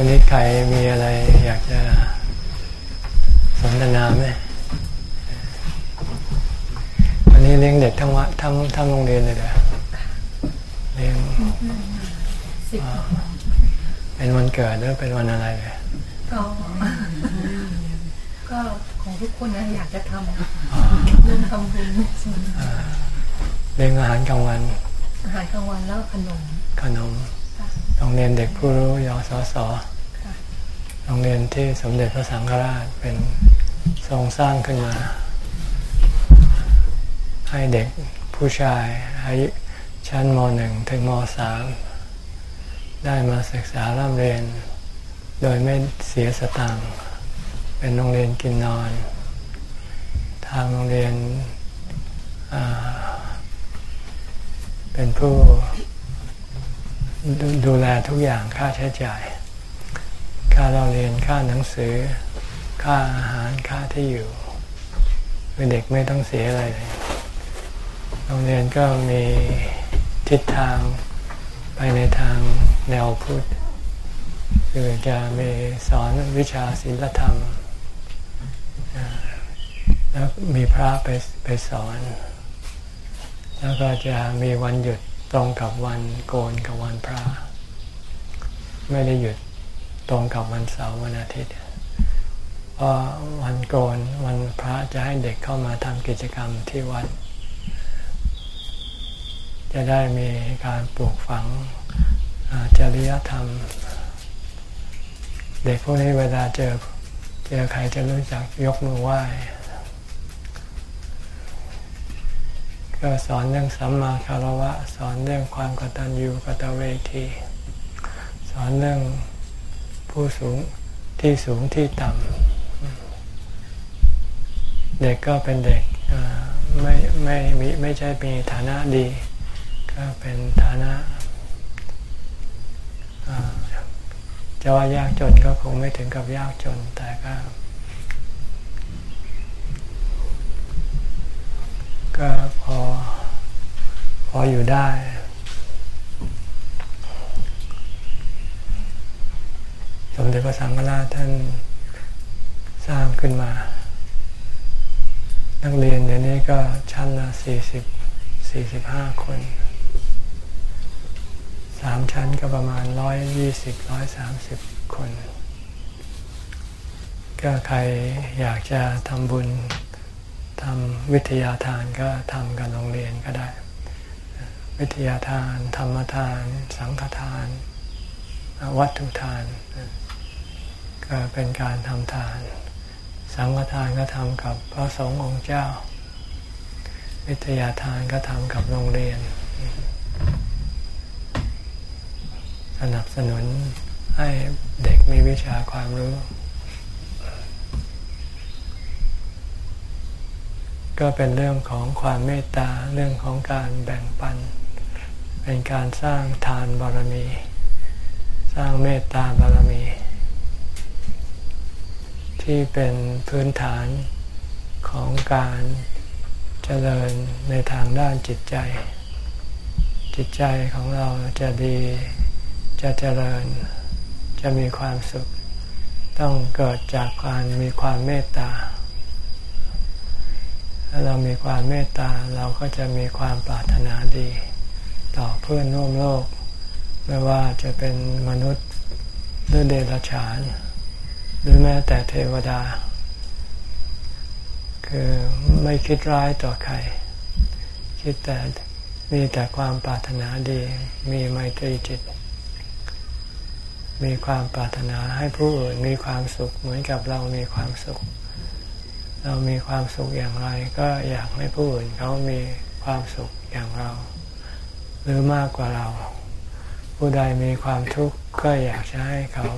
วันนี้ใครมีอะไรอยากจะสนทนาไหมวันนี้เลี้ยงเด็กทั้งวัดทั้งทั้งโรงเรียนเลยเหรอเลี้ยงเป็นวันเกิดหรือเป็นวันอะไรเลยก็ก็ของทุกคนนะอยากจะทำเรื่องทำบุญเลี้ยงอาหารกลางวัน อาหารกลางวันแล้วขนมขนม โรงเรียนเด็กผู้รู้ยศสโรงเรียนที่สมเด็จพระสังฆราชเป็นทรงสร้างขึ้นมา ให้เด็กผู้ชายอายุชั้นม .1 ถึงม .3 ได้มาศึกษาร่ำเรียน โดยไม่เสียสตางค์เป็นโรงเรียนกินนอน ทางโรงเรียนเป็นผู้ ดดูแลทุกอย่างค่าใช้จ่าย ค่าเราเรียนค่าหนังสือ ค่าอาหารค่าที่อยู่เด็กไม่ต้องเสียอะไรเลยโรงเรียนก็มีทิศทางไปในทางแนวพุทธคือจะมีสอนวิชาศิลธรรม แล้วมีพระไปไปสอน แล้วก็จะมีวันหยุด ตรงกับวันโกนกับวันพระ ไม่ได้หยุดตรงกับวันเสาร์วันอาทิตย์เพราะวันโกนวันพระจะให้เด็กเข้ามาทำกิจกรรมที่วัด จะได้มีการปลูกฝังจริยธรรม เด็กพวกนี้เวลาเจอเจอใครจะรู้จักยกมือไหว้ ก็สอนเรื่องสัมมาคารวะ สอนเรื่องความกตัญญูกตเวที สอนเรื่องผู้สูงที่สูงที่ต่ำเด็กก็เป็นเด็กไม่ไม่ไม่ไม่ใช่มีฐานะดี ก็เป็นฐานะจะว่ายากจนก็คงไม่ถึงกับยากจนแต่ก็ ก็พอพออยู่ได้ สมเด็จพระสังฆราชท่านสร้างขึ้นมา นักเรียนเดี๋ยวนี้ก็ชั้นละสี่สิบสี่สิบห้าคนสามชั้นก็ประมาณร้อยยี่สิบร้อยสามสิบคน ก็ใครอยากจะทำบุญ ทำวิทยาทานก็ทำกันโรงเรียนก็ได้ วิทยาทาน ธรรมทาน สังฆทาน วัตถุทาน ก็เป็นการทำทาน สังฆทานก็ทำกับพระสงฆ์องค์เจ้า วิทยาทานก็ทำกับโรงเรียน สนับสนุนให้เด็กมีวิชาความรู้ ก็เป็นเรื่องของความเมตตาเรื่องของการแบ่งปัน เป็นการสร้างทานบารมี สร้างเมตตาบารมี ที่เป็นพื้นฐานของการเจริญในทางด้านจิตใจ จิตใจของเราจะดีจะเจริญจะมีความสุข ต้องเกิดจากการมีความเมตตา ถ้าเรามีความเมตตาเราก็จะมีความปรารถนาดี ต่อเพื่อนร่วมโลก ไม่ว่าจะเป็นมนุษย์หรือเดรัจฉาน หรือแม้แต่เทวดา คือไม่คิดร้ายต่อใคร คิดแต่มีแต่ความปรารถนาดี มีไมตรีจิต มีความปรารถนาให้ผู้อื่นมีความสุขเหมือนกับเรามีความสุข เรามีความสุขอย่างไร ก็อยากให้ผู้อื่นเขามีความสุขอย่างเรา หรือมากกว่าเรา ผู้ใดมีความทุกข์ก็อยากจะให้เขา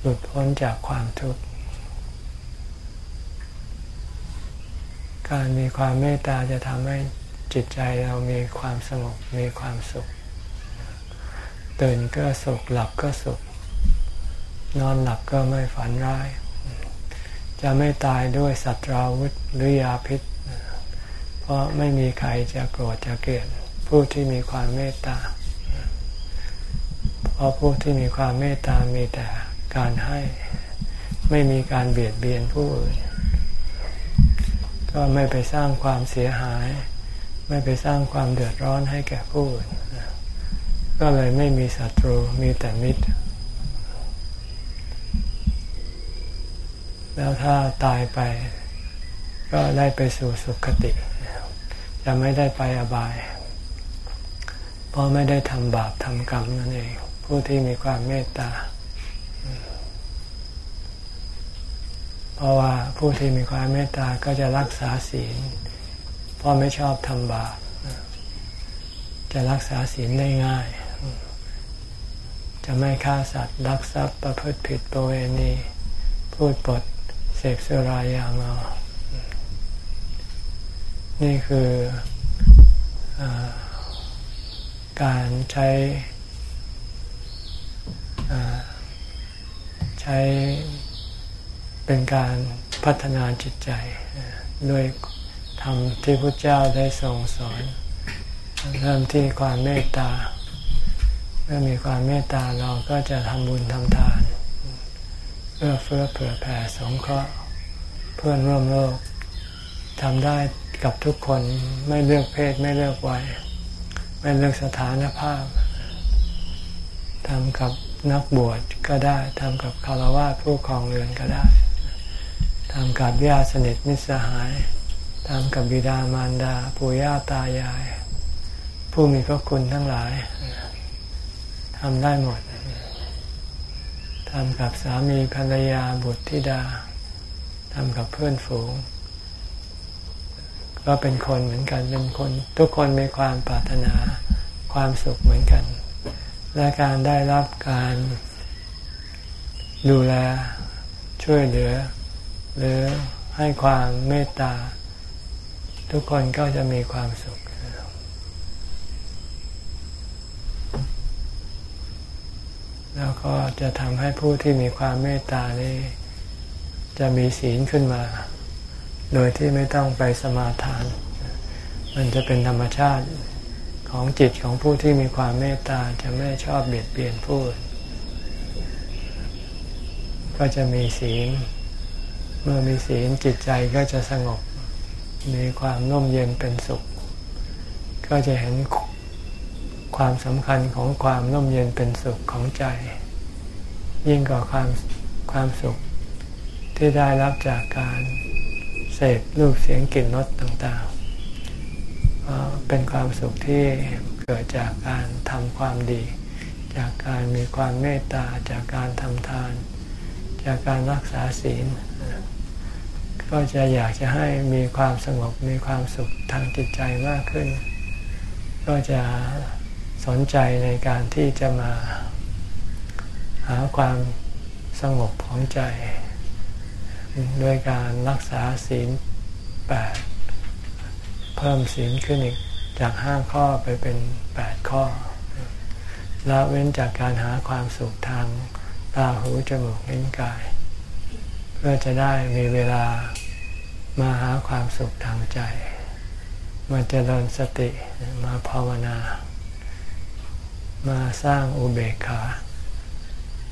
หลุดพ้นจากความทุกข์การมีความเมตตาจะทำให้จิตใจเรามีความสงบมีความสุขตื่นก็สุขหลับก็สุข นอนหลับก็ไม่ฝันร้าย จะไม่ตายด้วยสัตราวุธหรือยาพิษ เพราะไม่มีใครจะโกรธจะเกลียดผู้ที่มีความเมตตา เพราะผู้ที่มีความเมตตามีแต่การให้ ไม่มีการเบียดเบียนผู้อื่น ก็ไม่ไปสร้างความเสียหาย ไม่ไปสร้างความเดือดร้อนให้แก่ผู้อื่น ก็เลยไม่มีศัตรูมีแต่มิตร แล้วถ้าตายไป ก็ได้ไปสู่สุคติ จะไม่ได้ไปอบาย เพราะไม่ได้ทำบาปทำกรรมนั่นเอง ผู้ที่มีความเมตตา เพราะว่าผู้ที่มีความเมตตาก็จะรักษาศีล เพราะไม่ชอบทำบาป จะรักษาศีลได้ง่าย จะไม่ฆ่าสัตว์รักทรัพย์ประพฤติผิดประเวณีพูดปด เสพสุรายาเมานี่คืออการใช้ใช้เป็นการพัฒนาจิตใจด้วยทำที่พระเจ้าได้ทรงสอน เริ่มที่ความเมตตา เมื่อมีความเมตตาเราก็จะทำบุญทำทาน เพื่อเฟื้อเผื่อแผ่สงเคราะห์เพื่อนร่วมโลกทำได้กับทุกคนไม่เลือกเพศไม่เลือกวัยไม่เลือกสถานภาพทำกับนักบวชก็ได้ทำกับคารวะผู้ครองเรือนก็ได้ทำกับญาติสนิทมิตรสหายทำกับบิดามารดาปู่ย่าตายาย ผู้มีพระคุณทั้งหลายทำได้หมด ทำกับสามีภรรยาบุตรธิดาทำกับเพื่อนฝูง ก็เป็นคนเหมือนกันเป็นคน ทุกคนมีความปรารถนาความสุขเหมือนกัน และการได้รับการดูแลช่วยเหลือ หรือให้ความเมตตา ทุกคนก็จะมีความสุข แล้วก็จะทำให้ผู้ที่มีความเมตตานี้ จะมีศีลขึ้นมา โดยที่ไม่ต้องไปสมาทาน มันจะเป็นธรรมชาติของจิตของผู้ที่มีความเมตตาจะไม่ชอบเบียดเบียนผู้ก็จะมีศีล เมื่อมีศีลจิตใจก็จะสงบ มีความน่มเย็นเป็นสุข ก็จะเห็น ความสำคัญของความน่มเย็นเป็นสุขของใจ ยิ่งกว่าความความสุขที่ได้รับจากการเสพรูปเสียงกลิ่นรสต่างๆ เป็นความสุขที่เกิดจากการทำความดี จากการมีความเมตตาจากการทำทาน จากการรักษาศีล ก็จะอยากจะให้มีความสงบมีความสุขทางจิตใจมากขึ้น ก็จะ สนใจในการที่จะมาหาความสงบของใจ ด้วยการรักษาศีลแปดเพิ่มศีลขึ้นอีกจากห้าข้อไปเป็นแปดข้อละเว้นจากการหาความสุขทางตาหูจมูกลิ้นกาย เพื่อจะได้มีเวลามาหาความสุขทางใจ มาเจริญสติมาภาวนา มาสร้างอุเบกขา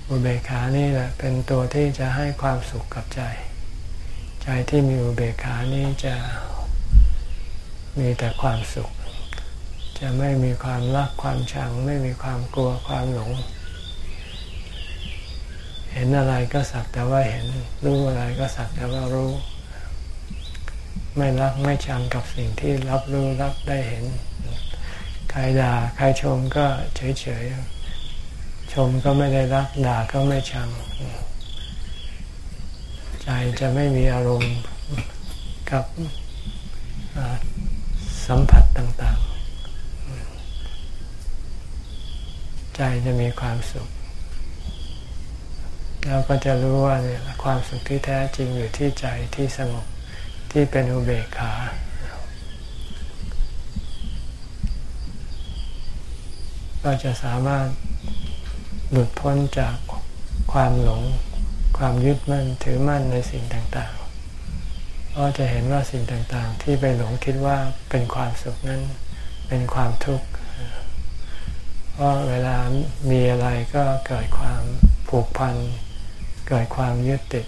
อุเบกขานี่แหละเป็นตัวที่จะให้ความสุขกับใจ ใจที่มีอุเบกขานี่จะมีแต่ความสุข จะไม่มีความรักความชัง ไม่มีความกลัวความหลง เห็นอะไรก็สักแต่ว่าเห็น รู้อะไรก็สักแต่ว่ารู้ ไม่รักไม่ชังกับสิ่งที่รับรู้รับได้เห็น ใครด่าใครชมก็เฉยๆชมก็ไม่ได้รักด่าก็ไม่ชัง ใจจะไม่มีอารมณ์กับสัมผัสต่างๆ ใจจะมีความสุขเราก็จะรู้ว่าเนี่ยความสุขที่แท้จริงอยู่ที่ใจที่สงบที่เป็นอุเบกขา ก็จะสามารถหลุดพ้นจากความหลง ความยึดมั่นถือมั่นในสิ่งต่างๆก็จะเห็นว่าสิ่งต่างๆ ที่ไปหลงคิดว่าเป็นความสุขนั้นเป็นความทุกข์ เพราะเวลามีอะไรก็เกิดความผูกพัน เกิดความยึดติด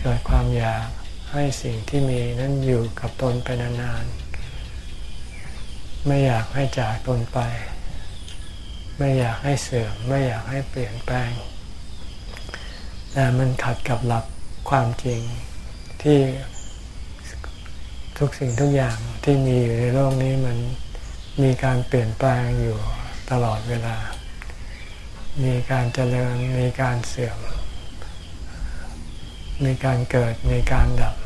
เกิดความอยากให้สิ่งที่มีนั้นอยู่กับตนไปนานๆ ไม่อยากให้จากตนไป ไม่อยากให้เสื่อม ไม่อยากให้เปลี่ยนแปลง แต่มันขัดกับหลักความจริงที่ทุกสิ่งทุกอย่างที่มีอยู่ในโลกนี้มันมีการเปลี่ยนแปลงอยู่ตลอดเวลา มีการเจริญ มีการเสื่อม มีการเกิด มีการดับ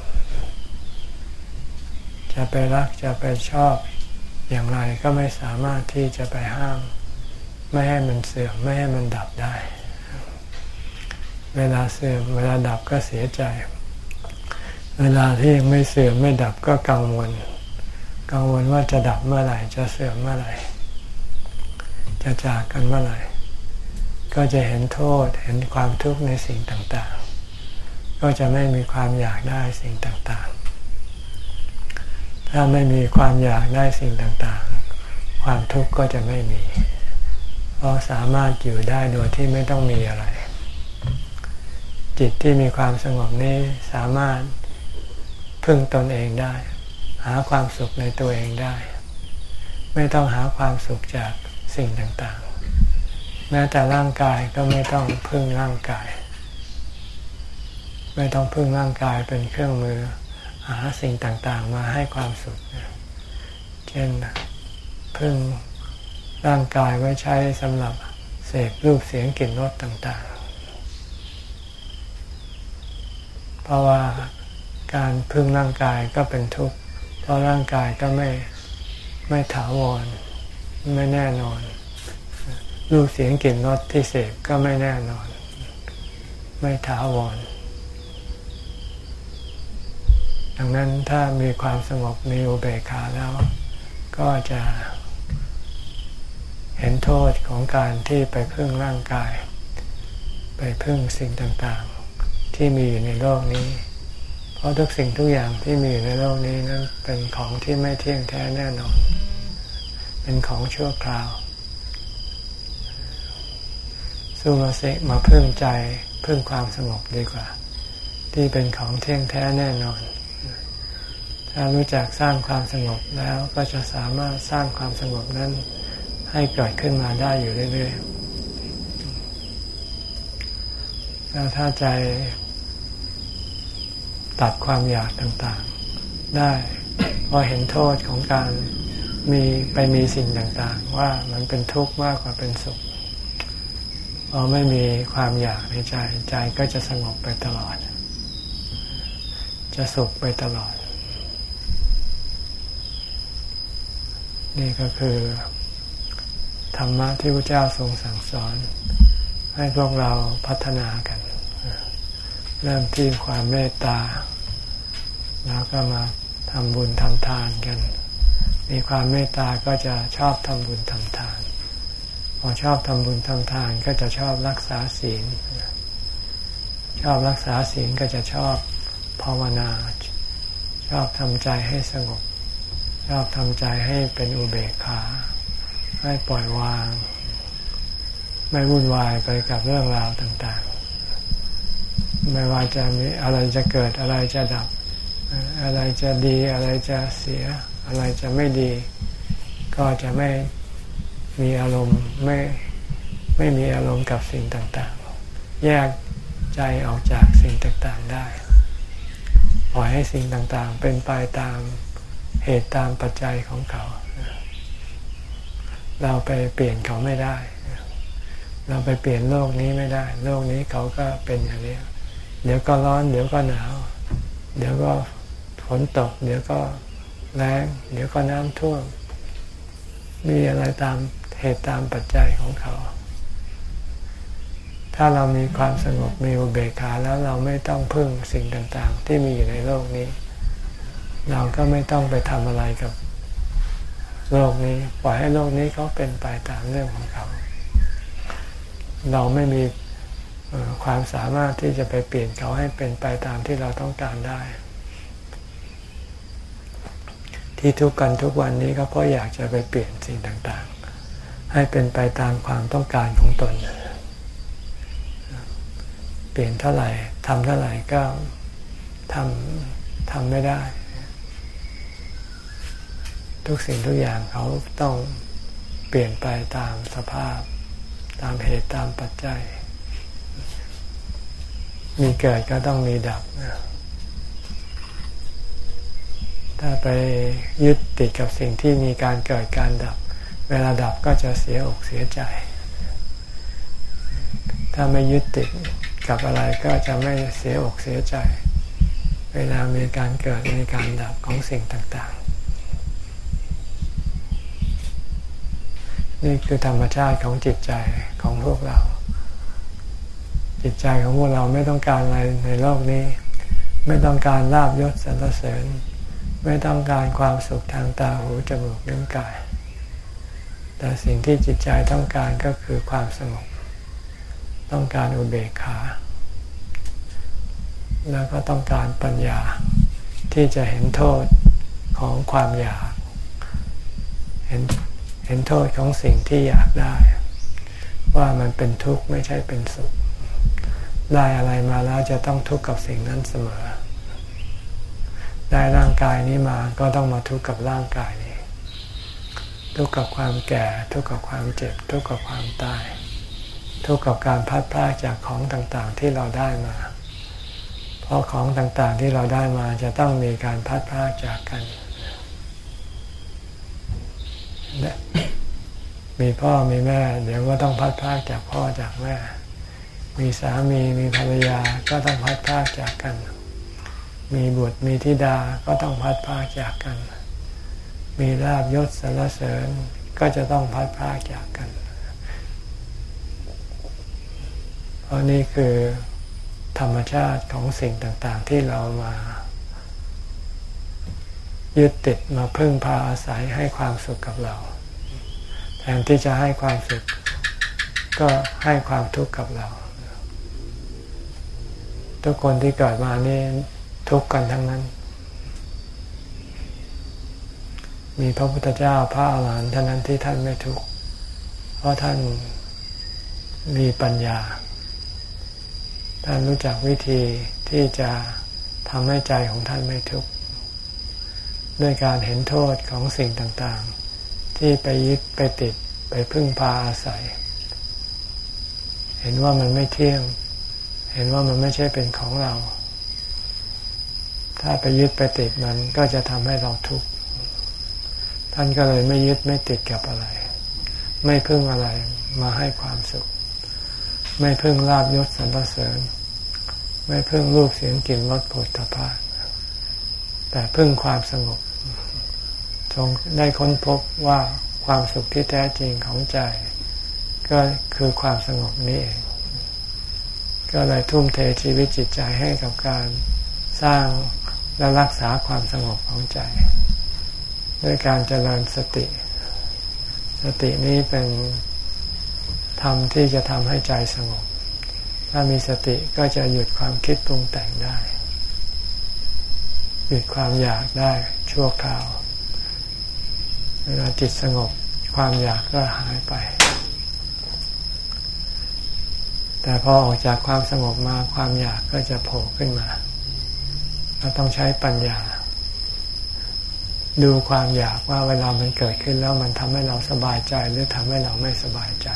จะไปรัก จะไปชอบอย่างไรก็ไม่สามารถที่จะไปห้าม ไม่ให้มันเสื่อมไม่ให้มันดับได้ เวลาเสื่อมเวลาดับก็เสียใจ เวลาที่ยังไม่เสื่อมไม่ดับก็กังวล กังวลว่าจะดับเมื่อไหร่ จะเสื่อมเมื่อไหร่ จะจากกันเมื่อไหร่ ก็จะเห็นโทษเห็นความทุกข์ในสิ่งต่างๆ ก็จะไม่มีความอยากได้สิ่งต่างๆ ถ้าไม่มีความอยากได้สิ่งต่างๆ ความทุกข์ก็จะไม่มี เพราะสามารถอยู่ได้โดยที่ไม่ต้องมีอะไร จิตที่มีความสงบนี้สามารถพึ่งตนเองได้ หาความสุขในตัวเองได้ ไม่ต้องหาความสุขจากสิ่งต่างๆ แม้แต่ร่างกายก็ไม่ต้องพึ่งร่างกาย ไม่ต้องพึ่งร่างกายเป็นเครื่องมือ หาสิ่งต่างๆ มาให้ความสุข เช่นพึ่ง ร่างกายไว้ใช้สำหรับเสพรูปเสียงกลิ่นรสต่างๆ เพราะว่าการพึ่งร่างกายก็เป็นทุกข์เพราะร่างกายก็ไม่ไม่ถาวร ไม่แน่นอน รูปเสียงกลิ่นรสที่เสพก็ไม่แน่นอน ไม่ถาวร ดังนั้นถ้ามีความสงบมีอุเบกขาแล้ว ก็จะ เห็นโทษของการที่ไปพึ่งร่างกาย ไปพึ่งสิ่งต่างๆ ที่มีอยู่ในโลกนี้ เพราะทุกสิ่งทุกอย่างที่มีอยู่ในโลกนี้นั้นเป็นของที่ไม่เที่ยงแท้แน่นอน เป็นของชั่วคราว สู้มาเสกมาพึ่งใจพึ่งความสงบดีกว่า ที่เป็นของเที่ยงแท้แน่นอนถ้ารู้จักสร้างความสงบแล้วก็จะสามารถสร้างความสงบนั้น ให้เกิดขึ้นมาได้อยู่เรื่อยๆแล้วถ้าใจตัดความอยากต่างๆ ได้พอเห็นโทษของการมีไปมีสิ่งต่างๆ ว่ามันเป็นทุกข์มากกว่าเป็นสุขพอไม่มีความอยากในใจใจก็จะสงบไปตลอด จะสุขไปตลอด นี่ก็คือ ธรรมะที่พระเจ้าทรงสั่งสอน ให้พวกเราพัฒนากัน เริ่มที่ความเมตตา แล้วก็มาทำบุญทำทานกัน มีความเมตตาก็จะชอบทำบุญทำทาน พอชอบทำบุญทำทานก็จะชอบรักษาศีล ชอบรักษาศีลก็จะชอบภาวนา ชอบทำใจให้สงบ ชอบทำใจให้เป็นอุเบกขา ให้ปล่อยวาง ไม่วุ่นวายไปกับเรื่องราวต่าง ๆ ไม่ว่าจะมีอะไรจะเกิดอะไรจะดับ อะไรจะดีอะไรจะเสีย อะไรจะไม่ดี ก็จะไม่มีอารมณ์ไม่ไม่มีอารมณ์กับสิ่งต่างๆ แยกใจออกจากสิ่งต่างๆได้ ปล่อยให้สิ่งต่างๆ เป็นไปตามเหตุตามปัจจัยของเขา เราไปเปลี่ยนเขาไม่ได้ เราไปเปลี่ยนโลกนี้ไม่ได้ โลกนี้เขาก็เป็นอย่างนี้ เดี๋ยวก็ร้อน เดี๋ยวก็หนาว เดี๋ยวก็ฝนตก เดี๋ยวก็แรงเดี๋ยวก็น้ำท่วม มีอะไรตามเหตุตามปัจจัยของเขา ถ้าเรามีความสงบมีอุเบกขาแล้วเราไม่ต้องพึ่งสิ่งต่างๆ ที่มีอยู่ในโลกนี้ เราก็ไม่ต้องไปทำอะไรกับ โลกนี้ปล่อยให้โลกนี้เขาเป็นไปตามเรื่องของเขา เราไม่มีความสามารถที่จะไปเปลี่ยนเขาให้เป็นไปตามที่เราต้องการได้ ที่ทุกกันทุกวันนี้ก็เพราะอยากจะไปเปลี่ยนสิ่งต่างๆ ให้เป็นไปตามความต้องการของตน เปลี่ยนเท่าไหร่ทำเท่าไหร่ก็ทำทำไม่ได้ ทุกสิ่งทุกอย่างเขาต้องเปลี่ยนไปตามสภาพ ตามเหตุตามปัจจัย มีเกิดก็ต้องมีดับ ถ้าไปยึดติดกับสิ่งที่มีการเกิดการดับ เวลาดับก็จะเสียอกเสียใจ ถ้าไม่ยึดติดกับอะไรก็จะไม่เสียอกเสียใจ เวลามีการเกิดมีการดับของสิ่งต่าง นี่คือธรรมชาติของจิตใจของพวกเรา จิตใจของพวกเราไม่ต้องการอะไรในโลกนี้ ไม่ต้องการลาบยศสรรเสริญ ไม่ต้องการความสุขทางตาหูจมูกลิ้นกาย แต่สิ่งที่จิตใจต้องการก็คือความสงบต้องการอุเบกขา แล้วก็ต้องการปัญญาที่จะเห็นโทษของความอยาก เห็น เห็นโทษของสิ่งที่อยากได้ ว่ามันเป็นทุกข์ไม่ใช่เป็นสุข ได้อะไรมาแล้วจะต้องทุกข์กับสิ่งนั้นเสมอ ได้ร่างกายนี้มาก็ต้องมาทุกข์กับร่างกายนี้ ทุกข์กับความแก่ ทุกข์กับความเจ็บ ทุกข์กับความตาย ทุกข์กับการพัดพลาดจากของต่างๆที่เราได้มา เพราะของต่างๆที่เราได้มาจะต้องมีการพัดพลาดจากกัน มีพ่อมีแม่ เดี๋ยวก็ต้องพัดพาดจากพ่อจากแม่ มีสามีมีภรรยาก็ต้องพัดพาดจากกัน มีบุตรมีธิดาก็ต้องพัดพาดจากกัน มีลาบยศสรรเสริญก็จะต้องพัดพาดจากกัน เพราะนี่คือธรรมชาติของสิ่งต่างๆที่เรามา ยึดติดมาพึ่งพาอาศัยให้ความสุขกับเรา แทนที่จะให้ความสุข ก็ให้ความทุกข์กับเรา ทุกคนที่เกิดมานี่ทุกข์กันทั้งนั้น มีพระพุทธเจ้าพระอาหารหันต์เท่านั้นที่ท่านไม่ทุกข์เพราะท่านมีปัญญา ท่านรู้จักวิธีที่จะทำให้ใจของท่านไม่ทุกข์ ด้วยการเห็นโทษของสิ่งต่างๆ ที่ไปยึดไปติดไปพึ่งพาอาศัย เห็นว่ามันไม่เที่ยง เห็นว่ามันไม่ใช่เป็นของเรา ถ้าไปยึดไปติดมันก็จะทำให้เราทุกข์ท่านก็เลยไม่ยึดไม่ติดกับอะไร ไม่พึ่งอะไรมาให้ความสุข ไม่พึ่งลาบยศสรรเสริญ ไม่พึ่งรูปเสียงกลิ่นรสผลตภะ แต่พึ่งความสงบทรงได้ค้นพบว่าความสุขที่แท้จริงของใจ ก็คือความสงบนี้เอง ก็เลยทุ่มเทชีวิตจิตใจให้กับการสร้างและรักษาความสงบของใจ ด้วยการเจริญสติ สตินี้เป็นธรรมที่จะทำให้ใจสงบ ถ้ามีสติก็จะหยุดความคิดปรุงแต่งได้ หยุดความอยากได้ชั่วคราว เวลาจิตสงบความอยากก็หายไป แต่พอออกจากความสงบมาความอยากก็จะโผล่ขึ้นมาเราต้องใช้ปัญญา ดูความอยากว่าเวลามันเกิดขึ้นแล้วมันทำให้เราสบายใจหรือทำให้เราไม่สบายใจ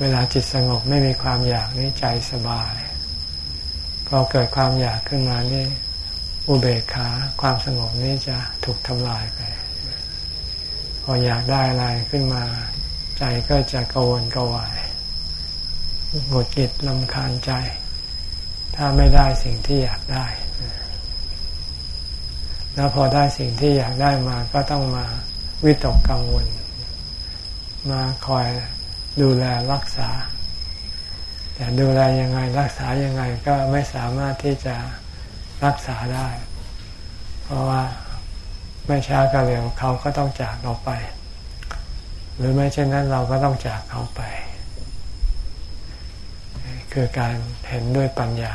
เวลาจิตสงบไม่มีความอยากนี่ใจสบายพอเกิดความอยากขึ้นมานี่ อุเบกขาความสงบนี้จะถูกทำลายไป พออยากได้อะไรขึ้นมา ใจก็จะกวนกวายหงุดหงิดลำคาญใจ ถ้าไม่ได้สิ่งที่อยากได้ แล้วพอได้สิ่งที่อยากได้มาก็ต้องมาวิตกกังวล มาคอยดูแลรักษา แต่ดูแลยังไงรักษายังไงก็ไม่สามารถที่จะ รักษาได้ เพราะว่าไม่ช้าก็เร็วเขาก็ต้องจากเราไป หรือไม่เช่นนั้นเราก็ต้องจากเขาไป คือการเห็นด้วยปัญญา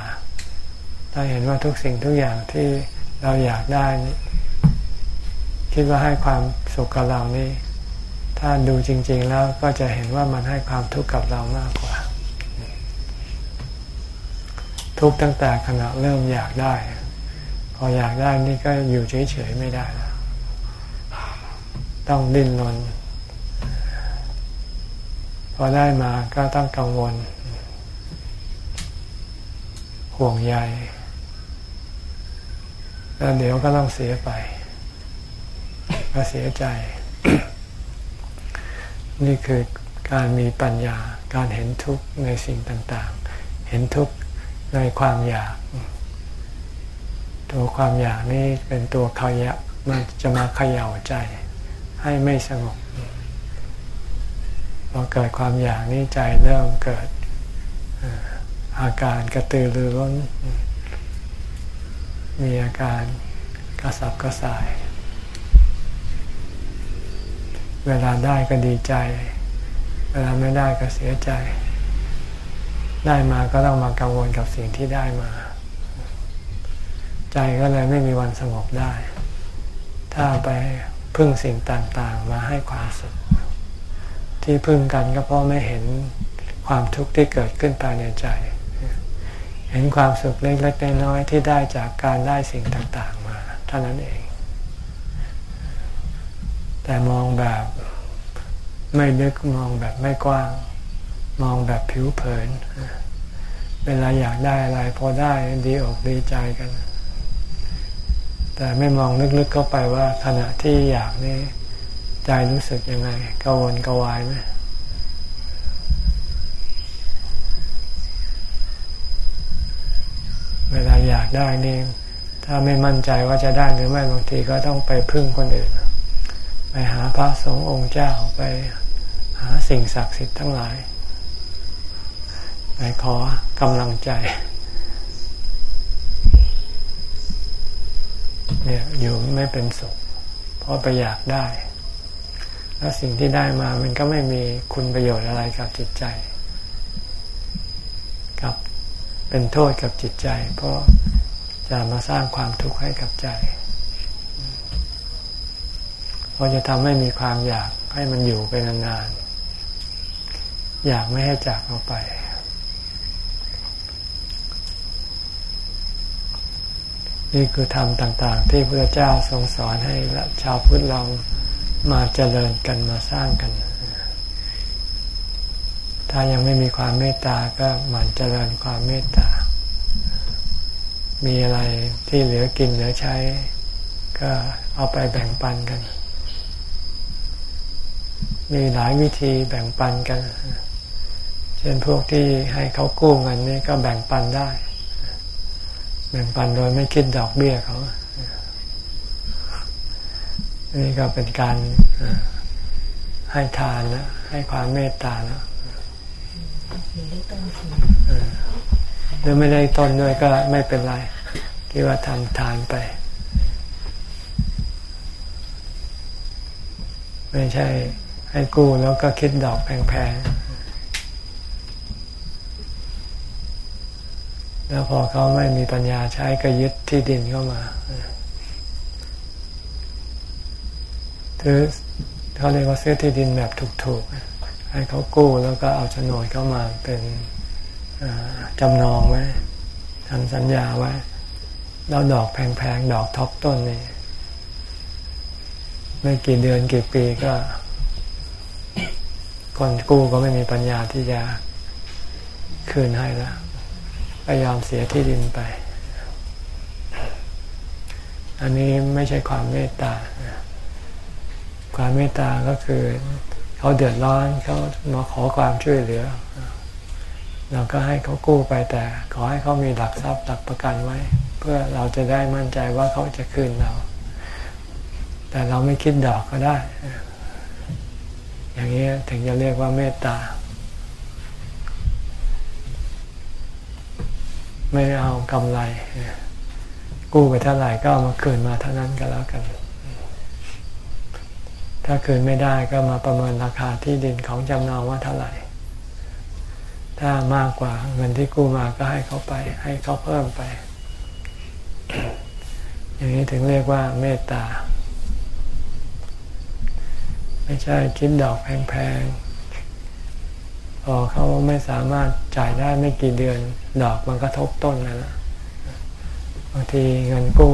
ถ้าเห็นว่าทุกสิ่งทุกอย่างที่เราอยากได้ คิดว่าให้ความสุขกับเรานี่ถ้าดูจริง ๆ แล้วก็จะเห็นว่ามันให้ความทุกข์กับเรามากกว่า ทุกตั้งแต่ขณะเริ่มอยากได้ พออยากได้นี่ก็อยู่เฉยๆไม่ได้แล้วต้องดิ้นรนพอได้มาก็ต้องกังวล ห่วงใยแล้วเดี๋ยวก็ต้องเสียไป ก็เสียใจ นี่คือการมีปัญญาการเห็นทุกข์ในสิ่งต่าง ๆ เห็นทุกข์ ในความอยาก ตัวความอยากนี่เป็นตัวขยะมันจะมาเขย่าใจ ให้ไม่สงบพอเกิดความอยากนี่ใจเริ่มเกิดอาการกระตือรือร้น มีอาการกระสับกระส่าย เวลาได้ก็ดีใจ เวลาไม่ได้ก็เสียใจ ได้มาก็ต้องมากังวลกับสิ่งที่ได้มา ใจก็เลยไม่มีวันสงบได้ ถ้าไปพึ่งสิ่งต่างๆ มาให้ความสุข ที่พึ่งกันก็เพราะไม่เห็นความทุกข์ที่เกิดขึ้นภายในใจ เห็นความสุขเล็กๆน้อยๆที่ได้จากการได้สิ่งต่างๆมา เท่านั้นเอง แต่มองแบบไม่ลึกมองแบบไม่กว้าง มองแบบผิวเผิน เวลาอยากได้อะไรพอได้ดีอกดีใจกัน แต่ไม่มองลึกๆเข้าไปว่าขณะที่อยากนี่ใจรู้สึกยังไงกังวลกวายไหมเวลาอยากได้นี่ถ้าไม่มั่นใจว่าจะได้หรือไม่บางทีก็ต้องไปพึ่งคนอื่น ไปหาพระสงฆ์องค์เจ้าไปหาสิ่งศักดิ์สิทธิ์ทั้งหลาย ไปขอกำลังใจเนี่ยอยู่ไม่เป็นสุข เพราะไปอยากได้ แล้วสิ่งที่ได้มามันก็ไม่มีคุณประโยชน์อะไรกับจิตใจ กับเป็นโทษกับจิตใจ เพราะจะมาสร้างความทุกข์ให้กับใจ เพราะจะทำให้มีความอยากให้มันอยู่ไปนานๆอยากไม่ให้จากเราไป นี่คือธรรมต่างๆ ที่พระเจ้าทรงสอนให้ชาวพุทธเรามาเจริญกันมาสร้างกัน ถ้ายังไม่มีความเมตตาก็หมั่นเจริญความเมตตา มีอะไรที่เหลือกินเหลือใช้ ก็เอาไปแบ่งปันกัน มีหลายวิธีแบ่งปันกัน เช่นพวกที่ให้เขากู้เงินนี่ก็แบ่งปันได้ แบ่งปันโดยไม่คิดดอกเบี้ยเขา นี่ก็เป็นการให้ทานนะ ให้ความเมตตาแล้วหรือไม่ได้ต้นด้วยก็ไม่เป็นไรคิดว่าทำทานไป ไม่ใช่ให้กู้แล้วก็คิดดอกแพงๆ แล้วพอเขาไม่มีปัญญาใช้ก็ยึดที่ดินเข้ามาซื้อเขาเรียกว่าซื้อที่ดินแบบถูกๆ ให้เขากู้แล้วก็เอาโฉนดเข้ามาเป็นจำนองไว้ทำสัญญาไว้ แล้วดอกแพงๆ ดอกท็อปต้นนี่ไม่กี่เดือนกี่ปีก็ คนกู้ก็ไม่มีปัญญาที่จะคืนให้แล้ว ยอมเสียที่ดินไป อันนี้ไม่ใช่ความเมตตา ความเมตตาก็คือเขาเดือดร้อนเขามาขอความช่วยเหลือ เราก็ให้เขากู้ไปแต่ ขอให้เขามีหลักทรัพย์หลักประกันไว้ เพื่อเราจะได้มั่นใจว่าเขาจะคืนเรา แต่เราไม่คิดดอกก็ได้ อย่างนี้ถึงจะเรียกว่าเมตตา ไม่เอากำไร กู้ไปเท่าไหร่ก็เอามาคืนมาเท่านั้นก็แล้วกัน ถ้าคืนไม่ได้ก็มาประเมินราคาที่ดินของจำนองว่าเท่าไหร่ ถ้ามากกว่าเงินที่กู้มาก็ให้เขาไป ให้เขาเพิ่มไป อย่างนี้ถึงเรียกว่าเมตตา ไม่ใช่คิดดอกแพงๆ พอเขาไม่สามารถจ่ายได้ไม่กี่เดือน ดอกมันก็ทบต้นนั่นแหละบางทีเงินกู้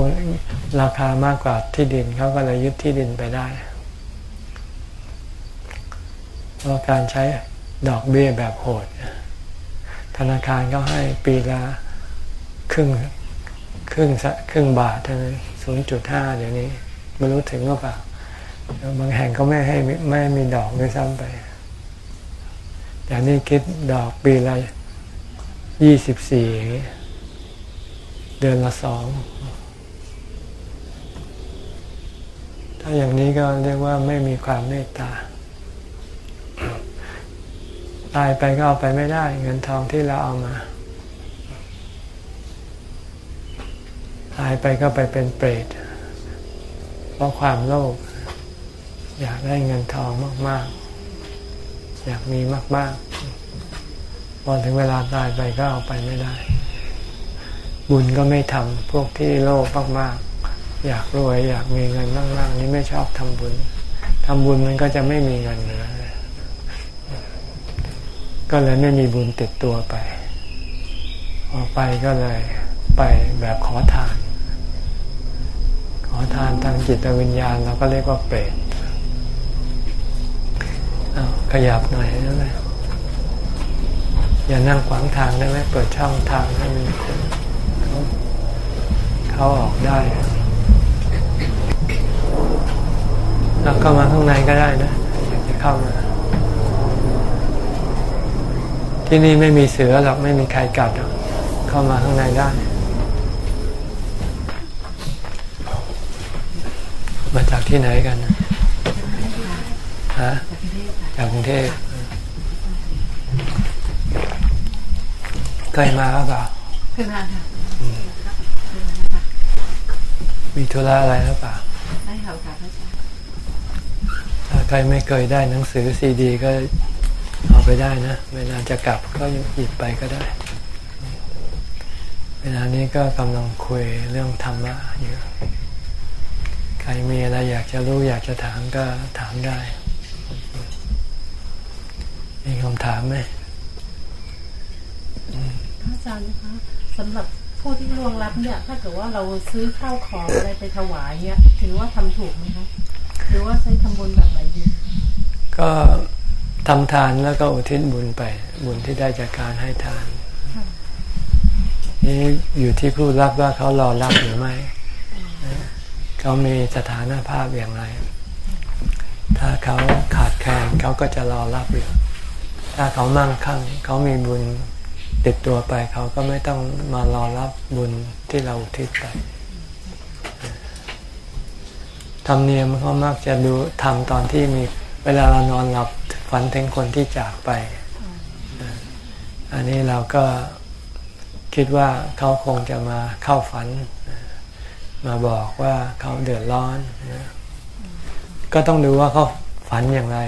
ราคามากกว่าที่ดินเขาก็เลยยึดที่ดินไปได้เพราะการใช้ดอกเบี้ยแบบโหด ธนาคารก็ให้ปีละครึ่งครึ่งครึ่งบาทเท่านั้นศูนย์จุดห้าเดี๋ยวนี้ไม่รู้ถึงหรือเปล่าบางแห่งก็ไม่ให้ไม่มีดอกด้วยซ้ำไป อย่นี้คิดดอกปีละยี่สิบสี่เดือนละสอง ถ้าอย่างนี้ก็เรียกว่าไม่มีความเมตตา ตายไปก็เอาไปไม่ได้ เงินทองที่เราเอามา ตายไปก็ไปเป็นเปรต เพราะความโลภอยากได้เงินทองมาก ๆ อยากมีมากๆพอถึงเวลาตายไปก็เอาไปไม่ได้ บุญก็ไม่ทำพวกที่โลภมากๆ อยากรวยอยากมีเงินมากๆ นี่ไม่ชอบทำบุญทำบุญมันก็จะไม่มีเงินเหลือก็เลยไม่มีบุญติดตัวไปออไปก็เลยไปแบบขอทาน ขอทานทางจิตวิญญาณเราก็เรียกว่าเปรต ขยับหน่อยได้ไหมอย่านั่งขวางทางได้ไหมเปิดช่องทางให้มีคนเขาเขาออกได้เราเข้ามาข้างในก็ได้นะอยากจะเข้ามา ที่นี่ไม่มีเสือหรอกไม่มีใครกัดหรอกเข้ามาข้างในได้มาจากที่ไหนกันฮะ จากกรุงเทพเคยมาหรือเปล่าเคยมาค่ะมีธุระอะไรหรือเปล่าได้ค่ะค่ะพระอาจารย์ถ้าใครไม่เคยได้หนังสือซีดีก็เอาไปได้นะ เวลาจะกลับก็หยิบไปก็ได้ เวลานี้ก็กำลังคุยเรื่องธรรมะอยู่ใครมีอะไรอยากจะรู้อยากจะถามก็ถามได้ มีคำถามไหมพระอาจารย์นะคะสำหรับผู้ที่ล่วงลับเนี่ยถ้าเกิดว่าเราซื้อข้าวของอะไรไปถวายเนี่ยถือว่าทำถูกไหมคะหรือว่าใช้ทำบุญแบบไหนดีก็ทำทานแล้วก็อุทิศบุญไป บุญที่ได้จากการให้ทานนี่อยู่ที่ผู้รับว่าเขารอรับหรือไม่เขามีสถานภาพอย่างไร ถ้าเขาขาดแคลนเขาก็จะรอรับอยู่ ถ้าเขามั่งคั่งเขามีบุญติดตัวไป เขาก็ไม่ต้องมารอรับบุญที่เราอุทิศไปธรรมเนียมเขามักจะดูทำตอนที่มีเวลาเรานอนหลับฝันถึงคนที่จากไป อันนี้เราก็คิดว่าเขาคงจะมาเข้าฝัน มาบอกว่าเขาเดือดร้อน ก็ต้องดูว่าเขาฝันอย่างไร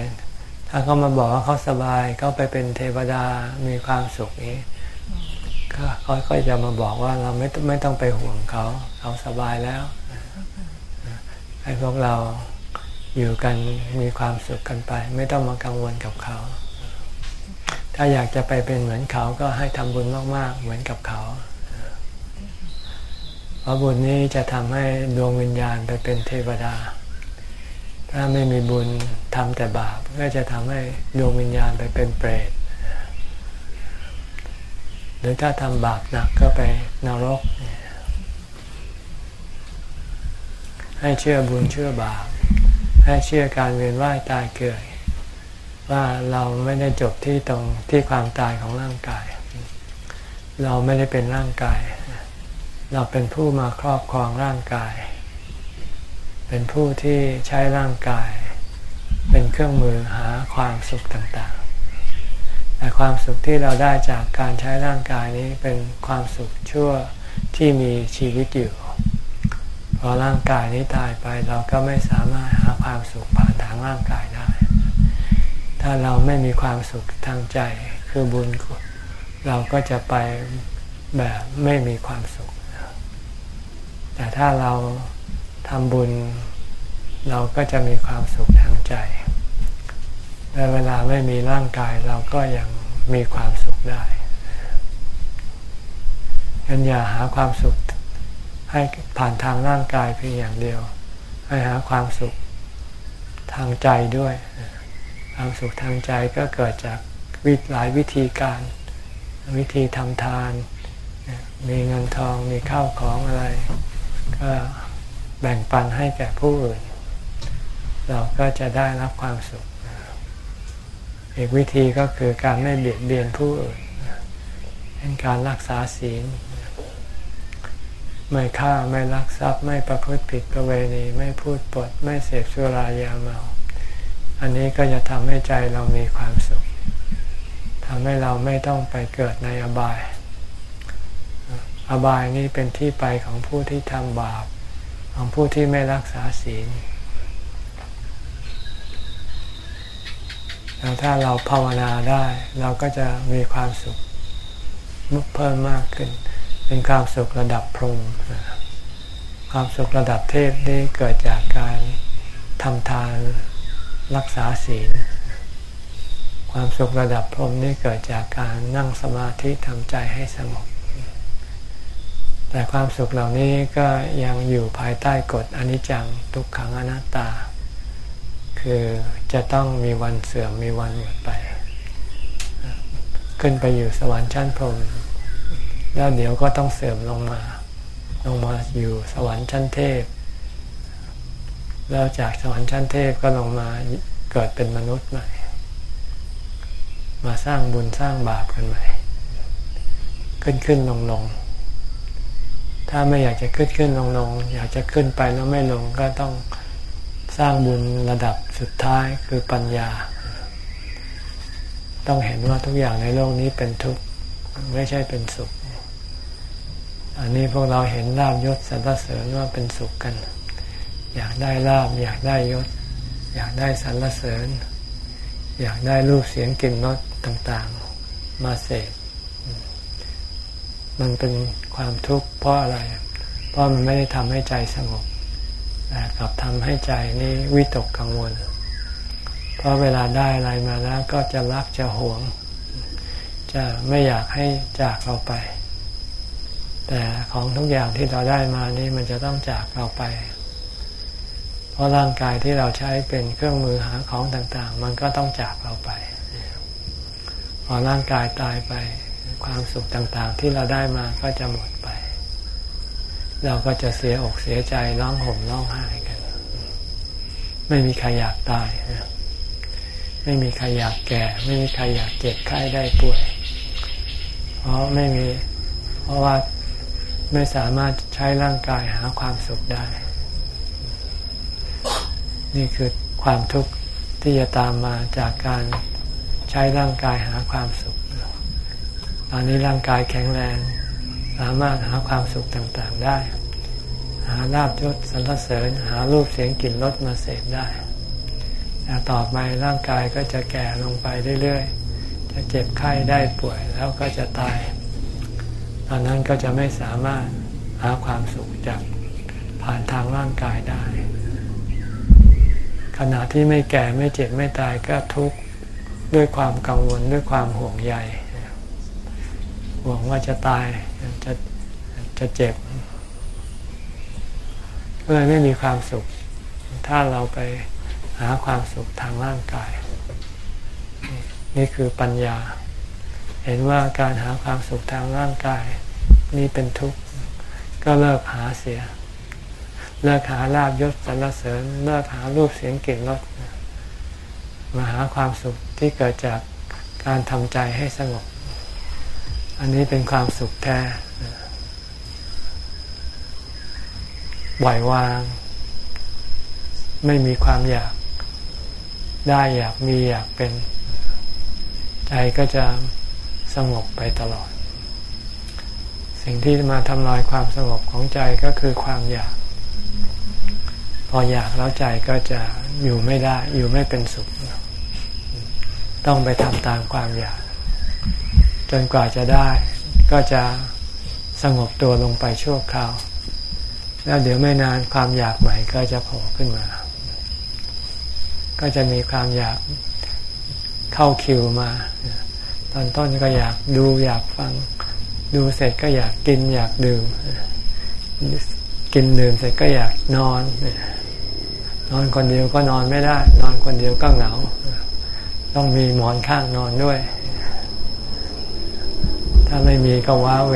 ถ้าเขามาบอกว่าเขาสบายเขาไปเป็นเทวดามีความสุขนี้ก็เขาก็จะมาบอกว่าเราไม่ไม่ต้องไปห่วงเขาเขาสบายแล้วให้พวกเราอยู่กันมีความสุขกันไป ไม่ต้องมากังวลกับเขา ถ้าอยากจะไปเป็นเหมือนเขาก็ให้ทำบุญมาก ๆ เหมือนกับเขาเพราะบุญนี้จะทำให้ดวงวิญญาณไปเป็นเทวดา ถ้าไม่มีบุญทำแต่บาปก็จะทำให้ดวงวิญญาณไปเป็นเปรตหรือถ้าทำบาปหนักก็ไปนรก ให้เชื่อบุญเชื่อบาป ให้เชื่อการเวียนว่ายตายเกิด ว่าเราไม่ได้จบที่ตรงที่ความตายของร่างกาย เราไม่ได้เป็นร่างกาย เราเป็นผู้มาครอบครองร่างกาย เป็นผู้ที่ใช้ร่างกาย เป็นเครื่องมือหาความสุขต่างๆ แต่ความสุขที่เราได้จากการใช้ร่างกายนี้เป็นความสุขชั่วที่มีชีวิตอยู่ พอร่างกายนี้ตายไปเราก็ไม่สามารถหาความสุขผ่านทางร่างกายได้ ถ้าเราไม่มีความสุขทางใจคือบุญเราก็จะไปแบบไม่มีความสุข แต่ถ้าเรา ทำบุญ เราก็จะมีความสุขทางใจ และเวลาไม่มีร่างกายเราก็ยังมีความสุขได้งั้นอย่าหาความสุขให้ผ่านทางร่างกายเพียงอย่างเดียว ให้หาความสุขทางใจด้วย ความสุขทางใจก็เกิดจากวิหลายวิธีการ วิธีทำทาน มีเงินทองมีข้าวของอะไร ก็ แบ่งปันให้แก่ผู้อื่น เราก็จะได้รับความสุข อีกวิธีก็คือการไม่เบียดเบียนผู้อื่นเป็นการรักษาศีล ไม่ฆ่าไม่ลักทรัพย์ ไม่ประพฤติผิดประเวณี ไม่พูดปด ไม่เสพสุรายาเมา อันนี้ก็จะทำให้ใจเรามีความสุขทำให้เราไม่ต้องไปเกิดในอบาย อบายนี้เป็นที่ไปของผู้ที่ทำบาป ของผู้ที่ไม่รักษาศีลแล้วถ้าเราภาวนาได้ เราก็จะมีความสุขเพิ่มมากขึ้น เป็นความสุขระดับพรหมความสุขระดับเทพนี่เกิดจากการทำทานรักษาศีล ความสุขระดับพรหมนี่เกิดจากการนั่งสมาธิทำใจให้สงบ แต่ความสุขเหล่านี้ก็ยังอยู่ภายใต้กฎอนิจจังทุกขังอนัตตา คือจะต้องมีวันเสื่อมมีวันหมดไป ขึ้นไปอยู่สวรรค์ชั้นพรหมแล้วเดี๋ยวก็ต้องเสื่อมลงมา ลงมาอยู่สวรรค์ชั้นเทพ แล้วจากสวรรค์ชั้นเทพก็ลงมาเกิดเป็นมนุษย์ใหม่ มาสร้างบุญสร้างบาปกันใหม่ ขึ้นขึ้นลงลง ถ้าไม่อยากจะขึ้นขึ้นลงลงอยากจะขึ้นไปแล้วไม่ลงก็ต้องสร้างบุญระดับสุดท้ายคือปัญญา ต้องเห็นว่าทุกอย่างในโลกนี้เป็นทุกข์ไม่ใช่เป็นสุข อันนี้พวกเราเห็นลาบยศสรรเสริญว่าเป็นสุขกัน อยากได้ลาบอยากได้ยศ อยากได้สรรเสริญ อยากได้รูปเสียงกลิ่นรสต่างๆ มาเสพมันเป็น ความทุกข์เพราะอะไร เพราะมันไม่ได้ทำให้ใจสงบแต่กลับทำให้ใจนี้วิตกกังวล เพราะเวลาได้อะไรมาแล้วก็จะรักจะหวง จะไม่อยากให้จากเราไป แต่ของทุกอย่างที่เราได้มานี่มันจะต้องจากเราไป เพราะร่างกายที่เราใช้เป็นเครื่องมือหาของต่าง ๆ มันก็ต้องจากเราไป พอร่างกายตายไป ความสุขต่างๆ ที่เราได้มาก็จะหมดไป เราก็จะเสียอกเสียใจร้องห่มร้องไห้กัน ไม่มีใครอยากตายไม่มีใครอยากแก่ ไม่มีใครอยากเจ็บไข้ได้ป่วย เพราะไม่มี เพราะว่าไม่สามารถใช้ร่างกายหาความสุขได้ นี่คือความทุกข์ที่จะตามมาจากการใช้ร่างกายหาความสุข ตอนนี้ร่างกายแข็งแรง สามารถหาความสุขต่างๆได้ หาลาบยศสรรเสริญ หารูปเสียงกลิ่นรสมาเสพได้แต่ต่อไปร่างกายก็จะแก่ลงไปเรื่อยๆ จะเจ็บไข้ได้ป่วยแล้วก็จะตาย ตอนนั้นก็จะไม่สามารถหาความสุขจากผ่านทางร่างกายได้ ขณะที่ไม่แก่ไม่เจ็บไม่ตายก็ทุกข์ด้วยความกังวลด้วยความห่วงใย ห่วงว่าจะตายจะจะเจ็บก็เลยไม่มีความสุข ถ้าเราไปหาความสุขทางร่างกาย นี่คือปัญญา เห็นว่าการหาความสุขทางร่างกายนี่เป็นทุกข์ก็เลิกหาเสีย เลิกหาลาบยศสรรเสริญ เลิกหารูปเสียงกลิ่นรสมาหาความสุขที่เกิดจากการทำใจให้สงบ อันนี้เป็นความสุขแท้ปล่อยวาง ไม่มีความอยากได้อยากมีอยากเป็น ใจก็จะสงบไปตลอด สิ่งที่มาทำลายความสงบของใจก็คือความอยาก พออยากแล้วใจก็จะอยู่ไม่ได้ อยู่ไม่เป็นสุข ต้องไปทำตามความอยาก จนกว่าจะได้ ก็จะสงบตัวลงไปชั่วคราว แล้วเดี๋ยวไม่นานความอยากใหม่ก็จะโผล่ขึ้นมา ก็จะมีความอยากเข้าคิวมา ตอนต้นก็อยากดูอยากฟัง ดูเสร็จก็อยากกินอยากดื่ม กินดื่มเสร็จก็อยากนอน นอนคนเดียวก็นอนไม่ได้ นอนคนเดียวก็เหงา ต้องมีหมอนข้างนอนด้วย ถ้าไม่มีก็ว้าเหว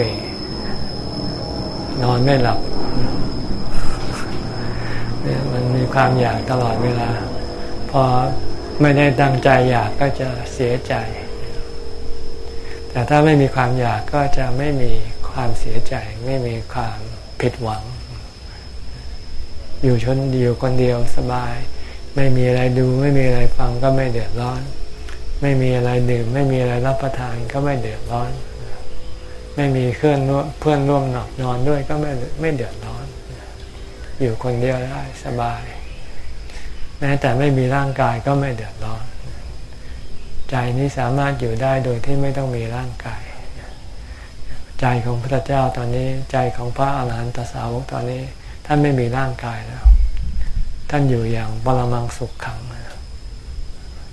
นอนไม่หลับเนี่ยมันมีความอยากตลอดเวลา พอไม่ได้ตั้งใจอยากก็จะเสียใจ แต่ถ้าไม่มีความอยากก็จะไม่มีความเสียใจ ไม่มีความผิดหวัง อยู่ชนเดียวคนเดียวสบาย ไม่มีอะไรดู ไม่มีอะไรฟังก็ไม่เดือดร้อน ไม่มีอะไรดื่ม ไม่มีอะไรรับประทานก็ไม่เดือดร้อน ไม่มีเพื่อนเพื่อนร่วมหนับนอนด้วยก็ไม่ไม่เดือดร้อน อยู่คนเดียวได้สบาย แม้แต่ไม่มีร่างกายก็ไม่เดือดร้อน ใจนี้สามารถอยู่ได้โดยที่ไม่ต้องมีร่างกาย ใจของพระเจ้าตอนนี้ใจของพระอาหารหันตสาวกตอนนี้ท่านไม่มีร่างกายแล้ว ท่านอยู่อย่างบรมังสุขขัง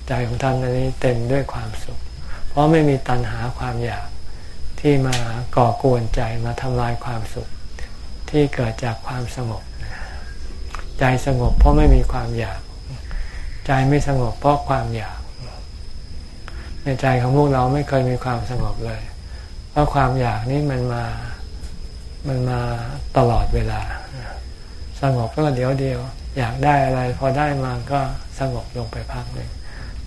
ใจของท่านตอนนี้เต็มด้วยความสุข เพราะไม่มีตัณหาความอยาก ที่มาก่อกวนใจมาทำลายความสุข ที่เกิดจากความสงบ ใจสงบเพราะไม่มีความอยาก ใจไม่สงบเพราะความอยาก ในใจของพวกเราไม่เคยมีความสงบเลย เพราะความอยากนี่มันมามันมาตลอดเวลา สงบก็เดี๋ยวเดียว อยากได้อะไร พอได้มาก็สงบลงไปพักหนึ่ง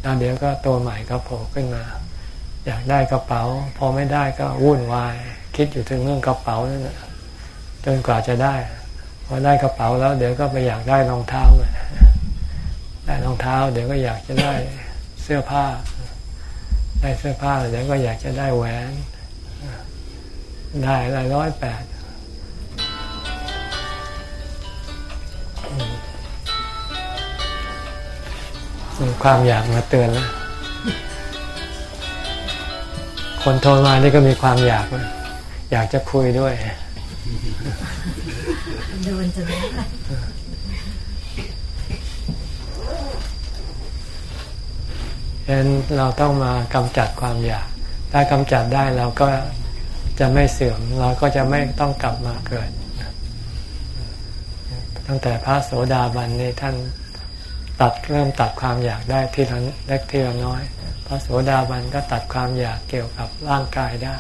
แล้วเดี๋ยวก็ตัวใหม่ก็โผล่ขึ้นมา อยากได้กระเป๋า พอไม่ได้ก็วุ่นวาย คิดอยู่ถึงเรื่องกระเป๋านั่นแหละจนกว่าจะได้ พอได้กระเป๋าแล้วเดี๋ยวก็ไปอยากได้รองเท้าเลยได้รองเท้า เดี๋ยวก็อยากจะได้เสื้อผ้า ได้เสื้อผ้าเดี๋ยวก็อยากจะได้แหวน ได้อะไรร้อยแปดความอยากมาเตือนแล้ว คนโทรมานี่ก็มีความอยาก อยากจะคุยด้วยโดนจะได้ฉะนั้นเราต้องมากำจัดความอยาก ถ้ากำจัดได้เราก็จะไม่เสื่อม เราก็จะไม่ต้องกลับมาเกิด ตั้งแต่พระโสดาบันนี่ท่านตัดเริ่มตัดความอยากได้ทีละเล็กทีละน้อย ระโสดาบันก็ตัดความอยากเกี่ยวกับร่างกายได้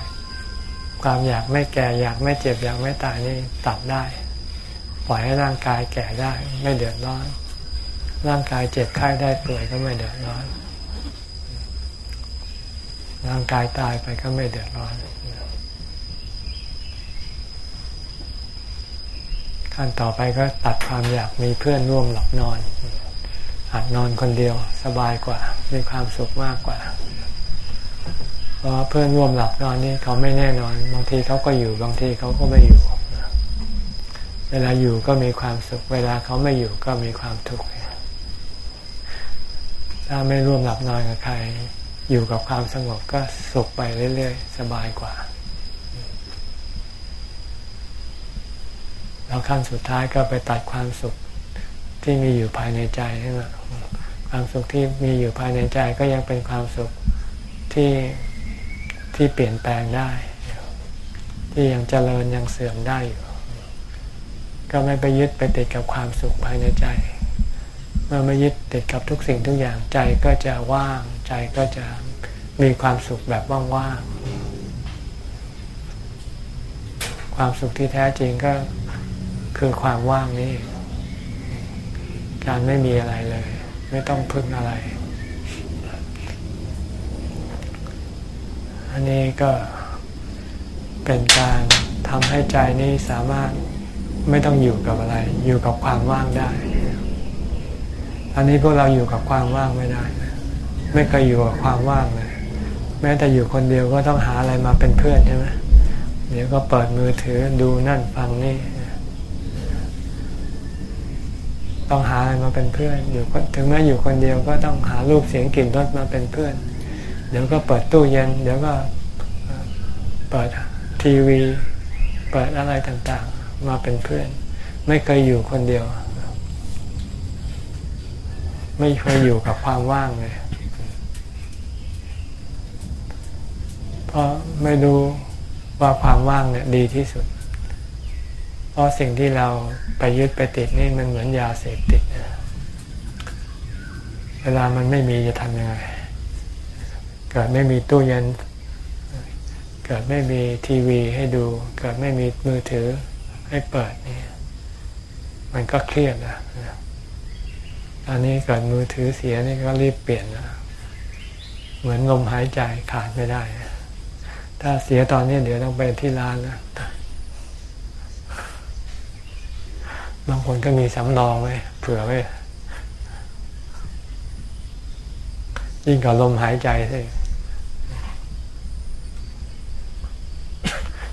ความอยากไม่แก่อยากไม่เจ็บอยากไม่ตายนี่ตัดได้ ปล่อยให้ร่างกายแก่ได้ ไม่เดือดร้อน ร่างกายเจ็บไข้ได้ป่วยก็ไม่เดือดร้อน ร่างกายตายไปก็ไม่เดือดร้อนขั้นต่อไปก็ตัดความอยากมีเพื่อนร่วมหลับนอน หัดนอนคนเดียวสบายกว่า มีความสุขมากกว่า เพราะเพื่อนร่วมหลับนอนนี่เขาไม่แน่นอน บางทีเขาก็อยู่บางทีเขาก็ไม่อยู่ เวลาอยู่ก็มีความสุข เวลาเขาไม่อยู่ก็มีความทุกข์ถ้าไม่ร่วมหลับนอนกับใคร อยู่กับความสงบก็สุขไปเรื่อยๆ สบายกว่าแล้วขั้นสุดท้ายก็ไปตัดความสุข ที่มีอยู่ภายในใจนี่แหละความสุขที่มีอยู่ภายในใจก็ยังเป็นความสุขที่ที่เปลี่ยนแปลงได้ ที่ยังเจริญยังเสื่อมได้อยู่ ก็ไม่ไปยึดไปติดกับความสุขภายในใจ เมื่อไม่ยึดติดกับทุกสิ่งทุกอย่างใจก็จะว่างใจก็จะมีความสุขแบบว่างๆความสุขที่แท้จริงก็คือความว่างนี่ การไม่มีอะไรเลย ไม่ต้องพึ่งอะไร อันนี้ก็เป็นการทำให้ใจนี้สามารถไม่ต้องอยู่กับอะไร อยู่กับความว่างได้ อันนี้พวกเราอยู่กับความว่างไม่ได้ ไม่เคยอยู่กับความว่างเลยแม้แต่อยู่คนเดียวก็ต้องหาอะไรมาเป็นเพื่อนใช่ไหมเดี๋ยวก็เปิดมือถือดูนั่นฟังนี่ ต้องหาอะไรมาเป็นเพื่อน อยู่ถึงแม้อยู่คนเดียวก็ต้องหารูปเสียงกลิ่นรสมาเป็นเพื่อน เดี๋ยวก็เปิดตู้เย็น เดี๋ยวก็เปิดทีวี เปิดอะไรต่างๆ มาเป็นเพื่อน ไม่เคยอยู่คนเดียว ไม่เคยอยู่กับความว่างเลยเพราะไม่รู้ว่าความว่างเนี่ยดีที่สุด เพราะสิ่งที่เราไปยึดไปติดนี่มันเหมือนยาเสพติด เวลามันไม่มีจะทำยังไง เกิดไม่มีตู้เย็น เกิดไม่มีทีวีให้ดู เกิดไม่มีมือถือให้เปิดนี่ มันก็เครียดนะตอนนี้เกิดมือถือเสียนี่ก็รีบเปลี่ยนนะเหมือนลมหายใจขาดไม่ได้ ถ้าเสียตอนนี้เดี๋ยวต้องไปที่ร้านนะ บางคนก็มีสำรองไว้เผื่อไว้ยิ่งกับลมหายใจสิ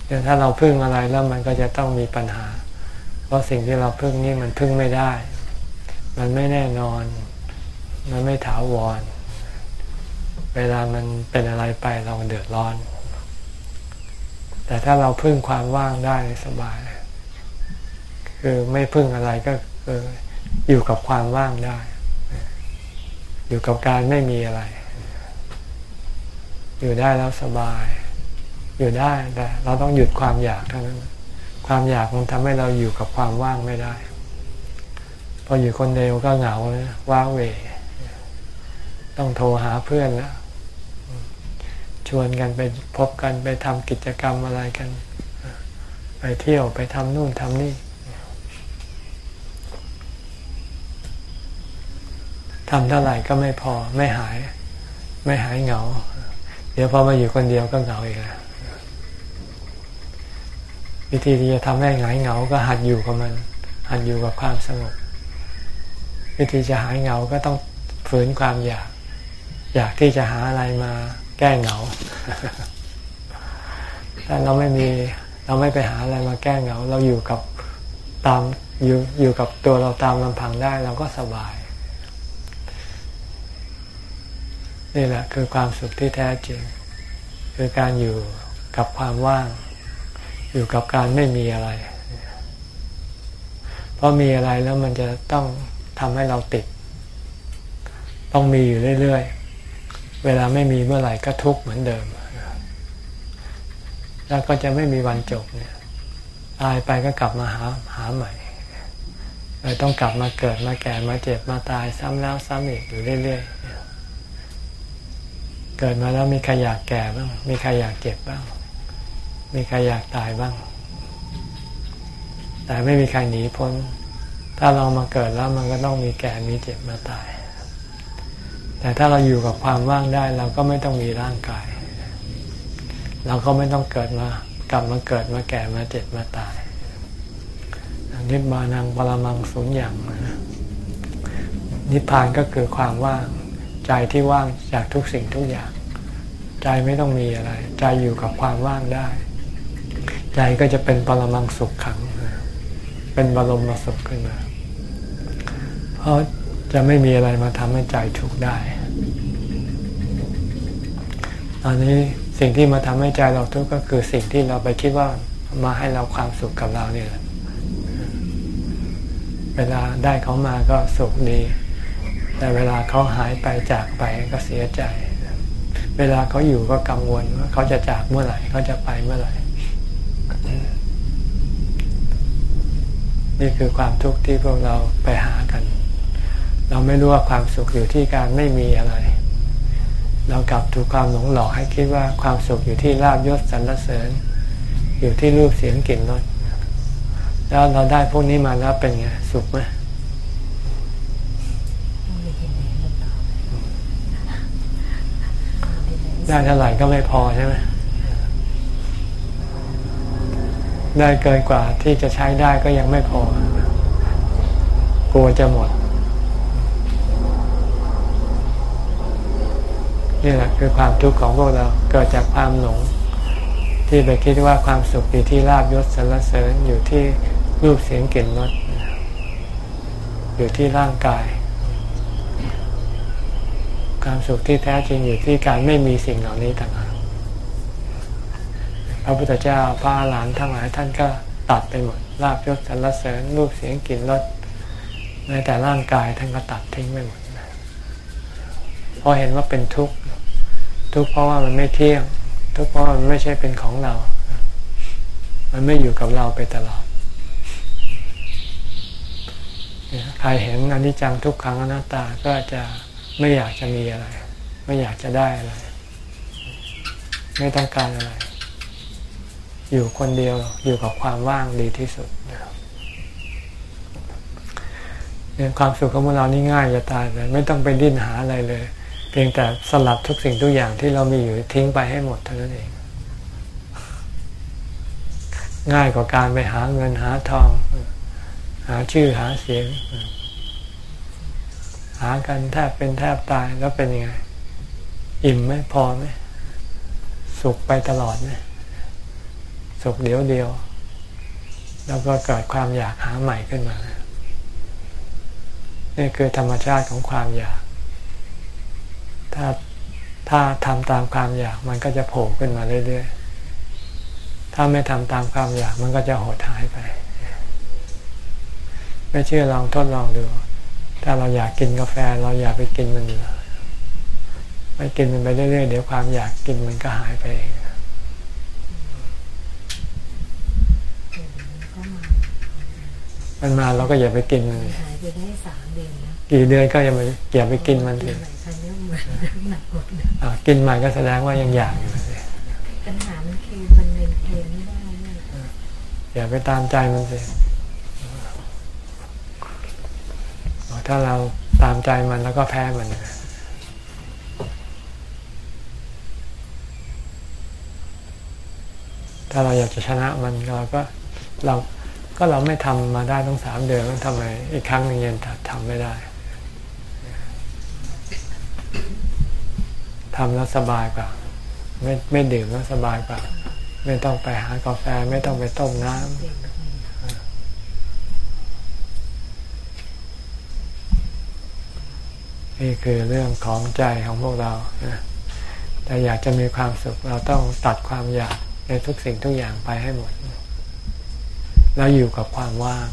เดี๋ยวถ้าเราพึ่งอะไรแล้วมันก็จะต้องมีปัญหา เพราะสิ่งที่เราพึ่งนี่มันพึ่งไม่ได้ มันไม่แน่นอน มันไม่ถาวร เวลามันเป็นอะไรไปเราเดือดร้อน แต่ถ้าเราพึ่งความว่างได้สบาย คือไม่พึ่งอะไรก็คืออยู่กับความว่างได้ อยู่กับการไม่มีอะไร อยู่ได้แล้วสบาย อยู่ได้แต่เราต้องหยุดความอยากเท่านั้น ความอยากมันทำให้เราอยู่กับความว่างไม่ได้ พออยู่คนเดียวก็เหงาว้าเว ต้องโทรหาเพื่อนแล้วชวนกันไปพบกันไปทำกิจกรรมอะไรกัน ไปเที่ยวไปทำนู่นทำนี่ ทำเท่าไหร่ก็ไม่พอไม่หาย ไม่หายเหงา เดี๋ยวพอมาอยู่คนเดียวก็เหงาอีกแล้ววิธีที่จะทำให้หายเหงาก็หัดอยู่กับมัน หัดอยู่กับความสงบ วิธีจะหายเหงาก็ต้องฝืนความอยาก อยากที่จะหาอะไรมาแก้เหงาถ้าเราไม่มีเราไม่ไปหาอะไรมาแก้เหงา เราอยู่กับตามอยู่อยู่กับตัวเราตามลำพังได้เราก็สบาย นี่แหละคือความสุขที่แท้จริง คือการอยู่กับความว่าง อยู่กับการไม่มีอะไร เพราะมีอะไรแล้วมันจะต้องทำให้เราติด ต้องมีอยู่เรื่อยๆ เวลาไม่มีเมื่อไหร่ก็ทุกข์เหมือนเดิม แล้วก็จะไม่มีวันจบเนี่ยตายไปก็กลับมาหาหาใหม่เลยต้องกลับมาเกิดมาแก่มาเจ็บมาตายซ้ำแล้วซ้ำอีกอยู่เรื่อยๆ เกิดมาแล้วมีใครอยากแก่บ้าง มีใครอยากเจ็บบ้าง มีใครอยากตายบ้าง แต่ไม่มีใครหนีพ้น ถ้าเรามาเกิดแล้วมันก็ต้องมีแก่มีเจ็บมาตาย แต่ถ้าเราอยู่กับความว่างได้ เราก็ไม่ต้องมีร่างกาย เราก็ไม่ต้องเกิดมากลับมาเกิดมาแก่มาเจ็บมาตายนิพพานังปรมังสุญญ์อย่างนิพพานก็คือความว่าง ใจที่ว่างจากทุกสิ่งทุกอย่าง ใจไม่ต้องมีอะไร ใจอยู่กับความว่างได้ ใจก็จะเป็นปรมังสุขขัง เป็นบรมมาสุขขึ้นมา เพราะจะไม่มีอะไรมาทำให้ใจทุกข์ได้ ตอนนี้สิ่งที่มาทำให้ใจเราทุกข์ก็คือสิ่งที่เราไปคิดว่ามาให้เราความสุขกับเราเนี่ยแหละเวลาได้เขามาก็สุขดี แต่เวลาเขาหายไปจากไปก็เสียใจ เวลาเขาอยู่ก็กังวลว่าเขาจะจากเมื่อไหร่เขาจะไปเมื่อไหร่ นี่คือความทุกข์ที่พวกเราไปหากัน เราไม่รู้ว่าความสุขอยู่ที่การไม่มีอะไร เรากลับถูกความหลงหลอกให้คิดว่าความสุขอยู่ที่ลาบยศสรรเสริญ อยู่ที่รูปเสียงกลิ่นรสแล้วเราได้พวกนี้มาแล้วเป็นไงสุขไหม ได้เท่าไหร่ก็ไม่พอใช่ไหมได้เกินกว่าที่จะใช้ได้ก็ยังไม่พอกลัวจะหมด นี่แหละคือความทุกข์ของพวกเราเกิดจากความหลง ที่ไปคิดว่าความสุขอยู่ที่ลาบยศสรรเสริญอยู่ที่รูปเสียงกลิ่นรสอยู่ที่ร่างกาย ความสุขที่แท้จริงอยู่ที่การไม่มีสิ่งเหล่านี้ต่างหากพระพุทธเจ้าพระอรหันต์ทั้งหลายท่านก็ตัดไปหมดลาบยศสรรเสริญรูปเสียงกลิ่นรสในแต่ร่างกายท่านก็ตัดทิ้งไปหมดเพราะเห็นว่าเป็นทุกข์ทุกข์เพราะว่ามันไม่เที่ยง ทุกข์เพราะมันไม่ใช่เป็นของเรา มันไม่อยู่กับเราไปตลอดใครเห็นอนิจจังทุกขังอนัตตาก็จะ ไม่อยากจะมีอะไร ไม่อยากจะได้อะไร ไม่ต้องการอะไร อยู่คนเดียวอยู่กับความว่างดีที่สุดเนี่ยความสุขของเรานี่ง่ายจะตายเลยไม่ต้องไปดิ้นหาอะไรเลย เพียงแต่สลับทุกสิ่งทุกอย่างที่เรามีอยู่ทิ้งไปให้หมดเท่านั้นเอง ง่ายกว่าการไปหาเงินหาทอง หาชื่อหาเสียง หากันแทบเป็นแทบตายแล้วเป็นยังไง อิ่มไหมพอไหมสุขไปตลอดไหมสุขเดียวเดียว แล้วก็เกิดความอยากหาใหม่ขึ้นมา นี่คือธรรมชาติของความอยาก ถ้าถ้าทำตามความอยากมันก็จะโผล่ขึ้นมาเรื่อยๆ ถ้าไม่ทำตามความอยากมันก็จะหดหายไป ไม่เชื่อลองทดลองดู ถ้าเราอยากกินกาแฟเราอย่าไปกินมันไม่กินมันไปเรื่อยๆเดี๋ยวความอยากกินมันก็หายไปเองมันมาเราก็อย่าไปกินมันหายไปได้สามเดือนแล้วกี่เดือนก็อย่าไปอย่าไปกินมันสิกินใหม่ก็แสดงว่ายังอยากอยู่สิปัญหามันคือมันเมนเทนไม่ได้อย่าไปตามใจมันสิ ถ้าเราตามใจมันแล้วก็แพ้มันถ้าเราอยากจะชนะมันเราก็เราก็เราไม่ทำมาได้ต้องสามเดือนแล้วทำไมอีกครั้งหนึ่งยังทำไม่ได้ทำแล้วสบายกว่า ไม่ไม่ดื่มแล้วสบายกว่า ไม่ต้องไปหากาแฟไม่ต้องไปต้มน้ำ นี่คือเรื่องของใจของพวกเราแต่อยากจะมีความสุขเราต้องตัดความอยากในทุกสิ่งทุกอย่างไปให้หมด แล้วอยู่กับความว่าง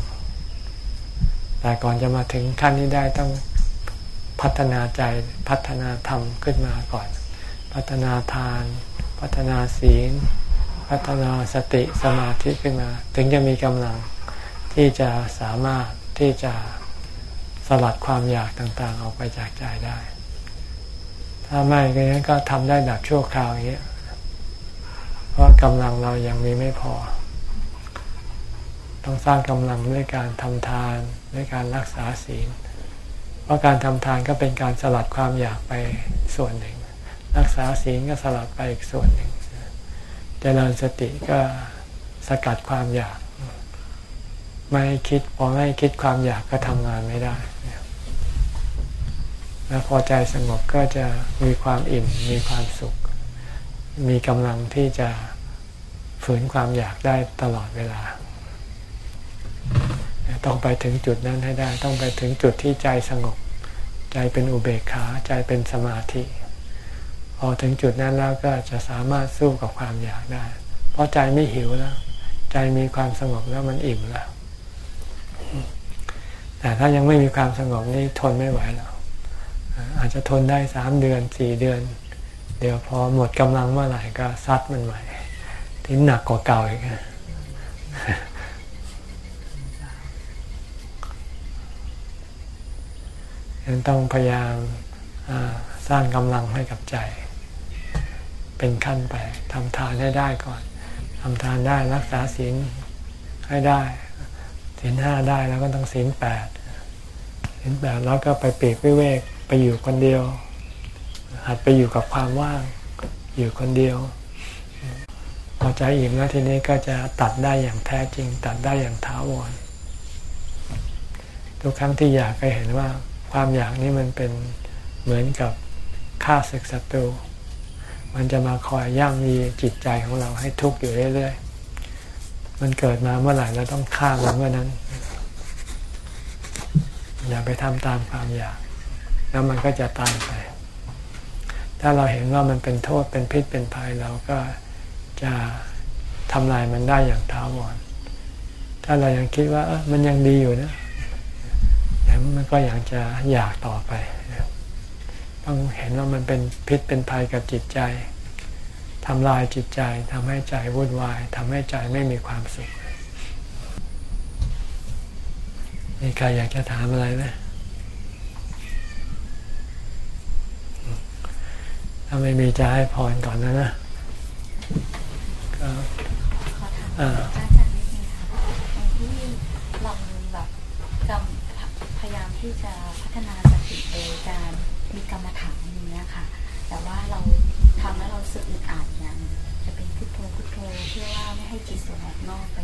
แต่ก่อนจะมาถึงขั้นนี้ได้ต้องพัฒนาใจพัฒนาธรรมขึ้นมาก่อน พัฒนาทาน พัฒนาศีล พัฒนาสติสมาธิขึ้นมา ถึงจะมีกำลังที่จะสามารถที่จะ สลัดความอยากต่างๆ ออกไปจากใจได้ ถ้าไม่ก็งั้นก็ทำได้แบบชั่วคราวอย่างเงี้ยเพราะกำลังเรายังมีไม่พอ ต้องสร้างกำลังด้วยการทำทานด้วยการรักษาศีล เพราะการทำทานก็เป็นการสลัดความอยากไปส่วนหนึ่ง รักษาศีลก็สลัดไปอีกส่วนหนึ่งเจริญสติก็สกัดความอยาก ไม่คิดพอไม่คิดความอยากก็ทำงานไม่ได้ แล้วพอใจสงบก็จะมีความอิ่มมีความสุข มีกำลังที่จะฝืนความอยากได้ตลอดเวลา ต้องไปถึงจุดนั้นให้ได้ ต้องไปถึงจุดที่ใจสงบ ใจเป็นอุเบกขาใจเป็นสมาธิ พอถึงจุดนั้นแล้วก็จะสามารถสู้กับความอยากได้ เพราะใจไม่หิวแล้ว ใจมีความสงบแล้วมันอิ่มแล้ว แต่ถ้ายังไม่มีความสงบนี่ทนไม่ไหวแล้ว อาจจะทนได้สามเดือนสี่เดือน เดี๋ยวพอหมดกำลังเมื่อไหร่ก็ซัดมันใหม่ ที่หนักกว่าเก่าอีกยังต้องพยายามสร้างกำลังให้กับใจ เป็นขั้นไปทำทานให้ได้ก่อนทำทานได้รักษาศีลให้ได้ศีลห้าได้แล้วก็ต้องศีลแปดศีลแปดแล้วก็ไปปีกวิเวก ไปอยู่คนเดียว หัดไปอยู่กับความว่าง อยู่คนเดียวพอใจอิ่มแล้วทีนี้ก็จะตัดได้อย่างแท้จริง ตัดได้อย่างท้าวรทุกครั้งที่อยากก็เห็นว่าความอยากนี้มันเป็นเหมือนกับฆ่าศึกศัตรูมันจะมาคอยย่ำยีจิตใจของเราให้ทุกข์อยู่เรื่อยๆ มันเกิดมาเมื่อไหร่เราต้องฆ่ามันเมื่อนั้น อย่าไปทำตามความอยาก แล้วมันก็จะตายไป ถ้าเราเห็นว่ามันเป็นโทษเป็นพิษเป็นภัยเราก็จะทำลายมันได้อย่างท้าวรถ้าเรายังคิดว่ามันยังดีอยู่นะแล้วมันก็ยังจะอยากต่อไป ต้องเห็นว่ามันเป็นพิษเป็นภัยกับจิตใจทำลายจิตใจทำให้ใจวุ่นวายทำให้ใจไม่มีความสุขมีใครอยากจะถามอะไรไหม ถ้าไม่มีจะให้พรก่อนนะนะก็อาจารย์นิดนึงค่ะที่เราแบบพยายามที่จะพัฒนาสติโดยการมีกรรมฐานอย่างเงี้ยค่ะ แต่ว่าเราทำแล้วเราสึกอึดอัดอย่างจะเป็นพุทโธพุทโธเพื่อว่าไม่ให้จิตส่วนออกนอกไป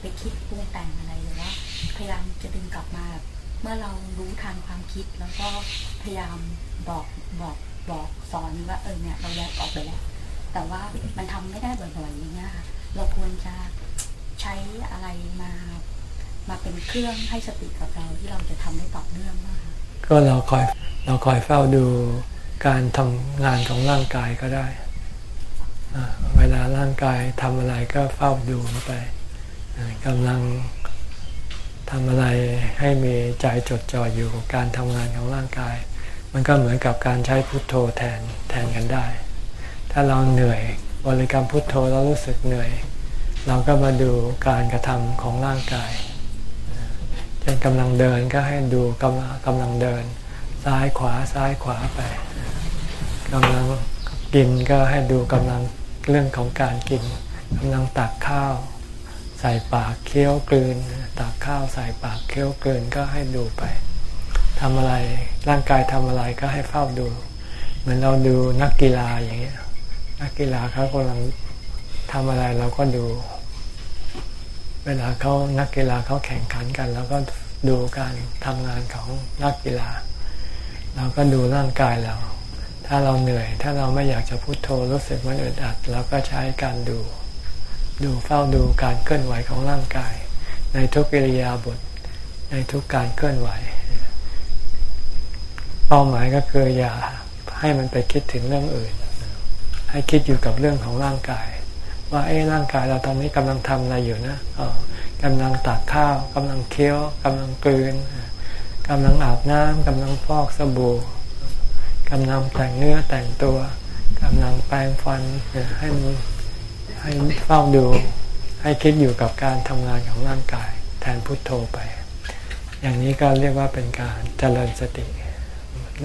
ไปคิดปรุงแต่งอะไรหรือว่าพยายามจะดึงกลับมา เมื่อเรารู้ทันความคิดแล้วก็พยายามบอกบอก บอกสอนว่าเออเนี่ยเราแยกออกไปแล้วแต่ว่ามันทำไม่ได้บ่อยๆอย่างเงี้ยค่ะเราควรจะใช้อะไรมามาเป็นเครื่องให้สติกับเราที่เราจะทำได้ต่อเนื่องมากก็เราคอยเราคอยเฝ้าดูการทำงานของร่างกายก็ได้เวลาร่างกายทำอะไรก็เฝ้าดูไปกำลังทำอะไรให้มีใจจดจ่ออยู่กับการทำงานของร่างกาย มันก็เหมือนกับการใช้พุทโธแทนแทนกันได้ ถ้าเราเหนื่อยบริกรรมพุทโธแล้วรู้สึกเหนื่อย เราก็มาดูการกระทำของร่างกายเช่นกำลังเดินก็ให้ดูกำลังกำลังเดิน ซ้ายขวาซ้ายขวาไปกำลังกินก็ให้ดูกำลังเรื่องของการกินกำลังตักข้าว ใส่ปากเคี้ยวกลืน ตักข้าวใส่ปากเคี้ยวกลืนก็ให้ดูไป ทำอะไร ร่างกายทำอะไรก็ให้เฝ้าดู เหมือนเราดูนักกีฬาอย่างเงี้ย นักกีฬาเขากำลังทำอะไรเราก็ดู เวลาเขานักกีฬาเขาแข่งขันกันเราก็ดูการทำงานของนักกีฬา เราก็ดูร่างกายเรา ถ้าเราเหนื่อย ถ้าเราไม่อยากจะพุโทโธรู้สึกมันอึดอัดเราก็ใช้การดู ดูเฝ้าดูการเคลื่อนไหวของร่างกาย ในทุกกิริยาบทในทุกการเคลื่อนไหว เป้าหมายก็คืออย่าให้มันไปคิดถึงเรื่องอื่น ให้คิดอยู่กับเรื่องของร่างกาย ว่าเอ้ร่างกายเราตอนนี้กำลังทำอะไรอยู่นะกำลังตักข้าวกำลังเคี้ยวกำลังกลืนกำลังอาบน้ำกำลังฟอกสบู่กำลังแต่งเนื้อแต่งตัวกำลังแปรงฟันให้มันให้เฝ้าดู ให้คิดอยู่กับการทำงานของร่างกาย แทนพุทโธไป อย่างนี้ก็เรียกว่าเป็นการเจริญสติ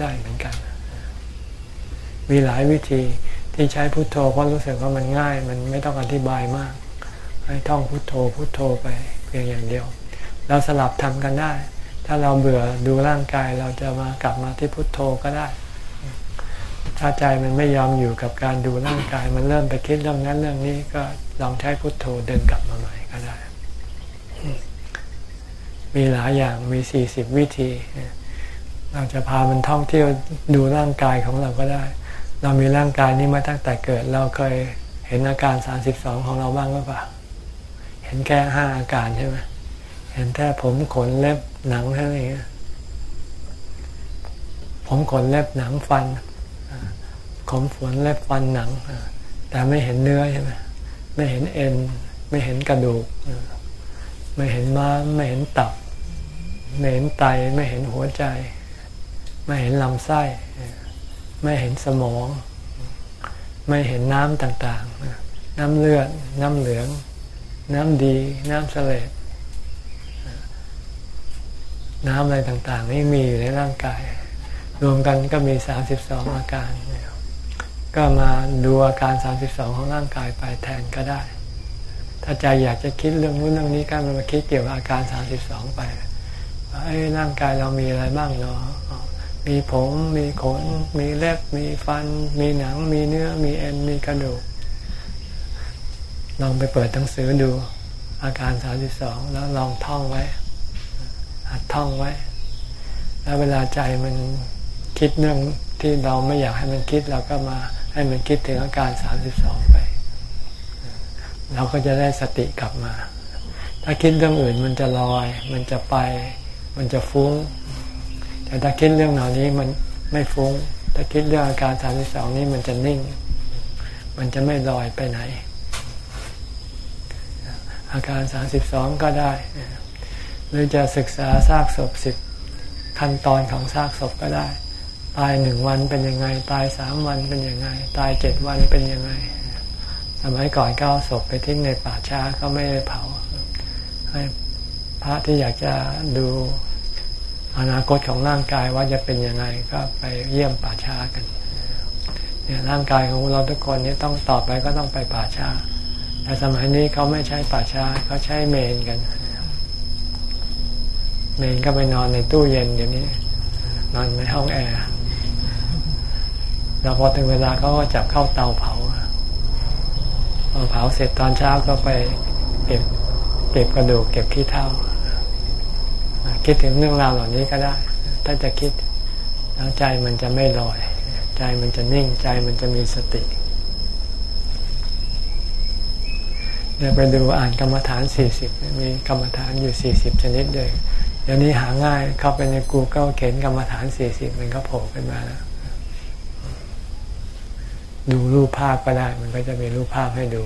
ได้เหมือนกัน มีหลายวิธีที่ใช้พุทโธเพราะรู้สึกว่ามันง่าย มันไม่ต้องอธิบายมาก ให้ท่องพุทโธพุทโธไปเพียงอย่างเดียว เราสลับทำกันได้ ถ้าเราเบื่อดูร่างกายเราจะมากลับมาที่พุทโธก็ได้ ถ้าใจมันไม่ยอมอยู่กับการดูร่างกาย มันเริ่มไปคิดเรื่องนั้นเรื่องนี้ก็ลองใช้พุทโธเดินกลับมาใหม่ก็ได้ มีหลายอย่างมีสี่สิบวิธี เราจะพามันท่องเที่ยวดูร่างกายของเราก็ได้ เรามีร่างกายนี้มาตั้งแต่เกิด เราเคยเห็นอาการสามสิบสองของเราบ้างหรือเปล่า เห็นแค่ห้าอาการใช่ไหมเห็นแค่ผมขนเล็บหนังแค่านี้ผมขนเล็บหนังฟันขมฝนและฟันหนัง แต่ไม่เห็นเนื้อใช่ไหมไม่เห็นเอ็น ไม่เห็นกระดูก ไม่เห็นม้ามไม่เห็นตับ ไม่เห็นไต ไม่เห็นหัวใจ ไม่เห็นลำไส้ ไม่เห็นสมอง ไม่เห็นน้ำต่างๆ น้ำเลือด น้ำเหลือง น้ำดี น้ำเสลดน้ำอะไรต่างๆ นี่มีอยู่ในร่างกาย รวมกันก็มีสามสิบสองอาการ ก็มาดูอาการ 32 ของร่างกายไปแทนก็ได้ ถ้าใจอยากจะคิดเรื่องนู้นเรื่องนี้ก็มาคิดเกี่ยวกับอาการ 32 ไปว่าไอ้ร่างกายเรามีอะไรบ้างเนาะ มีผม มีขน มีเล็บ มีฟัน มีหนัง มีเนื้อ มีเอ็น มีกระดูก ลองไปเปิดหนังสือดูอาการ32แล้วลองท่องไว้ หัดท่องไว้ แล้วเวลาใจมันคิดเรื่องที่เราไม่อยากให้มันคิดเราก็มาให้มันคิดถึงอาการสามสิบองไป เราก็จะได้สติกลับมา ถ้าคิดเรื่องอื่นมันจะลอย มันจะไป มันจะฟุ้ง แต่ถ้าคิดเรื่องเหล่านี้มันไม่ฟุ้ง ถ้าคิดเรื่องอาการสามสิบสองนี้มันจะนิ่ง มันจะไม่ลอยไปไหน อาการสามสิบสองก็ได้ หรือจะศึกษาซากศพสิบขั้นตอนของซากศพก็ได้ ตายหนึ่งวันเป็นยังไง ตายสามวันเป็นยังไง ตายเจ็ดวันเป็นยังไง สมัยก่อนก็เอาศพไปทิ้งในป่าช้าก็ไม่ได้เผาให้พระที่อยากจะดู อนาคตของร่างกายว่าจะเป็นยังไงก็ไปเยี่ยมป่าช้ากันเนี่ยร่างกายของเราทุกคนนี้ต้องต่อไปก็ต้องไปป่าช้าแต่สมัยนี้เขาไม่ใช้ป่าช้าเขาใช้เมนกัน เมนก็ไปนอนในตู้เย็นเดี๋ยวนี้ นอนในห้องแอร์แล้วพอถึงเวลาเขาก็จับเข้าเตาเผาพอเผาเสร็จตอนเช้าก็ไปเก็บเก็บกระดูกเก็บขี้เท่า คิดถึงเรื่องราวเหล่านี้ก็ได้ ถ้าจะคิดแล้วใจมันจะไม่ลอย ใจมันจะนิ่งใจมันจะมีสติเดี๋ยวไปดูอ่านกรรมฐานสี่สิบมีกรรมฐานอยู่สี่สิบชนิดเลยเดี๋ยวนี้หาง่ายเข้าไปใน Google เขียนกรรมฐานสี่สิบมันก็โผล่ขึ้นมาแล้วดูรูปภาพก็ได้ มันก็จะมีรูปภาพให้ดู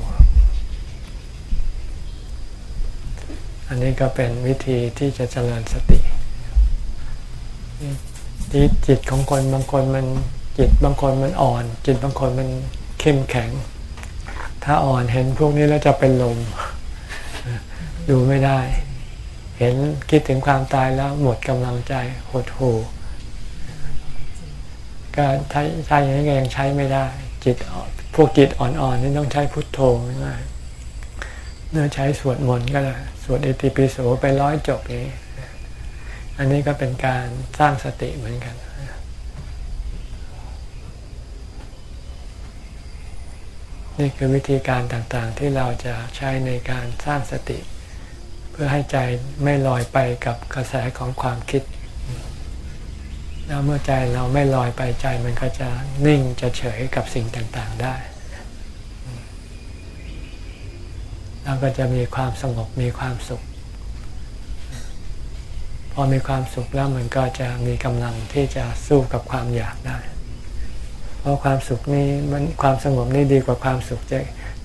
อันนี้ก็เป็นวิธีที่จะเจริญสติที่จิตของคนบางคนมันจิตบางคนมันอ่อน จิตบางคนมันเข้มแข็ง ถ้าอ่อนเห็นพวกนี้แล้วจะเป็นลม ดูไม่ได้ เห็นคิดถึงความตายแล้วหมดกำลังใจหดหูก็ใช้ใช้อย่างนี้ยังใช้ไม่ได้ จิตพวกจิตอ่อนๆนี่ต้องใช้พุทโธง่ายเนื้อใช้สวดมนต์ก็ได้ วดอิติปิโสไปร้อยจบนี้ อันนี้ก็เป็นการสร้างสติเหมือนกัน นี่คือวิธีการต่างๆที่เราจะใช้ในการสร้างสติ เพื่อให้ใจไม่ลอยไปกับกระแสของความคิด แล้วเมื่อใจเราไม่ลอยไปใจมันก็จะนิ่งจะเฉยกับสิ่งต่างๆได้ เราก็จะมีความสงบมีความสุข พอมีความสุขแล้วมันก็จะมีกำลังที่จะสู้กับความอยากได้ เพราะความสุขนี้มันความสงบนี่ดีกว่าความสุข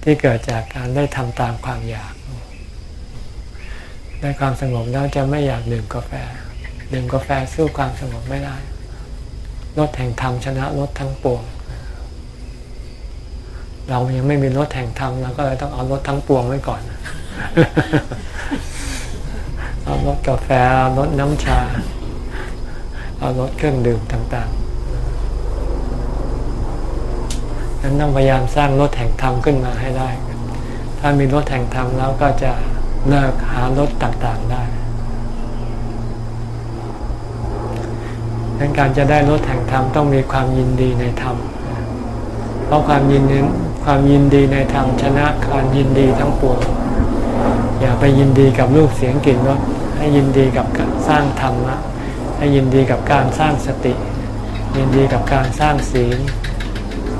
ที่เกิดจากการได้ทำตามความอยาก ได้ความสงบแล้วจะไม่อยากดื่มกาแฟ ดื่มกาแฟสู้ความสงบไม่ได้รถแห่งธรรมชนะรถทั้งปวง เรายังไม่มีรถแห่งธรรมเราก็เลยต้องเอารถทั้งปวงไว้ก่อนเอารถกาแฟเอารถน้ำชา เอารถเครื่องดื่มต่างๆนั้นต้องพยายามสร้างรถแห่งธรรมขึ้นมาให้ได้ ถ้ามีรถแห่งธรรมแล้วก็จะเลิกหารถต่างๆได้ดังการจะได้รถแห่งธรรมต้องมีความยินดีในธรรม เพราะความยินดี ความยินดีในธรรมชนะการยินดีทั้งปวงอย่าไปยินดีกับรูปเสียงกลิ่นรสให้ยินดีกับการสร้างธรรมะให้ยินดีกับการสร้างสติ ยินดีกับการสร้างศีล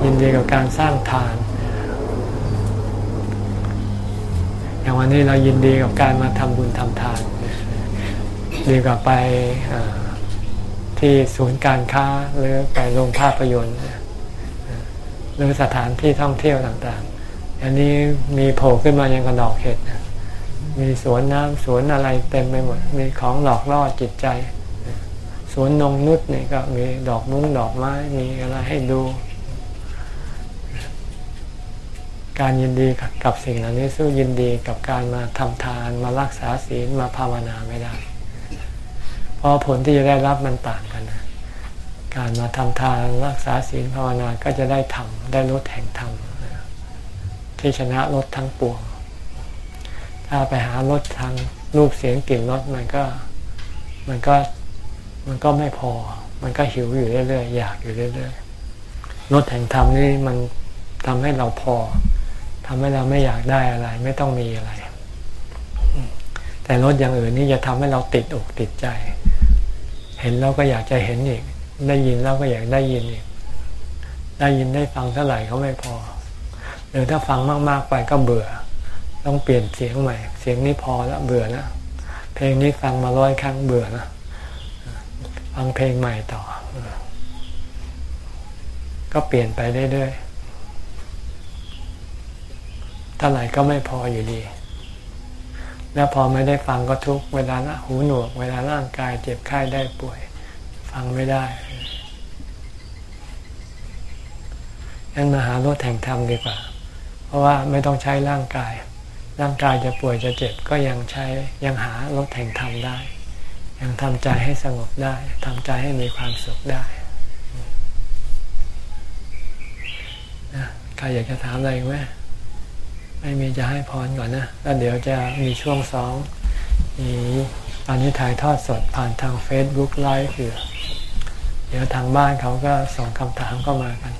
ยินดีกับการสร้างทาน อย่างวันนี้เรายินดีกับการมาทำบุญทำทาน ดีกว่าไปที่ศูนย์การค้าหรือไปโรงภาพยนตร์ หรือสถานที่ท่องเที่ยวต่างๆ อันนี้มีโผล่ขึ้นมายังกระดอกเห็ดมีสวนน้ำสวนอะไรเต็มไปหมด มีของหลอกล่อจิตใจ สวนนงนุษนี่ก็มีดอกมุ้งดอกไม้มีอะไรให้ดู การยินดีกับสิ่งเหล่านี้สู้ยินดีกับการมาทำทานมารักษาศีลมาภาวนาไม่ได้ เพราะผลที่จะได้รับมันต่างกันนะ การมาทำทานรักษาศีลภาวนาก็จะได้ทำได้ลดแห่งธรรมที่ชนะลดทั้งปวง ถ้าไปหาลดทางรูปเสียงกลิ่นรสมันก็มันก็มันก็ไม่พอ มันก็หิวอยู่เรื่อยๆอยากอยู่เรื่อยๆลดแห่งธรรมนี่มันทำให้เราพอทำให้เราไม่อยากได้อะไร ไม่ต้องมีอะไร แต่ลดอย่างอื่นนี่จะทำให้เราติดอกติดใจ เห็นแล้วก็อยากจะเห็นอีก ได้ยินแล้วก็อยากได้ยินอีกได้ยินได้ฟังเท่าไหร่เขาไม่พอ หรือถ้าฟังมากๆไปก็เบื่อ ต้องเปลี่ยนเสียงใหม่ เสียงนี้พอแล้วเบื่อแล้วเพลงนี้ฟังมาร้อยครั้งเบื่อแล้วฟังเพลงใหม่ต่อ ก็เปลี่ยนไปเรื่อยๆเท่าไหร่ก็ไม่พออยู่ดี แล้วพอไม่ได้ฟังก็ทุกเวลาหูหนวก เวลาร่างกายเจ็บไข้ได้ป่วย ฟังไม่ได้ งั้นมาหารถแห่งธรรมดีกว่า เพราะว่าไม่ต้องใช้ร่างกาย ร่างกายจะป่วยจะเจ็บก็ยังใช้ยังหารถแห่งธรรมได้ ยังทำใจให้สงบได้ทำใจให้มีความสุขได้นะใครอยากจะถามอะไรไหมไม่มีจะให้พรก่อนนะ แล้วเดี๋ยวจะมีช่วงสองมีตอนนี้ถ่ายทอดสดผ่านทาง Facebook ไลฟ์อยู่ เดี๋ยวทางบ้านเขาก็ส่งคำถามเข้ามากัน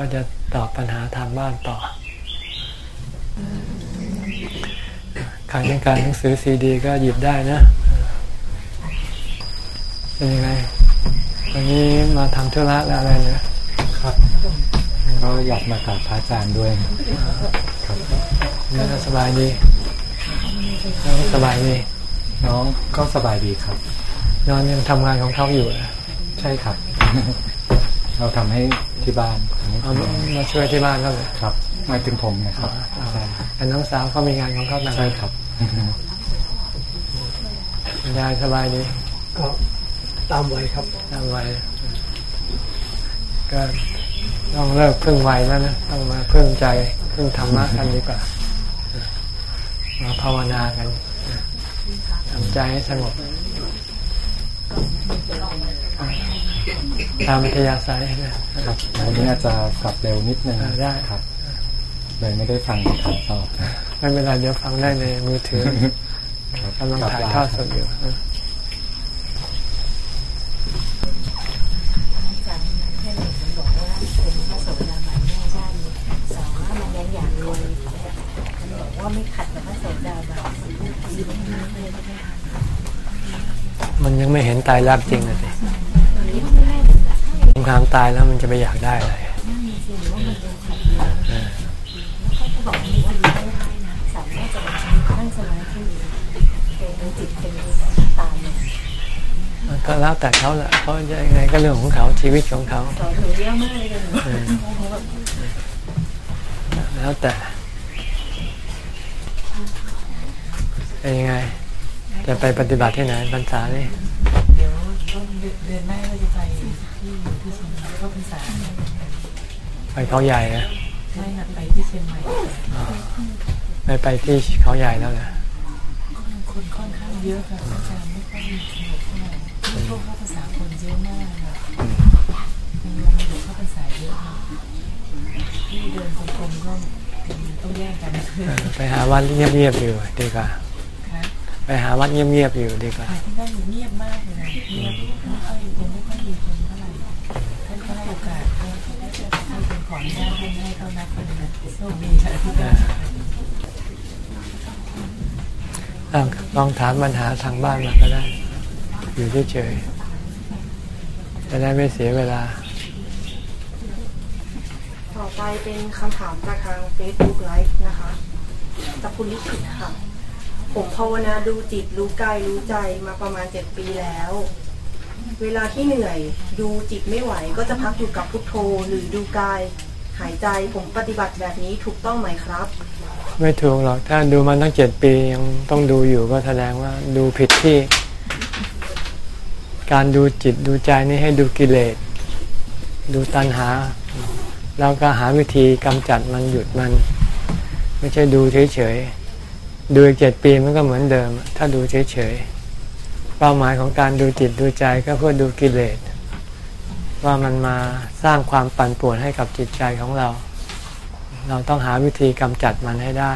ก็จะตอบปัญหาทางบ้านต่อใครต้องการหนังสือซีดี ก็หยิบได้นะเป็นยังไงวันนี้มาทำธุระอะไรเนี่ยครับก็อยากมากราบพระอาจารย์ด้วยครับนี่ก็สบายดีน้องสบายดี น้องก็สบายดีครับ นอนยังทำงานของเขาอยู่นะใช่ครับ เราทำให้ที่บ้านทำให้เอามามาช่วยที่บ้านเขาเลยครับหมายถึงผมนะครับใช่แต่น้องสาวเขามีงานของเขาต่างใช่ครับคุณยายสบายดีก็ตามวัยครับทำไว้ก็ต้องเลิกพึ่งไวแล้วนะต้องมาพึ่งใจพึ่งธรรมะกันดีกว่ามาภาวนากันทำใจให้สงบ ตามวิทยาสายนะครับวันนี้อาจจะกลับเร็วนิดนึงอ่าได้ครับเลยไม่ได้ฟังข่าวต่อไม่เป็นไรเดี๋ยวฟังได้ในมือถือครับกำลังถ่ายทอดสดอยู่อาจารย์แค่หนึ่งมันบอกว่าเป็นพระโสดาบันแม่ชาตินี้สองว่ามันยังอยากรวยมันบอกว่าไม่ขัดกับพระโสดาบันสีมันมีเลยก็ไม่ทันมันยังไม่เห็นตายรักจริงนะสิ ครามตายแล้วมันจะไปอยากได้อะไรนั่นมีสิหรือว่ามันยังขัดอยู่แล้วเขาก็บอกมีว่าดีได้นะสามารถจะนั่งสมาธิเป็นจิตเป็นตามเนี่ยมันก็แล้วแต่เขาแหละเขาจะยังไงก็เรื่องของเขาชีวิตของเขาสอนหนูเยอะมากเลยหนูเออแล้วแต่เป็นยังไง จะไปปฏิบัติที่ไหนพรรษานี่เดี๋ยวต้นเดือนหน้าาพรรษาไปเขาใหญ่นะไม่นัดไปที่เชียงใหม่ไม่ไปที่เขาใหญ่แล้วนะคนค่อนข้างเยอะค่ะอาจารย์ไม่ค่อยมีสนุกเท่าไหร่ที่พวกเข้าภาษาคนเยอะมากค่ะมีลงมาอยู่เข้าภาษาเยอะค่ะที่เดินกลมๆก็ต้องแยกกันเออไปหาวัดเงียบๆอยู่ดีกว่าค่ะไปหาวัดเงียบๆอยู่ดีกว่าค่ะที่นั่นเงียบมากเลยนะเงียบไม่ค่อยยังไม่ อกาสให้ให้เป็นของญาติให้ให้เขานับเป็นโชคดีค่ะลองถามปัญหาทางบ้านมาก็ได้ อยู่เฉยๆจะได้ไม่เสียเวลา ต่อไปเป็นคำถามจากทาง Facebook Live นะคะจากคุณลิขิตค่ะ ผมภาวนาดูจิตรู้กายรู้ใจมาประมาณ7ปีแล้ว เวลาที่เหนื่อย ดูจิตไม่ไหว ก็จะพักอยู่กับพุทโธหรือดูกาย หายใจผมปฏิบัติแบบนี้ถูกต้องไหมครับ ไม่ถูกหรอกถ้าดูมาตั้งเจ็ดปียังต้องดูอยู่ก็แสดงว่าดูผิดที่ การดูจิตดูใจนี่ให้ดูกิเลสดูตัณหา แล้วก็หาวิธีกำจัดมันหยุดมัน ไม่ใช่ดูเฉยๆดูอีกเจ็ดปีมันก็เหมือนเดิม ถ้าดูเฉยๆ เป้าหมายของการดูจิตดูใจก็เพื่อดูกิเลส ว่ามันมาสร้างความปั่นป่วนให้กับจิตใจของเรา เราต้องหาวิธีกำจัดมันให้ได้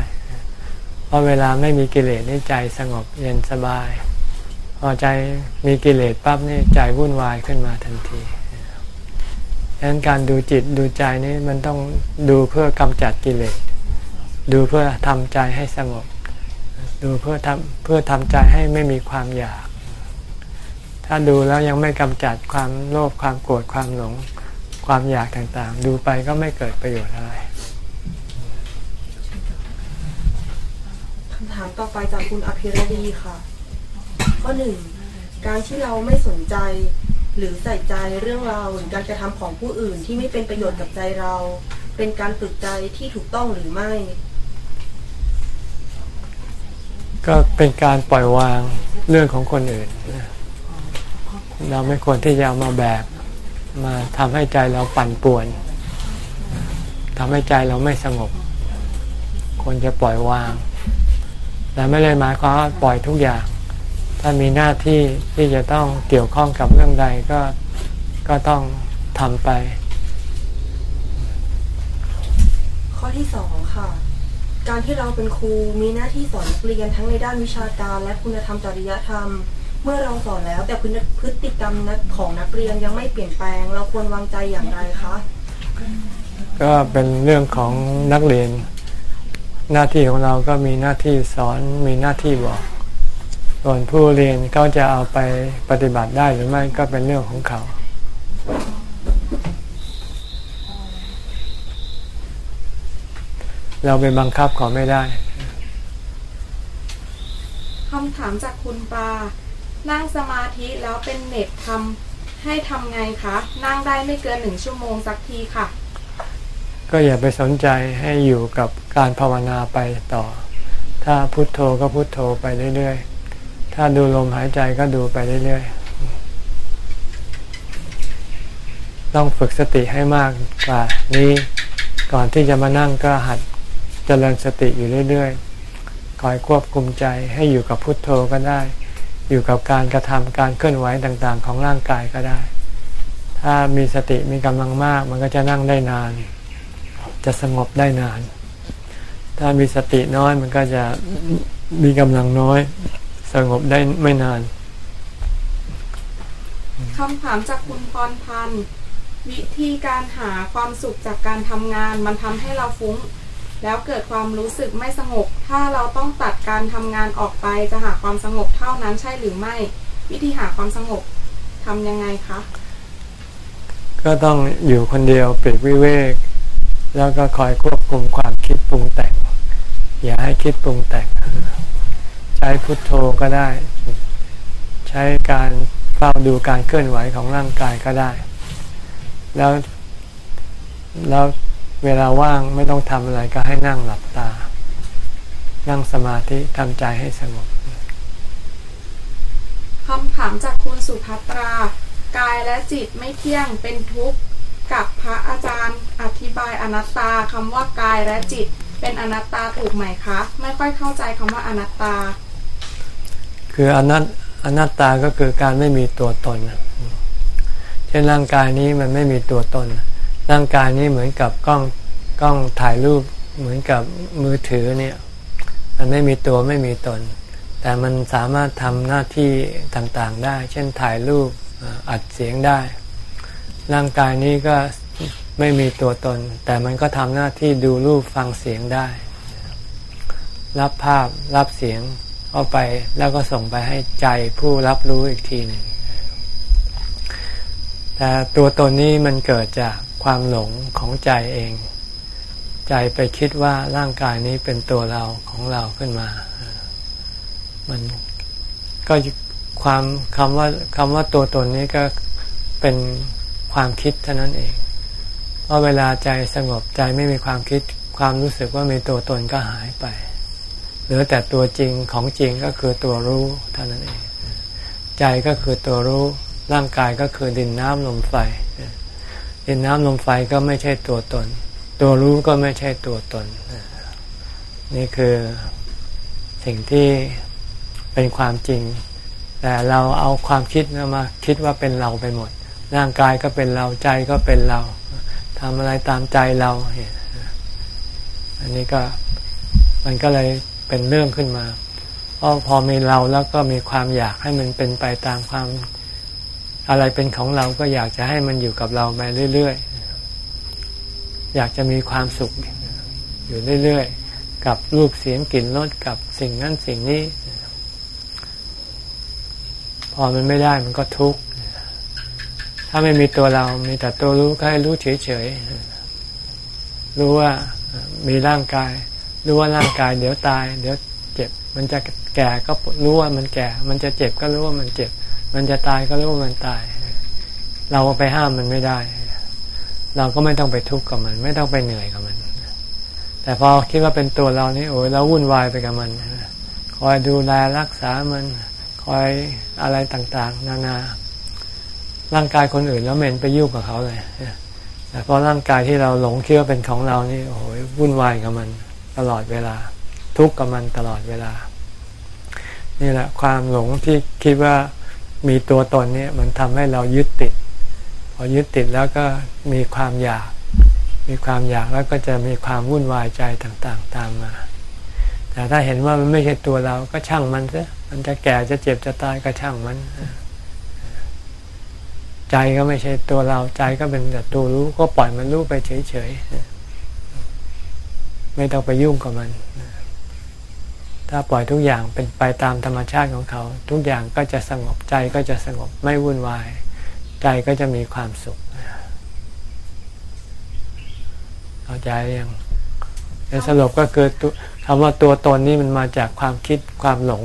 เพราะเวลาไม่มีกิเลสนี่ใจสงบเย็นสบาย พอใจมีกิเลสปั๊บนี่ใจวุ่นวายขึ้นมาทันทีดังนั้นการดูจิตดูใจนี่มันต้องดูเพื่อกำจัดกิเลส ดูเพื่อทำใจให้สงบ ดูเพื่อทำเพื่อทำใจให้ไม่มีความอยาก ถ้าดูแล้วยังไม่กำจัดความโลภความโกรธความหลง ความอยากต่างๆ ดูไปก็ไม่เกิดประโยชน์อะไรคำถามต่อไปจากคุณอภิรดีค่ะ ข้อหนึ่งการที่เราไม่สนใจหรือใส่ใจเรื่องราวหรือการกระทำของผู้อื่นที่ไม่เป็นประโยชน์กับใจเรา เป็นการฝึกใจที่ถูกต้องหรือไม่ ก็เป็นการปล่อยวางเรื่องของคนอื่นนะ เราไม่ควรที่จะเอามาแบกมาทำให้ใจเราปั่นป่วนทำให้ใจเราไม่สงบ ควรจะปล่อยวาง แต่ไม่ได้หมายความว่าปล่อยทุกอย่าง ถ้ามีหน้าที่ที่จะต้องเกี่ยวข้องกับเรื่องใดก็ก็ต้องทำไป ข้อที่สองค่ะ การที่เราเป็นครูมีหน้าที่สอนนักเรียนทั้งในด้านวิชาการและคุณธรรมจริยธรรม เมื่อเราสอนแล้ว แต่พฤติกรรมของนักเรียนยังไม่เปลี่ยนแปลง เราควรวางใจอย่างไรคะก็เป็นเรื่องของนักเรียน หน้าที่ของเราก็มีหน้าที่สอนมีหน้าที่บอกส่วนผู้เรียนเขาจะเอาไปปฏิบัติได้หรือไม่ก็เป็นเรื่องของเขา เราไปบังคับเขาไม่ได้คำถามจากคุณปา นั่งสมาธิแล้วเป็นเน็ตทำให้ทำไงคะ นั่งได้ไม่เกินหนึ่งชั่วโมงสักทีค่ะ ก็อย่าไปสนใจให้อยู่กับการภาวนาไปต่อ ถ้าพุโทโธก็พุโทโธไปเรื่อยๆ ถ้าดูลมหายใจก็ดูไปเรื่อยๆ ต้องฝึกสติให้มากกว่านี้ก่อนที่จะมานั่งก็หัดเจริญสติอยู่เรื่อยๆ คอยควบคุมใจให้อยู่กับพุโทโธก็ได้ อยู่กับการกระทำการเคลื่อนไหวต่างๆ ของร่างกายก็ได้ ถ้ามีสติมีกำลังมาก มันก็จะนั่งได้นาน จะสงบได้นาน ถ้ามีสติน้อยมันก็จะมีกำลังน้อย สงบได้ไม่นานคำถามจากคุณพรพันธ์วิธีการหาความสุขจากการทำงาน มันทำให้เราฟุ้ง แล้วเกิดความรู้สึกไม่สงบ ถ้าเราต้องตัดการทำงานออกไปจะหาความสงบเท่านั้นใช่หรือไม่ วิธีหาความสงบทำยังไงคะ ก็ต้องอยู่คนเดียวปลีกวิเวก แล้วก็คอยควบคุมความคิดปรุงแต่ง อย่าให้คิดปรุงแต่ง ใช้พุทโธก็ได้ ใช้การเฝ้าดูการเคลื่อนไหวของร่างกายก็ได้ แล้วแล้ว เวลาว่างไม่ต้องทำอะไรก็ให้นั่งหลับตา นั่งสมาธิทำใจให้สงบคำถามจากคุณสุภัตรา กายและจิตไม่เที่ยงเป็นทุกข์กับพระอาจารย์อธิบายอนัตตาคำว่ากายและจิต เป็นอนัตตาถูกไหมคะ ไม่ค่อยเข้าใจคำว่าอนัตตา คืออนัตอนัตตาก็คือการไม่มีตัวตนเช่นร่างกายนี้มันไม่มีตัวตน ร่างกายนี้เหมือนกับกล้องกล้องถ่ายรูปเหมือนกับมือถือเนี่ยมันไม่มีตัวไม่มีตน แต่มันสามารถทำหน้าที่ต่างๆได้ เช่นถ่ายรูปอัดเสียงได้ ร่างกายนี้ก็ไม่มีตัวตน แต่มันก็ทำหน้าที่ดูรูปฟังเสียงได้ รับภาพรับเสียงเข้าไปแล้วก็ส่งไปให้ใจผู้รับรู้อีกทีหนึ่งแต่ตัวตนนี้มันเกิดจาก ความหลงของใจเอง ใจไปคิดว่าร่างกายนี้เป็นตัวเราของเราขึ้นมา มันก็ความคำว่าคำว่าตัวตนนี้ก็เป็นความคิดเท่านั้นเอง เพราะเวลาใจสงบใจไม่มีความคิด ความรู้สึกว่ามีตัวตนก็หายไป เหลือแต่ตัวจริงของจริงก็คือตัวรู้เท่านั้นเอง ใจก็คือตัวรู้ ร่างกายก็คือดินน้ำลมไฟ ดินน้ำลมไฟก็ไม่ใช่ตัวตน ตัวรู้ก็ไม่ใช่ตัวตน นี่คือสิ่งที่เป็นความจริง แต่เราเอาความคิดมาคิดว่าเป็นเราไปหมด ร่างกายก็เป็นเราใจก็เป็นเราทำอะไรตามใจเรา อันนี้ก็มันก็เลยเป็นเรื่องขึ้นมาเพราะพอมีเราแล้วก็มีความอยากให้มันเป็นไปตามความ อะไรเป็นของเราก็อยากจะให้มันอยู่กับเราไปเรื่อยๆ อยากจะมีความสุขอยู่เรื่อยๆ กับรูปเสียงกลิ่นรสกับสิ่งนั้นสิ่งนี้ พอมันไม่ได้มันก็ทุกข์ ถ้าไม่มีตัวเรา มีแต่ตัวรู้ก็ให้รู้เฉยๆ รู้ว่ามีร่างกาย รู้ว่าร่างกาย เดี๋ยวตาย เดี๋ยวเจ็บ มันจะแก่ก็รู้ว่ามันแก่ มันจะเจ็บก็รู้ว่ามันเจ็บ มันจะตายก็รู้ว่ามันตาย เราไปห้ามมันไม่ได้ เราก็ไม่ต้องไปทุกข์กับมัน ไม่ต้องไปเหนื่อยกับมัน แต่พอคิดว่าเป็นตัวเรานี่โอ้ยเราวุ่นวายไปกับมันคอยดูแลรักษามันคอยอะไรต่างๆ นานา ร่างกายคนอื่นแล้วเมนไปยุ่งกับเขาเลยแต่พอร่างกายที่เราหลงเชื่อเป็นของเรานี่ โอ้ยวุ่นวายกับมัน ตลอดเวลา ทุกข์กับมันตลอดเวลา นี่แหละ ความหลงที่คิดว่า มีตัวตนเนี่ยมันทำให้เรายึดติด พอยึดติดแล้วก็มีความอยาก มีความอยากแล้วก็จะมีความวุ่นวายใจต่างๆ ตามมา แต่ถ้าเห็นว่ามันไม่ใช่ตัวเราก็ช่างมันซะมันจะแก่จะเจ็บจะตายก็ช่างมัน ใจก็ไม่ใช่ตัวเราใจก็เป็นแต่ตัวรู้ก็ปล่อยมันรู้ไปเฉยๆไม่ต้องไปยุ่งกับมัน ถ้าปล่อยทุกอย่างเป็นไปตามธรรมชาติของเขา ทุกอย่างก็จะสงบใจก็จะสงบไม่วุ่นวาย ใจก็จะมีความสุขเข้าใจยังในสรุปก็คือคำว่าตัวตนนี้มันมาจากความคิดความหลง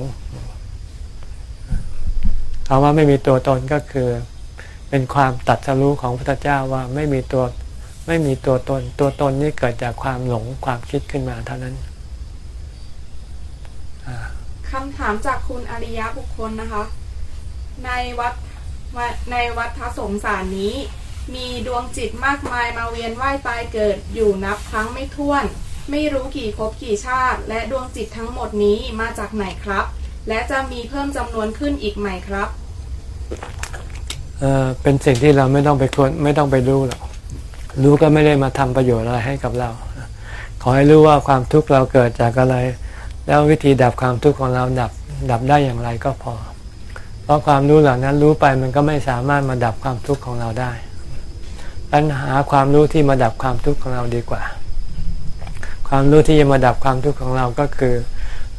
คำว่าไม่มีตัวตนก็คือ เป็นความตัดสรู้ของพระพุทธเจ้าว่าไม่มีตัวไม่มีตัวตน ตัวตนนี้เกิดจากความหลงความคิดขึ้นมาเท่านั้น คำถามจากคุณอริยบุคคลนะคะ ในวัดในวัดทสงสารนี้ มีดวงจิตมากมายมาเวียนว่ายตายเกิดอยู่นับครั้งไม่ถ้วน ไม่รู้กี่ภพกี่ชาติ และดวงจิตทั้งหมดนี้มาจากไหนครับ และจะมีเพิ่มจำนวนขึ้นอีกไหมครับเออเป็นสิ่งที่เราไม่ต้องไปควรไม่ต้องไปรู้หรอกรู้ก็ไม่ได้มาทำประโยชน์อะไรให้กับเรา ขอให้รู้ว่าความทุกข์เราเกิดจากอะไร แล้ววิธีดับความทุกข์ของเราดับดับได้อย่างไรก็พอ เพราะความรู้เหล่านั้นรู้ไปมันก็ไม่สามารถมาดับความทุกข์ของเราได้ปัญหาความรู้ที่มาดับความทุกข์ของเราดีกว่า ความรู้ที่จะมาดับความทุกข์ของเราก็คือ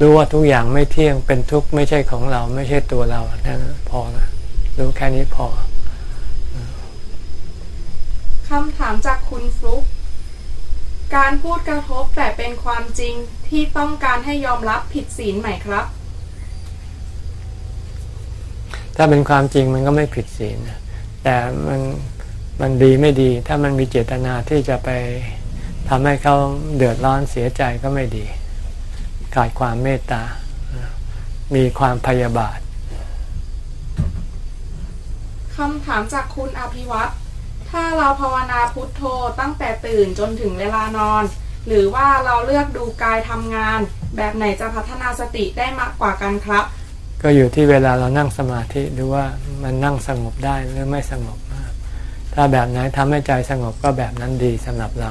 รู้ว่าทุกอย่างไม่เที่ยงเป็นทุกข์ไม่ใช่ของเราไม่ใช่ตัวเราแค่นั้นพอนะรู้แค่นี้พอคำถามจากคุณฟลุกการพูดกระทบแต่เป็นความจริง ที่ต้องการให้ยอมรับผิดศีลไหมครับ ถ้าเป็นความจริงมันก็ไม่ผิดศีลแต่มันมันดีไม่ดี ถ้ามันมีเจตนาที่จะไปทำให้เขาเดือดร้อนเสียใจก็ไม่ดี ขาดความเมตตา มีความพยาบาทคำถามจากคุณอภิวัตถ้าเราภาวนาพุทโธตั้งแต่ตื่นจนถึงเวลานอน หรือว่าเราเลือกดูกายทำงาน แบบไหนจะพัฒนาสติได้มากกว่ากันครับ ก็อยู่ที่เวลาเรานั่งสมาธิดูว่ามันนั่งสงบได้หรือไม่สงบ ถ้าแบบไหนทำให้ใจสงบก็แบบนั้นดีสำหรับเรา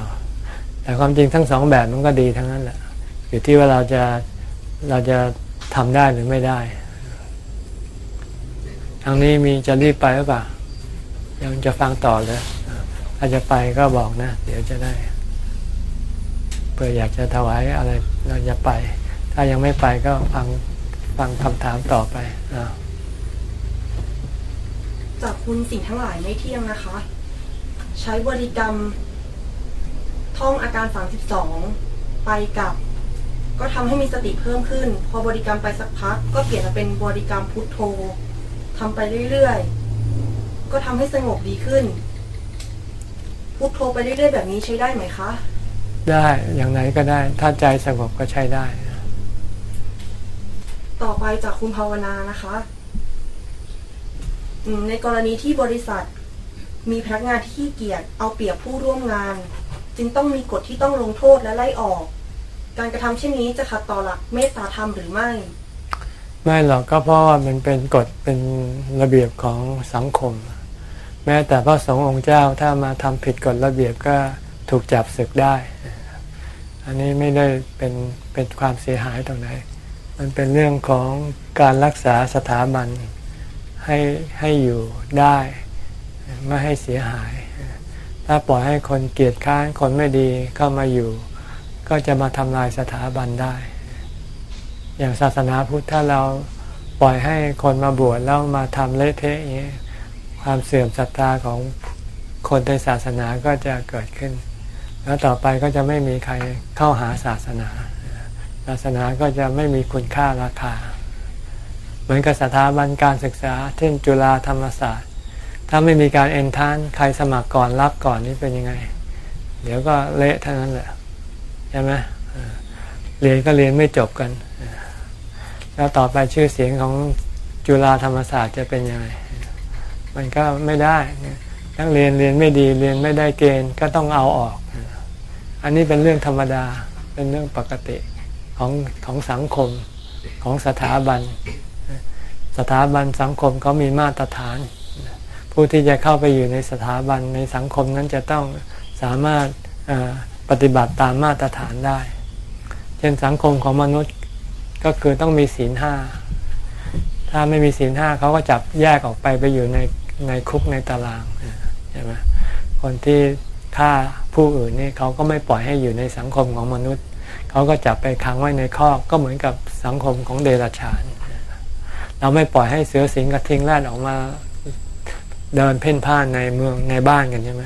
แต่ความจริงทั้งสองแบบมันก็ดีทั้งนั้นแหละอยู่ที่ว่าเราจะเราจะทำได้หรือไม่ได้ทางนี้มีจะรีบไปหรือเปล่ายังจะฟังต่อเลยถ้าจะไปก็บอกนะ เดี๋ยวจะได้ เพื่ออยากจะถวายอะไรเราจะไป ถ้ายังไม่ไปก็ฟังฟังคำถามต่อไปจากคุณสิ่งทั้งหลายไม่เที่ยงนะคะ ใช้บริกรรม ท่องอาการสามสิบสองไปกับ ก็ทำให้มีสติเพิ่มขึ้น พอบริกรรมไปสักพัก ก็เปลี่ยนมาเป็นบริกรรมพุทโธทำไปเรื่อยๆ ก็ทำให้สงบดีขึ้น พุทโธไปเรื่อยๆ แบบนี้ใช้ได้ไหมคะ ได้อย่างไหนก็ได้ ถ้าใจสงบก็ใช้ได้ ต่อไปจากคุณภาวนานะคะในกรณีที่บริษัท มีพนักงานที่ขี้เกียจเอาเปรียบผู้ร่วมงาน จึงต้องมีกฎที่ต้องลงโทษและไล่ออก การกระทำเช่นนี้จะขัดต่อหลักเมตตาธรรมหรือไม่ ไม่หรอกก็เพราะว่ามันเป็นกฎเป็นระเบียบของสังคม แม้แต่พระสงฆ์องค์เจ้าถ้ามาทำผิดกฎระเบียบก็ถูกจับศึกได้ อันนี้ไม่ได้เป็นเป็นความเสียหายตรงไหน มันเป็นเรื่องของการรักษาสถาบันให้ให้อยู่ได้ไม่ให้เสียหาย ถ้าปล่อยให้คนเกียจค้านคนไม่ดีเข้ามาอยู่ ก็จะมาทำลายสถาบันได้ อย่างศาสนาพุทธถ้าเราปล่อยให้คนมาบวชแล้วมาทำเละเทะอย่างนี้ความเสื่อมศรัทธาของคนในศาสนาก็จะเกิดขึ้น แล้วต่อไปก็จะไม่มีใครเข้าหาศาสนา ศาสนาก็จะไม่มีคุณค่าราคา เหมือนกับสถาบันการศึกษา เช่นจุฬาธรรมศาสตร์ ถ้าไม่มีการเอ็นทานใครสมัครก่อนรับก่อนนี่เป็นยังไง เดี๋ยวก็เละเท่านั้นแหละใช่ไหมเรียนก็เรียนไม่จบกัน แล้วต่อไปชื่อเสียงของจุฬาธรรมศาสตร์จะเป็นยังไง มันก็ไม่ได้ทั้งเรียนเรียนไม่ดีเรียนไม่ได้เกณฑ์ก็ต้องเอาออก อันนี้เป็นเรื่องธรรมดาเป็นเรื่องปกติของของสังคมของสถาบัน สถาบันสังคมเขามีมาตรฐาน ผู้ที่จะเข้าไปอยู่ในสถาบันในสังคมนั้นจะต้องสามารถปฏิบัติตามมาตรฐานได้ เช่นสังคมของมนุษย์ก็คือต้องมีศีลห้า ถ้าไม่มีศีลห้าเขาก็จับแยกออกไปไปอยู่ในในคุกในตารางใช่ไหมคนที่ ฆ่าผู้อื่นนี่เขาก็ไม่ปล่อยให้อยู่ในสังคมของมนุษย์ เขาก็จับไปขังไว้ในคอกก็เหมือนกับสังคมของเดรัจฉาน เราไม่ปล่อยให้เสือสิงกระทิงแรดออกมาเดินเพ่นพ่านในเมืองในบ้านกันใช่ไหม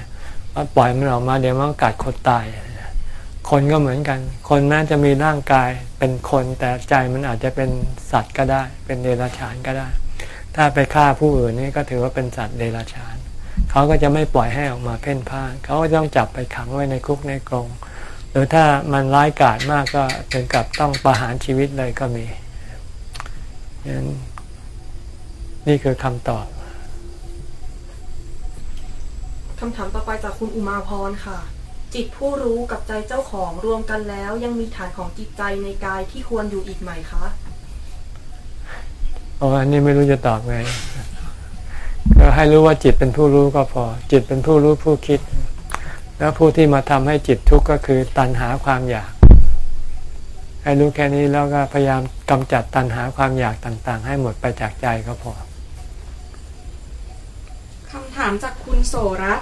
ว่าปล่อยมันออกมาเดี๋ยวมันกัดคนตาย คนก็เหมือนกัน คนแม้จะมีร่างกายเป็นคนแต่ใจมันอาจจะเป็นสัตว์ก็ได้ เป็นเดรัจฉานก็ได้ ถ้าไปฆ่าผู้อื่นนี่ก็ถือว่าเป็นสัตว์เดรัจฉาน เขาก็จะไม่ปล่อยให้ออกมาเพ่นพ่านเขาก็ต้องจับไปขังไว้ในคุกในกรงหรือถ้ามันร้ายกาจมากก็ถึงกับต้องประหารชีวิตเลยก็มีนั้นนี่คือคำตอบคำถามต่อไปจากคุณอุมาพรค่ะ จิตผู้รู้กับใจเจ้าของรวมกันแล้ว ยังมีฐานของจิตใจในกายที่ควรอยู่อีกไหมคะโอ้อันนี้ไม่รู้จะตอบไง ก็ให้รู้ว่าจิตเป็นผู้รู้ก็พอ จิตเป็นผู้รู้ผู้คิด แล้วผู้ที่มาทำให้จิตทุกข์ก็คือตัณหาความอยาก ให้รู้แค่นี้แล้วก็พยายามกำจัดตัณหาความอยากต่าง ๆ ให้หมดไปจากใจก็พอคำถามจากคุณโสรัต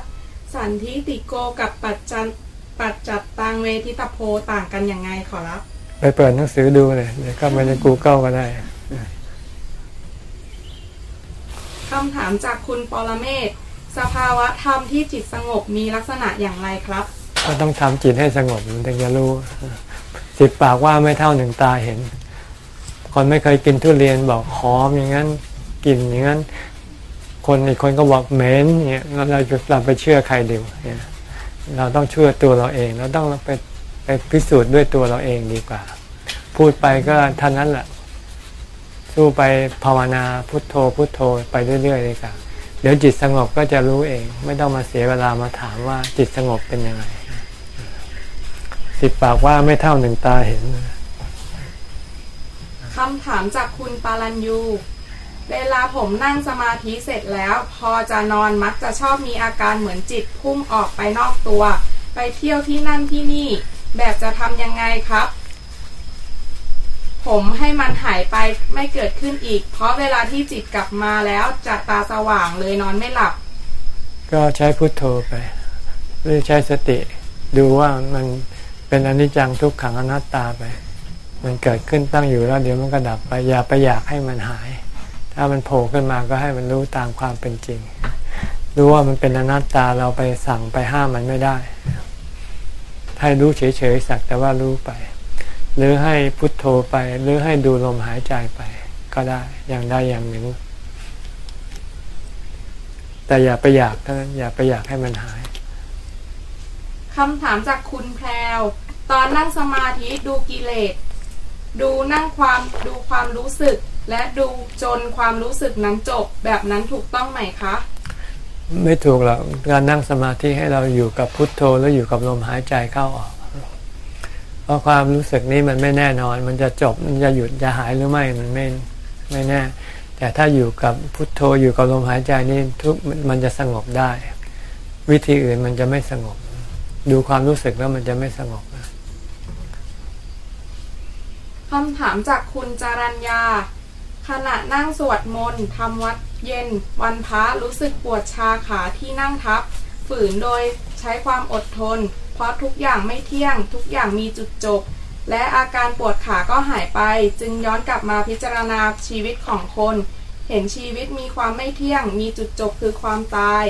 สันทิติโกกับปัจจันปัจจัดตังเวทิตโพต่างกันยังไงขอรับ ไปเปิดหนังสือดูเลยเดี๋ยวเข้าไปใน Google ก็ได้ คำถามจากคุณปรเมศสภาวะธรรมที่จิตสงบมีลักษณะอย่างไรครับ ก็ต้องทำจิตให้สงบถึงจะรู้สิบปากว่าไม่เท่าหนึ่งตาเห็น คนไม่เคยกินทุเรียนบอกหอมอย่างนั้นกินอย่างนั้น คนอีกคนก็บอกเหม็นเนี่ยเราเราไปเชื่อใครดีเนี่ยเราต้องเชื่อตัวเราเอง เราต้องไปไปพิสูจน์ด้วยตัวเราเองดีกว่า พูดไปก็ท่านั้นแหละ สู้ไปภาวนาพุทโธพุทโธไปเรื่อยๆเลยค่ะเดี๋ยวจิตสงบก็จะรู้เอง ไม่ต้องมาเสียเวลามาถามว่าจิตสงบเป็นยังไงสิบปากว่าไม่เท่าหนึ่งตาเห็นคำถามจากคุณปารัญยู เวลาผมนั่งสมาธิเสร็จแล้ว พอจะนอนมักจะชอบมีอาการเหมือนจิตพุ่งออกไปนอกตัว ไปเที่ยวที่นั่นที่นี่ แบบจะทำยังไงครับ ผมให้มันหายไปไม่เกิดขึ้นอีก เพราะเวลาที่จิตกลับมาแล้วจะตาสว่างเลยนอนไม่หลับ ก็ใช้พุทโธไปหรือใช้สติ ดูว่ามันเป็นอนิจจังทุกขังอนัตตาไป มันเกิดขึ้นตั้งอยู่แล้วเดี๋ยวมันก็ดับไป อย่าไปอยากให้มันหาย ถ้ามันโผล่ขึ้นมาก็ให้มันรู้ตามความเป็นจริง รู้ว่ามันเป็นอนัตตาเราไปสั่งไปห้ามมันไม่ได้ ให้รู้เฉยๆสักแต่ว่ารู้ไป หรือให้พุทโธไป หรือให้ดูลมหายใจไปก็ได้อย่างใดอย่างหนึ่ง แต่อย่าไปอยากเท่านั้นอย่าไปอยากให้มันหายคำถามจากคุณแพรวตอนนั่งสมาธิดูกิเลสดูนั่งความดูความรู้สึก และดูจนความรู้สึกนั้นจบแบบนั้นถูกต้องไหมคะ ไม่ถูกหรอกการนั่งสมาธิให้เราอยู่กับพุทโธแล้วอยู่กับลมหายใจเข้าออกเพ ราะความรู้สึกนี้มันไม่แน่นอน มันจะจบ มันจะหยุด จะหายหรือไม่ มันไม่ไม่แน่ แต่ถ้าอยู่กับพุทโธอยู่กับลมหายใจนี่ทุกมันจะสงบได้ วิธีอื่นมันจะไม่สงบ ดูความรู้สึกแล้วมันจะไม่สงบคำถามจากคุณจารัญญา ขณะนั่งสวดมนต์ทำวัดเย็น วันพระรู้สึกปวดชาขาที่นั่งทับ ฝืนโดยใช้ความอดทน ราะทุกอย่างไม่เที่ยง ทุกอย่างมีจุดจบ และอาการปวดขาก็หายไป จึงย้อนกลับมาพิจารณาชีวิตของคน เห็นชีวิตมีความไม่เที่ยง มีจุดจบคือความตาย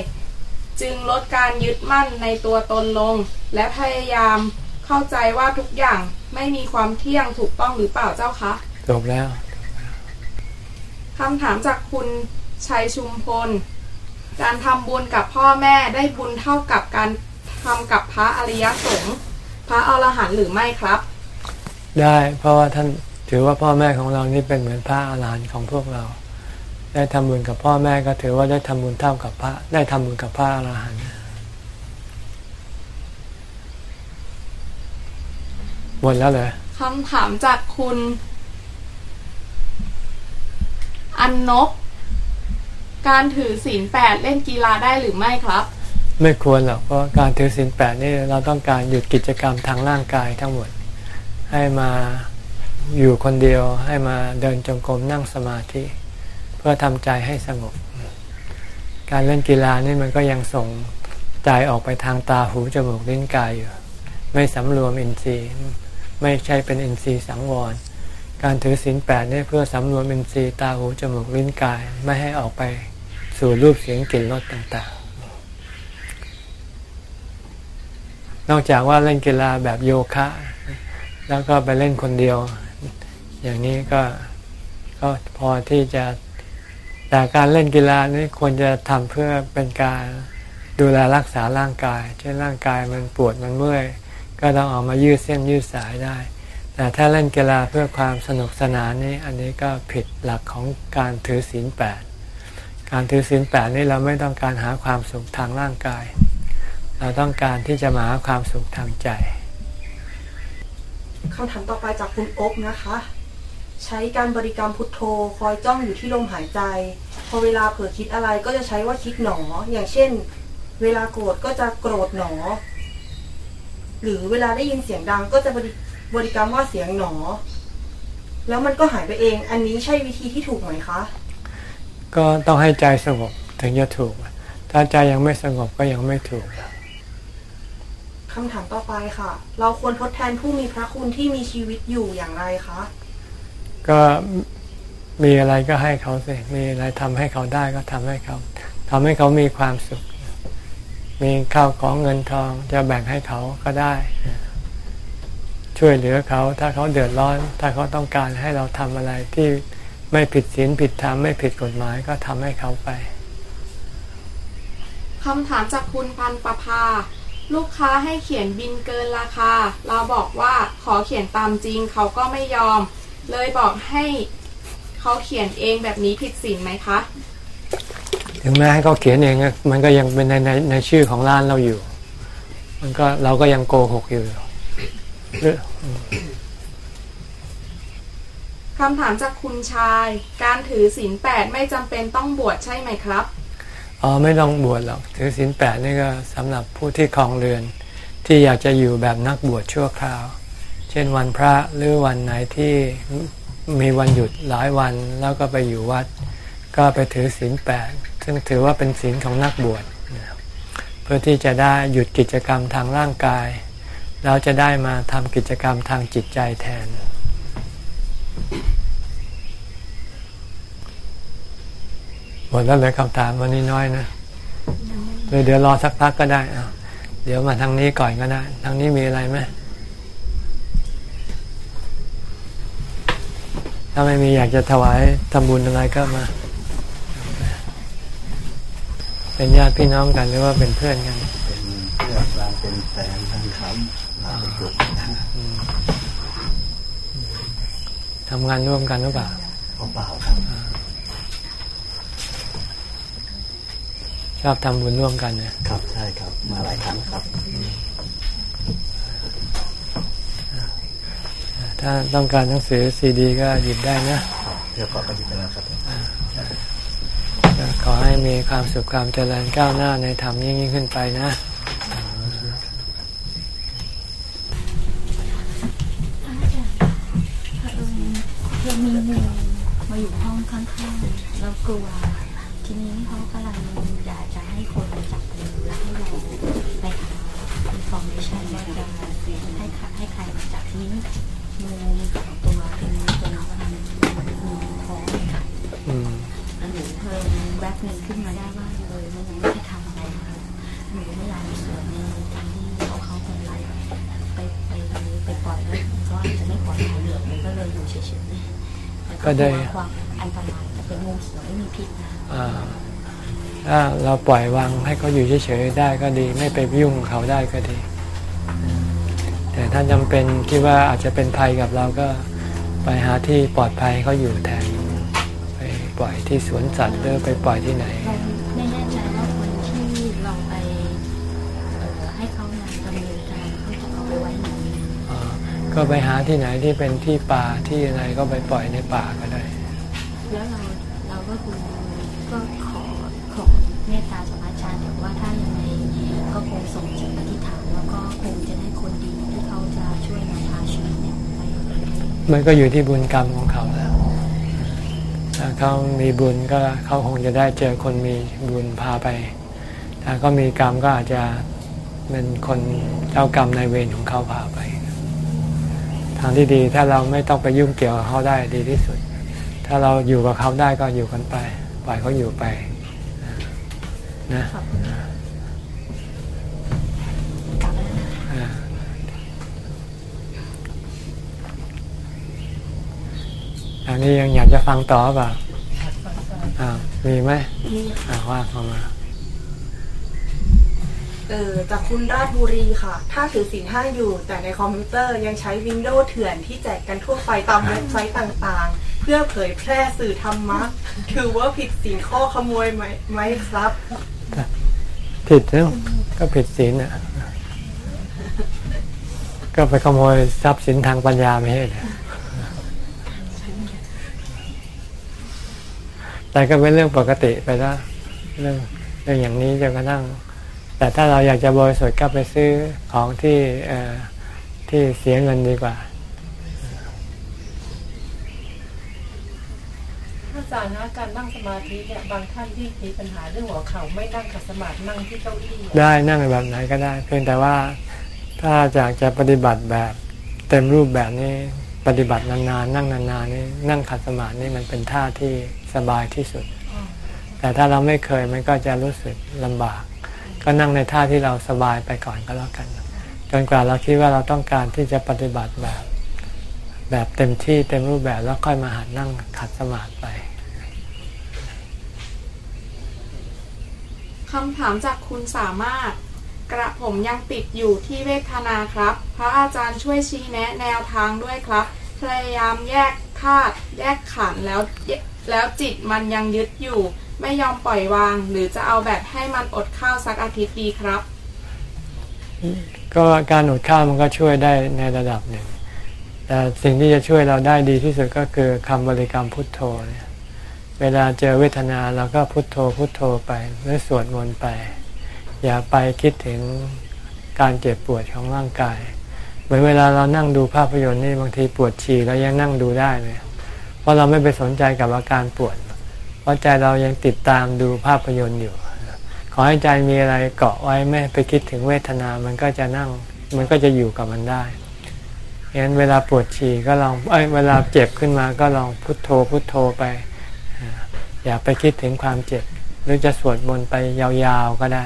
จึงลดการยึดมั่นในตัวตนลง และพยายามเข้าใจว่าทุกอย่างไม่มีความเที่ยงถูกต้องหรือเปล่าเจ้าคะจบแล้วคำถามจากคุณชัยชุมพล การทำบุญกับพ่อแม่ได้บุญเท่ากับการ ทำกับพระอริยสงฆ์พระอรหันต์หรือไม่ครับ ได้เพราะว่าท่านถือว่าพ่อแม่ของเรานี่เป็นเหมือนพระอรหันต์ของพวกเรา ได้ทำบุญกับพ่อแม่ก็ถือว่าได้ทำบุญเท่ากับพระได้ทำบุญกับพระอรหันต์หมดแล้วเหรอคำถามจากคุณ อันนบการถือศีลแปดเล่นกีฬาได้หรือไม่ครับ ไม่ควรหรอกเพราะการถือศีลแปดนี่เราต้องการหยุดกิจกรรมทางร่างกายทั้งหมด ให้มาอยู่คนเดียวให้มาเดินจงกรมนั่งสมาธิ เพื่อทำใจให้สงบ การเล่นกีฬานี่มันก็ยังส่งใจออกไปทางตาหูจมูกลิ้นกายอยู่ ไม่สำรวมอินทรีย์ ไม่ใช่เป็นอินทรีย์สังวร การถือศีลแปดนี่เพื่อสำรวมอินทรีย์ตาหูจมูกลิ้นกาย ไม่ให้ออกไปสู่รูปเสียงกลิ่นรสต่างๆ นอกจากว่าเล่นกีฬาแบบโยคะ แล้วก็ไปเล่นคนเดียว อย่างนี้ก็ก็พอที่จะแต่การเล่นกีฬานี่ควรจะทำเพื่อเป็นการดูแลรักษาร่างกาย เช่นร่างกายมันปวดมันเมื่อย ก็ต้องออกมายืดเส้นยืดสายได้ แต่ถ้าเล่นกีฬาเพื่อความสนุกสนานนี่อันนี้ก็ผิดหลักของการถือศีลแปดการถือศีลแปดนี่เราไม่ต้องการหาความสุขทางร่างกาย เราต้องการที่จะมาหาความสุขทางใจคำถามต่อไปจากคุณอบนะคะ ใช้การบริกรรมพุทโธ คอยจ้องอยู่ที่ลมหายใจ พอเวลาเผลอคิดอะไรก็จะใช้ว่าคิดหนอ อย่างเช่น เวลาโกรธก็จะโกรธหนอ หรือเวลาได้ยินเสียงดังก็จะบริบริกรรมว่าเสียงหนอ แล้วมันก็หายไปเอง อันนี้ใช่วิธีที่ถูกไหมคะ ก็ต้องให้ใจสงบถึงจะถูก ถ้าใจยังไม่สงบก็ยังไม่ถูกคำถามต่อไปค่ะ เราควรทดแทนผู้มีพระคุณที่มีชีวิตอยู่อย่างไรคะ ก็มีอะไรก็ให้เขาสิ มีอะไรทำให้เขาได้ก็ทำให้เขาทำให้เขามีความสุข มีข้าวของเงินทองจะแบ่งให้เขาก็ได้ ช่วยเหลือเขา ถ้าเขาเดือดร้อน ถ้าเขาต้องการให้เราทำอะไรที่ไม่ผิดศีลผิดธรรมไม่ผิดกฎหมายก็ทำให้เขาไปคำถามจากคุณพันประภา ลูกค้าให้เขียนบินเกินราคา เราบอกว่าขอเขียนตามจริงเขาก็ไม่ยอม เลยบอกให้เขาเขียนเองแบบนี้ผิดศีลไหมคะ ถึงแม้ให้เขาเขียนเองอะมันก็ยังเป็นในในในชื่อของร้านเราอยู่ มันก็เราก็ยังโกหกอยู่หรือคำถามจากคุณชาย การถือศีลแปดไม่จำเป็นต้องบวชใช่ไหมครับ อ๋อไม่ต้องบวชหรอกถือศีลแปดนี่ก็สำหรับผู้ที่คลองเรือน ที่อยากจะอยู่แบบนักบวชชั่วคราว เช่นวันพระหรือวันไหนที่มีวันหยุดหลายวันแล้วก็ไปอยู่วัด ก็ไปถือศีลแปดซึ่งถือว่าเป็นศีลของนักบวชเพื่อที่จะได้หยุดกิจกรรมทางร่างกาย แล้วจะได้มาทำกิจกรรมทางจิตใจแทน หมดแล้วเหลยคำถามวันนี้น้อยนะเดี๋ยวเดี๋ยวรอสักพักก็ได้เอาเดี๋ยวมาทางนี้ก่อนก็ได้ ทางนี้มีอะไรไหมถ้าไม่มีอยากจะถวายทำบุญอะไรก็มา เป็นญาติพี่น้องกันหรือว่าเป็นเพื่อนกัน เป็นเพื่อนเราเป็นแฟนทางคำเราเป็นกลุ่มนะทำงานร่วมกันหรือเปล่าเปล่าๆครับ ชอบทำบุญร่วมกันเนี่ยครับ ใช่ครับ มาหลายครั้งครับ ถ้าต้องการหนังสือซีดี ก็หยิบได้นะเดี๋ยวก่อนก็หยิบไปแล้วครับก็ขอให้มีความสุขความเจริญก้าวหน้าในธรรมยิ่งยิ่งขึ้นไปนะเพื่อนมีงูมาอยู่ห้องข้างๆแล้วกลัว ทีนี้เขากำลังอยากจะให้คนจับมือแล้วให้เราไปหา information ว่าจะให้ใครให้ใครมาจับทีนี้งูมีสองตัวทีนี้ตัวน้องมันมีท้องค่ะอืมแล้วหนูเพิ่มแวบหนึ่งขึ้นมาได้ว่าเลยมันยังไม่ได้ทำอะไรเลยหนูไม่อยากมีส่วนในทางที่เขาเขาไปไปไปไปปล่อยแล้วมันก็อาจจะไม่ปลอดภัยเลยหนูก็เลยอยู่เฉยๆแต่ก็ได้ลัวความอันตรายแต่ เป็นงูเขียวไม่มีพิษนะอ่าถ้าเราปล่อยวางให้เขาอยู่เฉยๆได้ก็ดี ไม่ไปยุ่งกับเขาได้ก็ดี แต่ถ้าจำเป็นคิดว่าอาจจะเป็นภัยกับเราก็ไปหาที่ปลอดภัยให้เขาอยู่แทนไปปล่อยที่สวนสัตว์หรือไปปล่อยที่ไหนเราไม่แน่ใจว่าคนที่เราไปเอ่อให้เขามาดำเนินการเขาจะเอาไปไว้ไหนอ่าก็ไปหาที่ไหนที่เป็นที่ป่าที่อะไรก็ไปปล่อยในป่าก็ได้แล้วเรา คงส่งจิตอธิษฐานแล้วก็คงจะได้คนดีที่เขาจะช่วยนำพาชีวิตเนี่ยไปมันก็อยู่ที่บุญกรรมของเขาแล้วถ้าเขามีบุญก็เขาคงจะได้เจอคนมีบุญพาไป ถ้าเขามีกรรมก็อาจจะเป็นคนเจ้ากรรมในเวรของเขาพาไป ทางที่ดีถ้าเราไม่ต้องไปยุ่งเกี่ยวกับเขาได้ดีที่สุด ถ้าเราอยู่กับเขาได้ก็อยู่กันไป ปล่อยเขาอยู่ไป นะ ขอบคุณกลับแล้วนะ อ่าอั นนี้ยังอยากจะฟังต่อเปล่าอ่ามีไหมนี่อ่าว่าเข้ามาเออจากคุณราชบุรีค่ะ ถ้าถือศีลห้าอยู่ แต่ในคอมพิวเตอร์ยังใช้วินโดว์เถื่อนที่แจกกันทั่วไปตามเว็บไซต์ต่างๆ เพื่อเผยแพร่สื่อธรรมะ ถือว่าผิดศีลข้อขโมยไหมไหมครับ ผิดแล้วก็ผิดศีลอะ ก็ไปขโมยทรัพย์สินทางปัญญาไม่ใช่เหรอ แต่ก็เป็นเรื่องปกติไปแล้วเรื่องเรื่องอย่างนี้จนกระทั่ง แต่ถ้าเราอยากจะบริสุทธิ์ก็ไปซื้อของที่เอ่อที่เสียเงินดีกว่าอาจารย์นะการนั่งสมาธิเนี่ยบางท่านที่มีปัญหาเรื่องหัวเข่าไม่นั่งขัดสมาธินั่งที่เก้าอี้อะได้นั่งแบบไหนก็ได้ เพียงแต่ว่าถ้าอยากจะปฏิบัติแบบเต็มรูปแบบนี้ปฏิบัตินานๆนั่งนานๆนี่นั่งขัดสมาธินี่มันเป็นท่าที่ สบายที่สุด แต่ถ้าเราไม่เคยมันก็จะรู้สึกลำบาก ก็นั่งในท่าที่เราสบายไปก่อนก็แล้วกัน จนกว่าเราคิดว่าเราต้องการที่จะปฏิบัติแบบ แบบเต็มที่เต็มรูปแบบแล้วค่อยมาหัดนั่งขัดสมาธิไปคำถามจากคุณสามารถ กระผมยังติดอยู่ที่เวทนาครับ พระอาจารย์ช่วยชี้แนะแนวทางด้วยครับ พยายามแยกธาตุแยกขันธ์แล้ว แล้วจิตมันยังยึดอยู่ ไม่ยอมปล่อยวาง หรือจะเอาแบบให้มันอดข้าวสักอาทิตย์ดีครับ ก็การอดข้าวมันก็ช่วยได้ในระดับหนึ่ง แต่สิ่งที่จะช่วยเราได้ดีที่สุดก็คือคำบริกรรมพุทโธเนี่ยเวลาเจอเวทนาเราก็พุทโธพุทโธไปหรือสวดมนต์ไป อย่าไปคิดถึงการเจ็บปวดของร่างกาย เหมือนเวลาเรานั่งดูภาพยนตร์นี่บางทีปวดฉี่เรายังนั่งดูได้เลย ราะเราไม่ไปสนใจกับอาการปวด เพราะใจเรายังติดตามดูภาพยนตร์อยู่ ขอให้ใจมีอะไรเกาะไว้ไม่ไปคิดถึงเวทนา มันก็จะนั่ง มันก็จะอยู่กับมันได้งั้นเวลาปวดฉี่ก็ลองเอ้ยเวลาเจ็บขึ้นมาก็ลองพุทโธพุทโธไป อย่าไปคิดถึงความเจ็บ หรือจะสวดมนต์ไปยาวๆก็ได้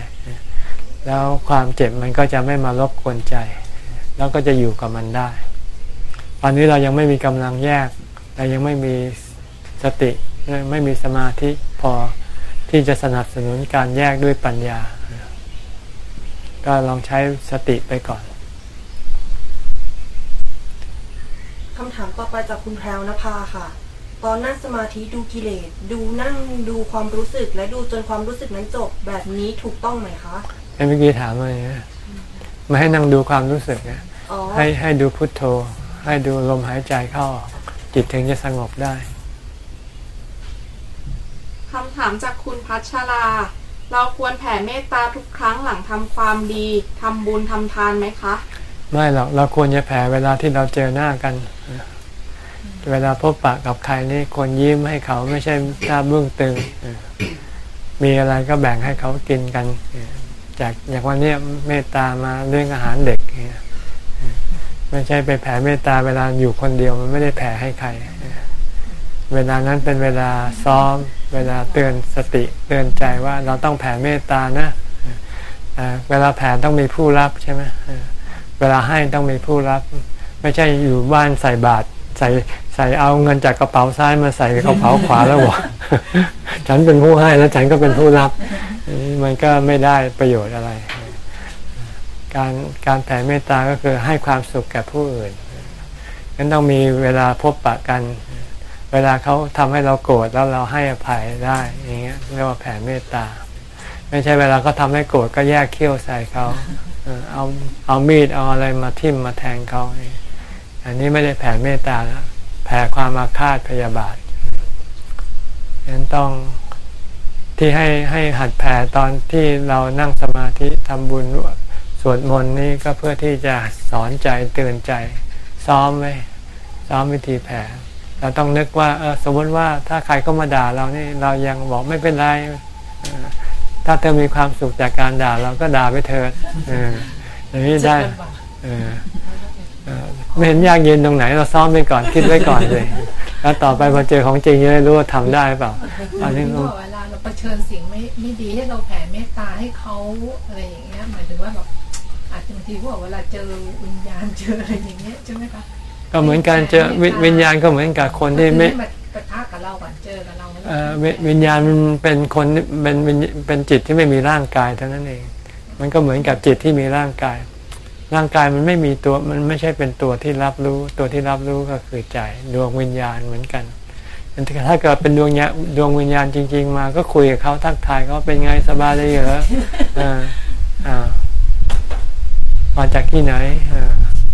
แล้วความเจ็บมันก็จะไม่มารบกวนใจ แล้วก็จะอยู่กับมันได้ ตอนนี้เรายังไม่มีกำลังแยก เรายังไม่มีสติไม่มีสมาธิพอที่จะสนับสนุนการแยกด้วยปัญญา ก็ลองใช้สติไปก่อนคำถามต่อไปจากคุณแพรวนภาค่ะ ตอนนั่งสมาธิดูกิเลส ดูนั่งดูความรู้สึกและดูจนความรู้สึกนั้นจบแบบนี้ถูกต้องไหมคะเมื่อกี้ถามมาเนี่ยมาให้นั่งดูความรู้สึกนะอ๋อให้ให้ดูพุทโธ ให้ดูลมหายใจเข้าออก จิตถึงจะสงบได้คำถามจากคุณพัชรา เราควรแผ่เมตตาทุกครั้งหลังทำความดีทำบุญทำทานไหมคะ ไม่หรอกเราควรจะแผ่เวลาที่เราเจอหน้ากัน เวลาพบปะกับใครนี่ควรยิ้มให้เขาไม่ใช่หน้าบึ้งตึง มีอะไรก็แบ่งให้เขากินกัน จากอย่างวันนี้เมตตามาเรื่องอาหารเด็กเนี่ย ไม่ใช่ไปแผ่เมตตาเวลาอยู่คนเดียวมันไม่ได้แผ่ให้ใคร เวลานั้นเป็นเวลาซ้อม เวลาเตือนสติเตือนใจว่าเราต้องแผ่เมตตานะเวลาแผ่ต้องมีผู้รับใช่ไหมเวลาให้ต้องมีผู้รับ ไม่ใช่อยู่บ้านใส่บาตรใส่ใส่เอาเงินจากกระเป๋าซ้ายมาใส่กระเป๋าขวาแล้วบอกฉันเป็นผู้ให้แล้วฉันก็เป็นผู้รับ มันก็ไม่ได้ประโยชน์อะไร การการแผ่เมตตาก็คือให้ความสุขแก่ผู้อื่นงั้นต้องมีเวลาพบปะกัน เวลาเขาทำให้เราโกรธแล้วเราให้อภัยได้อย่างเงี้ยเรียกว่าแผ่เมตตา ไม่ใช่เวลาเขาทาให้โกรธก็แยกเขี้ยวใส่เขาเออเอาเอามีดเอาอะไรมาทิ่มมาแทงเขาอันนี้ไม่ได้แผ่เมตตาแล้วแผ่ความอาฆาตพยาบาทฉะนั้นต้องที่ให้ให้หัดแผ่ตอนที่เรานั่งสมาธิทำบุญ วดมนต์นี่ก็เพื่อที่จะสอนใจเตือนใจ ซ้อมไว้ซ้อมวิธีแผ่เราต้องนึกว่าเออสมมติว่าถ้าใครก็มาด่าเรานี่เรายังบอกไม่เป็นไรถ้าเธอมีความสุขจากการด่าเราก็ด่าไปเถิดอออย่างนี้ได้ไม่เห็นยากเย็นตรงไหน เราซ้อมไปก่อนคิดไว้ก่อนเลย แล้วต่อไปพอเจอของจริงจะได้รู้ว่าทำได้เปล่าอันนี้ก็เวลาเราเผชิญสิ่งไม่ไม่ดีให้เราแผ่เมตตาให้เขาอะไรอย่างเงี้ยหมายถึงว่าแบบ บางทีพวกเวลาเจอวิญญาณเจออะไรอย่างเงี้ยใช่ไหมคะก็เหมือนกันเจอวิวิญญาณก็เหมือนกับคนที่ไม่ให้มาปะทะกับเราก่อนเจอกับเราเอ่อวิวิญญาณมันเป็นคนเป็นเป็นเป็นจิตที่ไม่มีร่างกายเท่านั้นเอง มันก็เหมือนกับจิตที่มีร่างกาย ร่างกายมันไม่มีตัวมันไม่ใช่เป็นตัวที่รับรู้ ตัวที่รับรู้ก็คือใจดวงวิญญาณเหมือนกันถ้าเกิดเป็นดวงญาดวงวิญญาณจริง ๆ มาก็คุยกับเขาทักทายเขาเป็นไงสบายดีเหรออ่าอ่า มาจากที่ไหน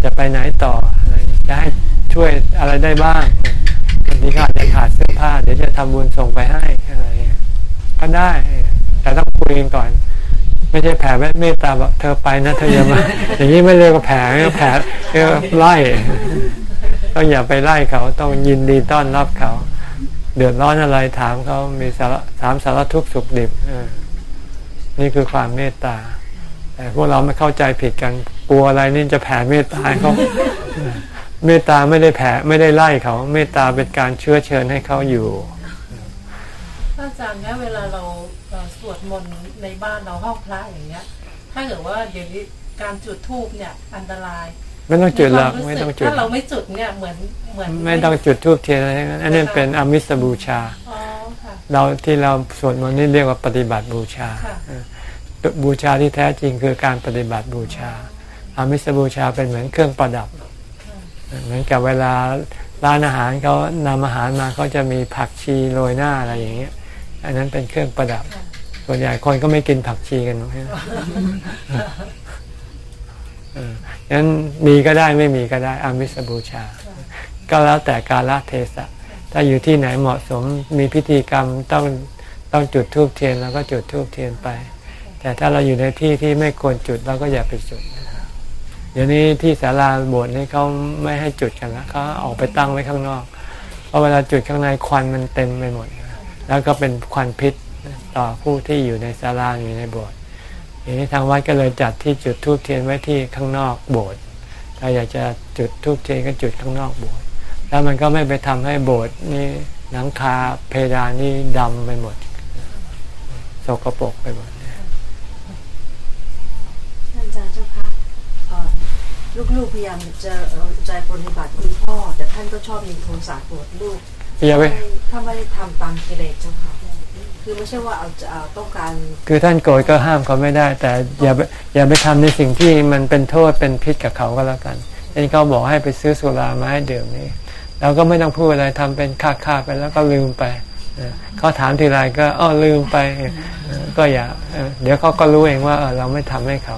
จะไปไหนต่ออะไรจะให้ช่วยอะไรได้บ้างบางทีก็อาจจะขาดเสื้อผ้า เดี๋ยวจะทำบุญส่งไปให้อะไรก็ได้ แต่ต้องคุยกันก่อน ไม่ใช่แผ่เมตตาแบบเธอไปนะเธออย่ามา อย่างนี้ไม่เรียกว่าแผ่เรียกว่าแผ่เรียกไล่ต้องอย่าไปไล่เขาต้องยินดีต้อนรับเขา เดือดร้อนอะไรถามเขามีสารถามสารทุกข์สุขดิบนี่คือความเมตตา แต่พวกเราไม่เข้าใจผิดกันกลัวอะไรนี่จะแผ่เมตตาให้เขาเมตตาไม่ได้แผ่ไม่ได้ไล่เขา เมตตาเป็นการเชื้อเชิญให้เขาอยู่ถ้าอาจารย์เนี่ยเวลาเราเอ่อสวดมนต์ในบ้านเราห้องพระอย่างเงี้ย ถ้าเกิดว่าเดี๋ยวนี้การจุดธูปเนี่ยอันตรายไม่ต้องจุดหรอกในควาไม่รู้สึต้องจุดถ้าเราไม่จุดเนี่ยเหมือนเหมือน ไม่ต้องจุดทูบเทียนอะไรทั้งนั้นอันนี้เป็นอมิสบูชาอ๋อค่ะเราที่เราสวดมนต์นี่เรียกว่าปฏิบัติบูชาค่ะเออ บูชาที่แท้จริงคือการปฏิบัติบูชาอามิสบูชาเป็นเหมือนเครื่องประดับ เหมือนกับเวลาร้านอาหารเขานำอาหารมาเขาจะมีผักชีโรยหน้าอะไรอย่างเงี้ย อันนั้นเป็นเครื่องประดับ ส่วนใหญ่คนก็ไม่กินผักชีกันหรอกนะเอองั้นมีก็ได้ไม่มีก็ได้อามิสบูชา ก็แล้วแต่กาลเทศะ ถ้าอยู่ที่ไหนเหมาะสมมีพิธีกรรมต้องต้องจุดธูปเทียนแล้วก็จุดธูปเทียนไป แต่ถ้าเราอยู่ในที่ที่ไม่ควรจุดเราก็อย่าไปจุดเดี๋ยวนี้ที่ศาลาโบสถ์นี่เขาไม่ให้จุดกันแล้วเขาออกไปตั้งไว้ข้างนอกเพราะเวลาจุดข้างในควันมันเต็มไปหมด แล้วก็เป็นควันพิษต่อผู้ที่อยู่ในศาลาอยู่ในโบสถ์อย่างนี้ทางวัดก็เลยจัดที่จุดธูปเทียนไว้ที่ข้างนอกโบสถ์ถ้าอยากจะจุดธูปเทียนก็จุดข้างนอกโบสถ์แล้วมันก็ไม่ไปทำให้โบสถ์นี่หลังคาเพดานนี่ดำไปหมดสกปรกไปหมด ท่านอาจารย์เจ้าคะเอ่อ ลูกๆพยายามจะเอาใจปฏิบัติคุณพ่อ แต่ท่านก็ชอบมีโทสะโกรธลูกอย่าไปถ้าไม่ได้ทำตามกิเลสเจ้าค่ะคือไม่ใช่ว่าเอาจะเอาต้องการ คือท่านโกรธก็ห้ามเขาไม่ได้ แต่อย่าไปอย่าไปทำในสิ่งที่มันเป็นโทษเป็นพิษกับเขาก็แล้วกันเช่นเขาบอกให้ไปซื้อสุรามาให้ดื่มนี่เราก็ไม่ต้องพูดอะไรทำเป็นค่าค่าๆไปแล้วก็ลืมไปเออเขาถามทีไรก็อ้อลืมไปเออก็อย่าเออเดี๋ยวเขาก็รู้เองว่าเออเราไม่ทำให้เขา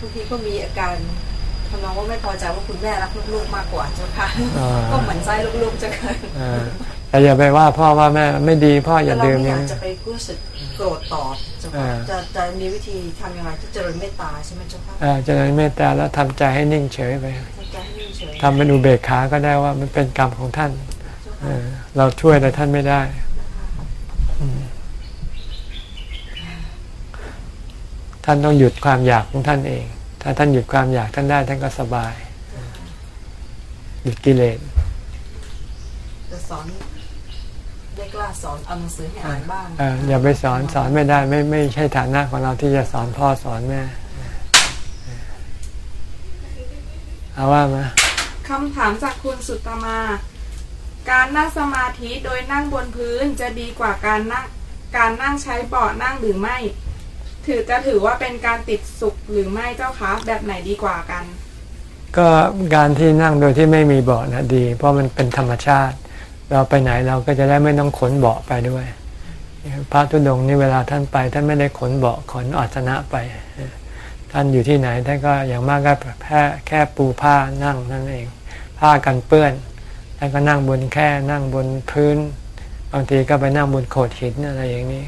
บางทีก็มีอาการทำนองว่าไม่พอใจว่าคุณแม่รักลูกๆมากกว่าเจ้าค่ะอ่าก็เหมือนไส้ลูกๆเจ้าค่ะเออแต่อย่าไปว่าพ่อว่าแม่ไม่ดีพ่ออย่าแต่เราดื่มไม่ออยาย่ากงนี้จะไปรู้สึกโกรธตอบเจ้าค่ะอ่าจะจะมีวิธีทำยังไงที่เจริญเมตตาใช่ไหมเจ้าค่ะเออเจริญเมตตาแล้วทำใจให้นิ่งเฉยไปทำใจให้นิ่งเฉยทำเป็นอุเบกขาก็ได้ว่ามันเป็นกรรมของท่านเออเราช่วยอะไรท่านไม่ได้อืมท่านต้องหยุดความอยากของท่านเอง ถ้าท่านหยุดความอยากท่านได้ท่านก็สบาย หยุดกิเลสจะสอนได้กล้าสอนเอาหนังสือให้อ่านบ้างเอออย่าไปสอนสอนไม่ได้ไม่ไม่ใช่ฐานะของเราที่จะสอนพ่อสอนแม่เอาว่ามาคำถามจากคุณสุตมา การนั่งสมาธิโดยนั่งบนพื้นจะดีกว่าการนั่งการนั่งใช้เบาะนั่งหรือไม่ ถือจะถือว่าเป็นการติดสุขหรือไม่เจ้าคะแบบไหนดีกว่ากัน ก็การที่นั่งโดยที่ไม่มีเบาะนะดี เพราะมันเป็นธรรมชาติ เราไปไหนเราก็จะได้ไม่ต้องขนเบาะไปด้วย พระธุดงค์นี่เวลาท่านไปท่านไม่ได้ขนเบาะขนอาสนะไป ท่านอยู่ที่ไหนท่านก็อย่างมากก็แค่แค่ปูผ้านั่งนั่นเอง ผ้ากันเปื้อนแล้วก็นั่งบนแค่นั่งบนพื้น บางทีก็ไปนั่งบนโขดหินอะไรอย่างนี้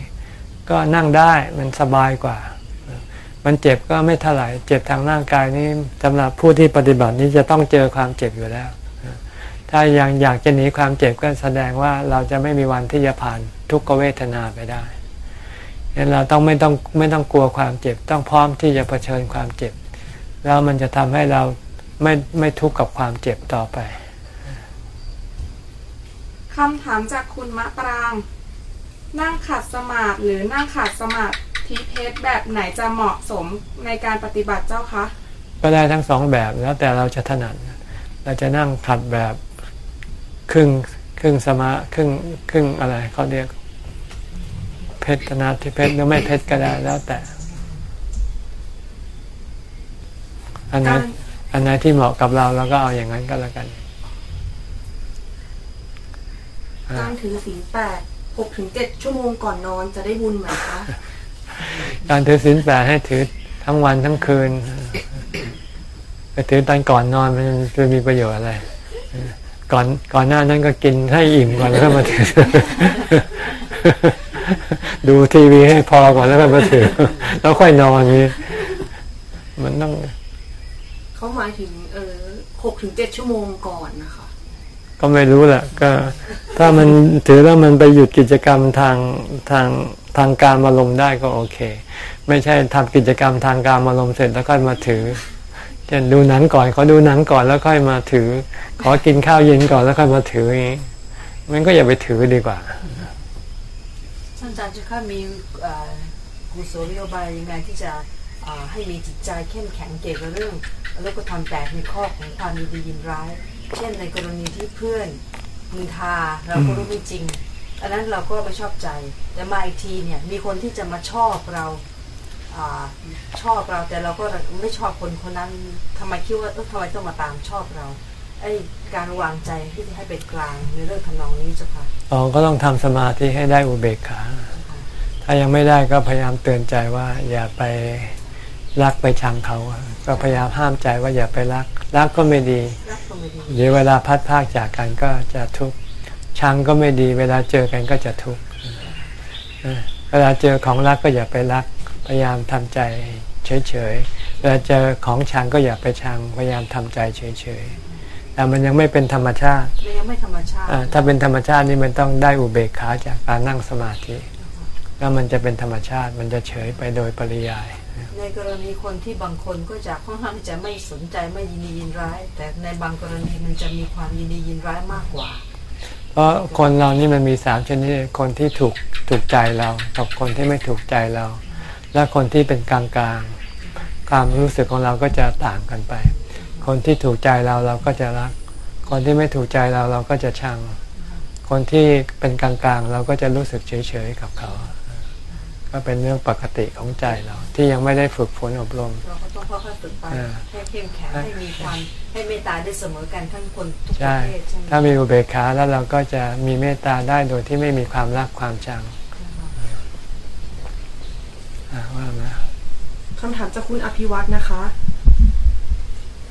ก็นั่งได้มันสบายกว่า มันเจ็บก็ไม่เท่าไหร่ เจ็บทางร่างกายนี้สำหรับผู้ที่ปฏิบัตินี้จะต้องเจอความเจ็บอยู่แล้ว ถ้ายังอยากจะหนีความเจ็บก็แสดงว่าเราจะไม่มีวันที่จะผ่านทุกขเวทนาไปได้ดังนั้นเราต้องไม่ต้องไม่ต้องกลัวความเจ็บ ต้องพร้อมที่จะเผชิญความเจ็บ แล้วมันจะทำให้เราไม่ไม่ทุกข์กับความเจ็บต่อไปคำถามจากคุณมะปราง นั่งขัดสมาธิหรือนั่งขัดสมาธิเพชรแบบไหนจะเหมาะสมในการปฏิบัติเจ้าคะก็ได้ทั้งสองแบบแล้วแต่เราจะถนัดเราจะนั่งขัดแบบครึ่งครึ่งสมาครึ่งครึ่งอะไรเขาเรียกเพชรธนาที่เพชรหรือไม่เพชรก็ได้แล้วแต่ อันไหนอันไหนที่เหมาะกับเราเราก็เอาอย่างนั้นก็แล้วกันอ่าการถือศีลแปด หกถึงเจ็ดชั่วโมงก่อนนอนจะได้บุญไหมคะ การถือศีลแปดให้ถือทั้งวันทั้งคืนไปถือตอนก่อนนอนมันจะมีประโยชน์อะไร ก่อนก่อนหน้านั้นก็กินให้อิ่มก่อนแล้วก็มาถือ ดูทีวีให้พอก่อนแล้วก็มาถือ แล้วค่อยนอนนี้ มันต้องเขาหมายถึง เออหกถึงเจ็ดชั่วโมงก่อนนะคะ ก็ไม่รู้แหละก็ถ้ามันถือแล้วมันไปหยุดกิจกรรมทางทางทางการอารมได้ก็โอเค ไม่ใช่ทำกิจกรรมทางการอารมเสร็จแล้วค่อยมาถือเช่นดูหนังก่อนขอดูหนังก่อนแล้วค่อยมาถือ ขอกินข้าวเย็นก่อนแล้วค่อยมาถืออย่างนี้มันก็อย่าไปถือดีกว่าท่านอาจารย์จะค่ะมีเอ่อกุศลนโยบายยังไงที่จะให้มีจิตใจเข้มแข็งเกี่ยวกับเรื่องแล้วก็ทำแตกในข้อของความดียินร้าย เช่นในกรณีที่เพื่อนนินทาเราก็รู้ไม่จริง อันนั้นเราก็ไม่ชอบใจ แต่มาอีกทีเนี่ยมีคนที่จะมาชอบเราอาชอบเราแต่เราก็ไม่ชอบคนคนนั้นทำไมคิดว่าเออทำไมต้องมาตามชอบเราไอ้การวางใจที่จะให้เป็นกลางในเรื่องทำนองนี้เจ้าค่ะอ๋อก็ต้องทำสมาธิให้ได้อุเบกขา ถ้ายังไม่ได้ก็พยายามเตือนใจว่าอย่าไปรักไปชังเขา ก็พยายามห้ามใจว่าอย่าไปรักรักก็ไม่ดีรักก็ไม่ดีเดี๋ยวเวลาพัดพากจากกันก็จะทุกข์ชังก็ไม่ดี เวลาเจอกันก็จะทุกข์เออเวลาเจอของรักก็อย่าไปรัก พยายามทำใจเฉยๆเวลาเจอของชังก็อย่าไปชัง พยายามทำใจเฉยๆแต่มันยังไม่เป็นธรรมชาติมันยังไม่ธรรมชาติอ่าถ้าเป็นธรรมชาตินี่มันต้องได้อุเบกขาจากการนั่งสมาธิแล้วมันจะเป็นธรรมชาติมันจะเฉยไปโดยปริยาย ในกรณีคนที่บางคนก็จะค่อนข้างที่จะไม่สนใจไม่ยินดียินร้าย แต่ในบางกรณีมันจะมีความยินดียินร้ายมากกว่า เพราะคนเรานี่มันมีสามชนิดคนที่ถูกถูกใจเรากับคนที่ไม่ถูกใจเรา และคนที่เป็นกลางกลางๆความรู้สึกของเราก็จะต่างกันไป คนที่ถูกใจเราเราก็จะรัก คนที่ไม่ถูกใจเราเราก็จะชัง คนที่เป็นกลางกลางๆเราก็จะรู้สึกเฉยๆกับเขา ก็เป็นเรื่องปกติของใจเรา ที่ยังไม่ได้ฝึกฝนอบรม เราก็ต้องค่อยๆฝึกไปอ่าให้เข้มแข็งให้มีความให้เมตตาได้เสมอกันทั้งคนทุกปใช่ระเภทใช่ไหมถ้ามีอุเบกขาแล้วเราก็จะมีเมตตาได้โดยที่ไม่มีความรักความชังอ่าว่ามาคำถามจากคุณอภิวัตนะคะ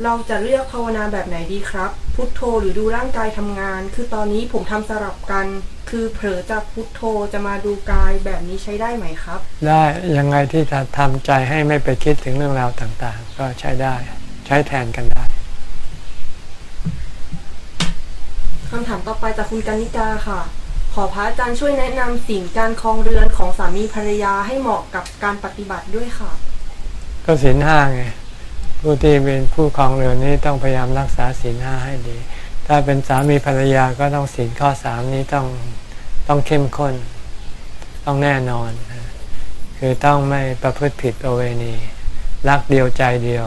เราจะเลือกภาวนาแบบไหนดีครับ พุทโธหรือดูร่างกายทำงาน คือตอนนี้ผมทำสลับกัน คือเผลอจากพุทโธจะมาดูกายแบบนี้ใช้ได้ไหมครับ ได้ยังไงที่จะทำใจให้ไม่ไปคิดถึงเรื่องราวต่างๆ ก็ใช้ได้ใช้แทนกันได้คำถามต่อไปจากคุณกนิกาค่ะ ขอพระอาจารย์ช่วยแนะนำสิ่งการครองเรือนของสามีภรรยาให้เหมาะกับการปฏิบัติด้วยค่ะ ก็ศีลห้าไง ผู้ที่เป็นผู้ครองเรือนนี้ต้องพยายามรักษาศีลห้าให้ดี ถ้าเป็นสามีภรรยาก็ต้องศีลข้อสามนี้ต้องต้องเข้มข้น ต้องแน่นอน คือต้องไม่ประพฤติผิดประเวณี รักเดียวใจเดียว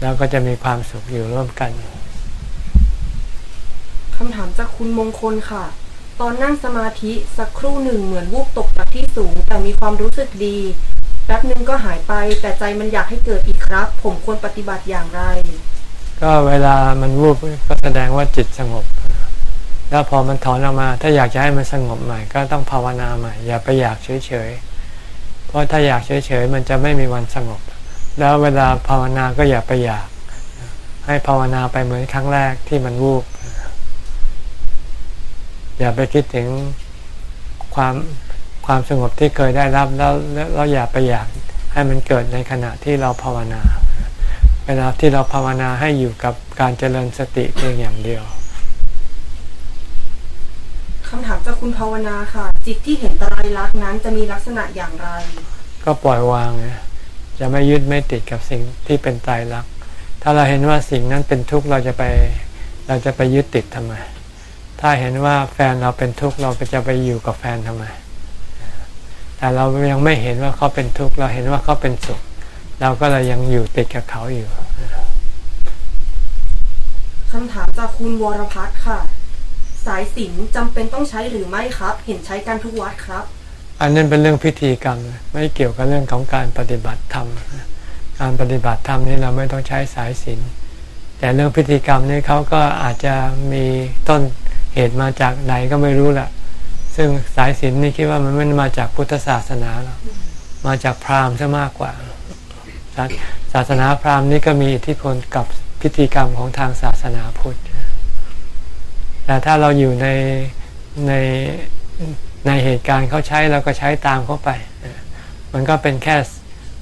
แล้วก็จะมีความสุขอยู่ร่วมกันคำถามจากคุณมงคลค่ะ ตอนนั่งสมาธิสักครู่หนึ่งเหมือนวูบตกจากที่สูง แต่มีความรู้สึกดี แป๊บหนึ่งก็หายไป แต่ใจมันอยากให้เกิดอีกครับ ผมควรปฏิบัติอย่างไร ก็เวลามันวูบก็แสดงว่าจิตสงบ แล้วพอมันถอนออกมา ถ้าอยากจะให้มันสงบใหม่ ก็ต้องภาวนาใหม่ อย่าไปอยากเฉยๆ เพราะถ้าอยากเฉยๆ มันจะไม่มีวันสงบ แล้วเวลาภาวนาก็อย่าไปอยาก ให้ภาวนาไปเหมือนครั้งแรกที่มันวูบอย่าไปคิดถึงความ ความสงบที่เคยได้รับแล้วแล้วอย่าไปอยากให้มันเกิดในขณะที่เราภาวนา เวลาที่เราภาวนาให้อยู่กับการเจริญสติเพียงอย่างเดียวคำถามจากคุณภาวนาค่ะ จิตที่เห็นตรายลักษณ์นั้นจะมีลักษณะอย่างไร ก็ปล่อยวางจะไม่ยึดไม่ติดกับสิ่งที่เป็นตายรัก ถ้าเราเห็นว่าสิ่งนั้นเป็นทุกข์เราจะไป เราจะไปยึดติดทำไม ถ้าเห็นว่าแฟนเราเป็นทุกข์เราจะไปอยู่กับแฟนทำไม แต่เรายังไม่เห็นว่าเขาเป็นทุกข์เราเห็นว่าเขาเป็นสุข เราก็เลยยังอยู่ติดกับเขาอยู่คำถามจากคุณวรพัฒน์ค่ะ สายสินจำเป็นต้องใช้หรือไม่ครับ เห็นใช้กันทุกวัดครับ อันนั้นเป็นเรื่องพิธีกรรม ไม่เกี่ยวกับเรื่องของการปฏิบัติธรรมการปฏิบัติธรรมนี่เราไม่ต้องใช้สายสินแต่เรื่องพิธีกรรมนี่เขาก็อาจจะมีต้นเหตุมาจากไหนก็ไม่รู้แหละ ซึ่งสายสินนี่คิดว่ามันไม่มาจากพุทธศาสนาหรอกมาจากพราหมณ์ซะมากกว่า ศาสนาพราหมณ์นี่ก็มีอิทธิพลกับพิธีกรรมของทางศาสนาพุทธ แต่ถ้าเราอยู่ในในในเหตุการณ์เขาใช้เราก็ใช้ตามเขาไป มันก็เป็นแค่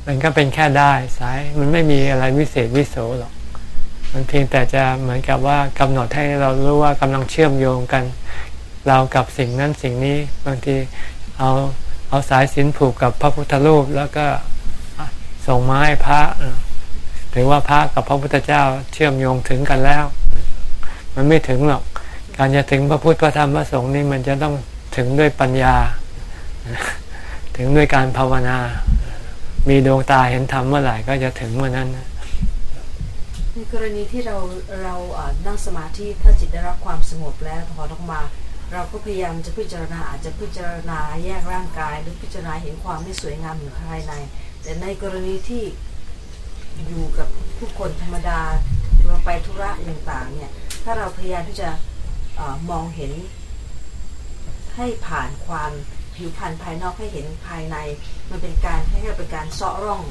มันก็เป็นแค่ได้สายมันไม่มีอะไรวิเศษวิโสหรอก มันเพียงแต่จะเหมือนกับว่ากำหนดให้เรารู้ว่ากำลังเชื่อมโยงกัน เรากับสิ่งนั้นสิ่งนี้บางทีเอาเอาสายสินผูกกับพระพุทธรูปแล้วก็ส่งมาให้พระถือว่าพระกับพระพุทธเจ้าเชื่อมโยงถึงกันแล้ว มันไม่ถึงหรอก การจะถึงพระพุทธพระธรรมพระสงฆ์นี่มันจะต้องถึงด้วยปัญญา ถึงด้วยการภาวนา มีดวงตาเห็นธรรมเมื่อไหร่ก็จะถึงเมื่อนั้นในกรณีที่เราเรานั่งสมาธิถ้าจิตได้รับความสงบแล้วพอออกมา เราก็พยายามจะพิจารณาอาจจะพิจารณาแยกร่างกาย หรือพิจารณาเห็นความไม่สวยงามอยู่ภายใน แต่ในกรณีที่อยู่กับผู้คนธรรมดาเราไปธุระต่างๆเนี่ยถ้าเราพยายามที่จะอมองเห็นให้ผ่านความผิวพรรณภายนอกให้เห็นภายใน มันเป็นการให้เราเป็นการเซาะร่อง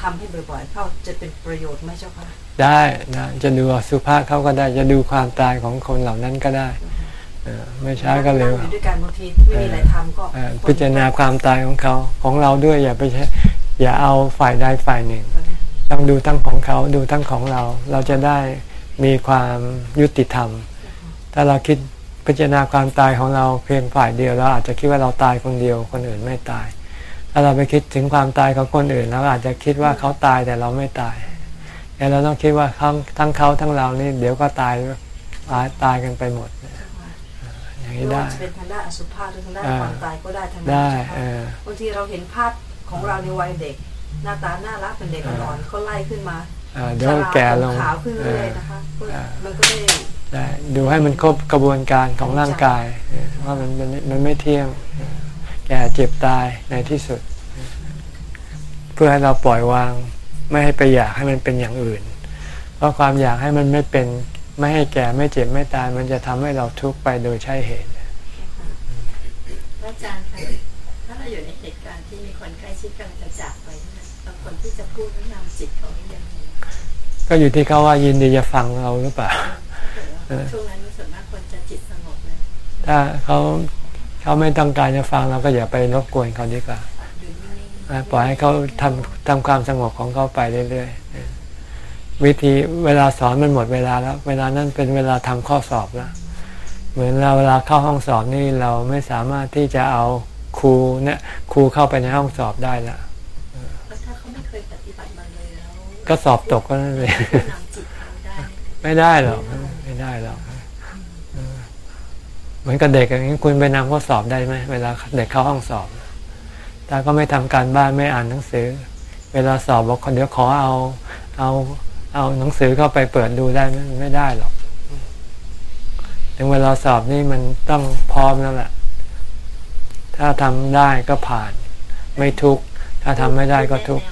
ทำให้บ่อยๆเข้าจะเป็นประโยชน์ไหมเจ้าคะได้นะจะดูสุภาพเขาก็ได้จะดูความตายของคนเหล่านั้นก็ได้ ไม่ช้าก็เร็วด้วยกันบางทีไม่มีอะไรทำก็พิจารณาความตายของเขาของเราด้วยอย่าไปใช้อย่าเอาฝ่ายใดฝ่ายหนึ่ง ต้องดูทั้งของเขาดูทั้งของเรา เราจะได้มีความยุติธรรม ถ้าเราคิดพิจารณาความตายของเราเพียงฝ่ายเดียวเราอาจจะคิดว่าเราตายคนเดียวคนอื่นไม่ตาย ถ้าเราไปคิดถึงความตายของคนอื่นเราอาจจะคิดว่าเขาตายแต่เราไม่ตายแต่เราต้องคิดว่าทั้งทั้งเขาทั้งเรานี่เดี๋ยวก็ตายตายตายกันไปหมด อย่างนี้ได้เป็นทางด้านอสุภาพหรือทางด้านความตายก็ได้ทางด้านบางทีเราเห็นภาพของเราในวัยเด็ก หน้าตาน่ารักเป็นเด็กอ่อนเขาไล่ขึ้นมาเดี๋ยวแก่ลงขาวขึ้นเรื่อยนะคะมันก็ได้ได้ดูให้มันครบกระบวนการของร่างกาย ว่ามันมันไม่เที่ยงแก่เจ็บตายในที่สุด เพื่อให้เราปล่อยวาง ไม่ให้ไปอยากให้มันเป็นอย่างอื่น เพราะความอยากให้มันไม่เป็น ไม่ให้แก่ไม่เจ็บไม่ตายมันจะทำให้เราทุกข์ไปโดยใช่เหตุอาจารย์คะถ้าเราอยู่ในเหตุการณ์ที่มีคนใกล้ชิดกำลังจะจากไปบางคนที่จะพูดแนะนำจิตเขาอย่างไรก็อยู่ที่เขาว่ายินดีจะฟังเราหรือเปล่าช่วงนั้นส่วนมากคนจะจิตสงบเลยถ้าเขาเขาไม่ต้องการจะฟังเราก็อย่าไปรบกวนเขาดีกว่าปล่อยให้เขาทำทำความสงบของเขาไปเรื่อยๆ วิธีเวลาสอนมันหมดเวลาแล้ว เวลานั้นเป็นเวลาทำข้อสอบแล้ว เหมือนเราเวลาเข้าห้องสอบนี่เราไม่สามารถที่จะเอาครูเนี่ยครูเข้าไปในห้องสอบได้แล้วถ้าเขาไม่เคยปฏิบัติมาเลยแล้วก็สอบตกก็นั่นเองไม่ได้หรอกไม่ได้หรอกเหมือนกับเด็กอย่างนี้คุณไปนำข้อสอบได้ไหมเวลาเด็กเข้าห้องสอบแต่ก็ไม่ทำการบ้านไม่อ่านหนังสือ เวลาสอบบอกคนเดียวขอเอาเอา เอาหนังสือเข้าไปเปิดดูได้ไหมไม่ได้หรอกถึงเวลาสอบนี่มันต้องพร้อมแล้วแหละ ถ้าทำได้ก็ผ่าน ไม่ทุกถ้าทำไม่ได้ก็ทุก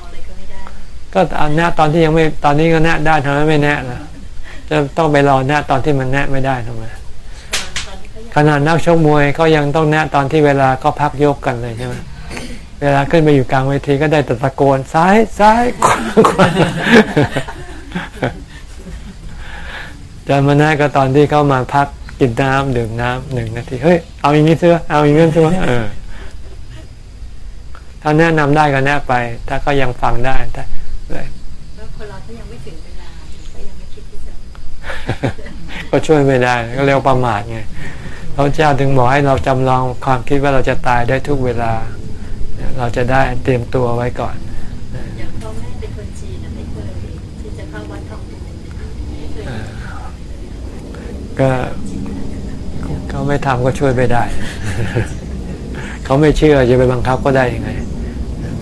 ก็อันนี้ตอนที่ยังไม่ตอนนี้ก็แน่ได้ทำไมไม่แน่นะจะต้องไปรอแนะตอนที่มันแนะไม่ได้ทำไมขนาดนักชกมวยเขายังต้องแนะตอนที่เวลาก็พักยกกันเลยใช่ไหมเวลาขึ้นไปอยู่กลางเวทีก็ได้ตะโกนซ้ายซ้ายขวาอา จารย์มานาก็ตอนที่เขามาพักกินน้ำดื่มน้ำหนึ่งนาทีเฮ้ยเอาอย่างนี้เถอะเอาอย่างนี้เถอะเออถ้าแนะนำได้ก็แนะไป ถ้าก็ยังฟังได้ถ้าเลยแล้วคนเราถ้ายังไม่ถึงเวลาก็ยังไม่คิดที่จะก็ช่วยไม่ได้ก็เรียกว่าประมาทไงพระเจ้าถึงบอกให้เราจำลองความคิดว่าเราจะตายได้ทุกเวลา เราจะได้เตรียมตัวไว้ก่อน อย่างพ่อแม่เป็นคนจีนนะไม่เคยที่จะเข้าวัดทองดินไม่เคย ก็เขาไม่ทำก็ช่วยไม่ได้ เขาไม่เชื่อจะไปบังคับก็ได้ยังไง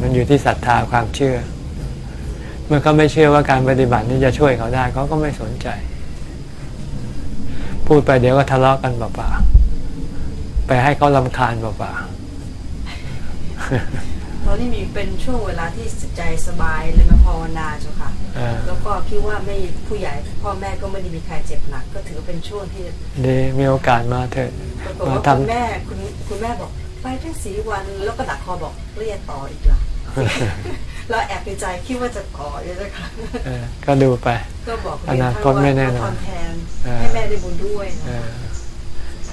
มันอยู่ที่ศรัทธาความเชื่อ เมื่อเขาไม่เชื่อว่าการปฏิบัตินี้จะช่วยเขาได้เขาก็ไม่สนใจ พูดไปเดี๋ยวก็ทะเลาะกันเปล่าๆไปให้เขาลำคาญเปล่าตอนนี้มีเป็นช่วงเวลาที่ใจสบายเลยมาภาวนาเจ้าค่ะ แล้วก็คิดว่าไม่ผู้ใหญ่พ่อแม่ก็ไม่ได้มีใครเจ็บหนัก ก็ถือว่าเป็นช่วงที่ดีมีโอกาสมาเถิดปรากฏมาว่าทคุณแม่คุณคุณแม่บอก ไปทั้งสีวันแล้วก็ดักคอบอกเรียนต่ออีกละเราแอบในใจคิดว่าจะต่อเลยนะคะำเออก็ดูไปก็บอกอนาคตไม่แน่นอนทำแทนเออให้แม่ได้บุญด้วยเอนะ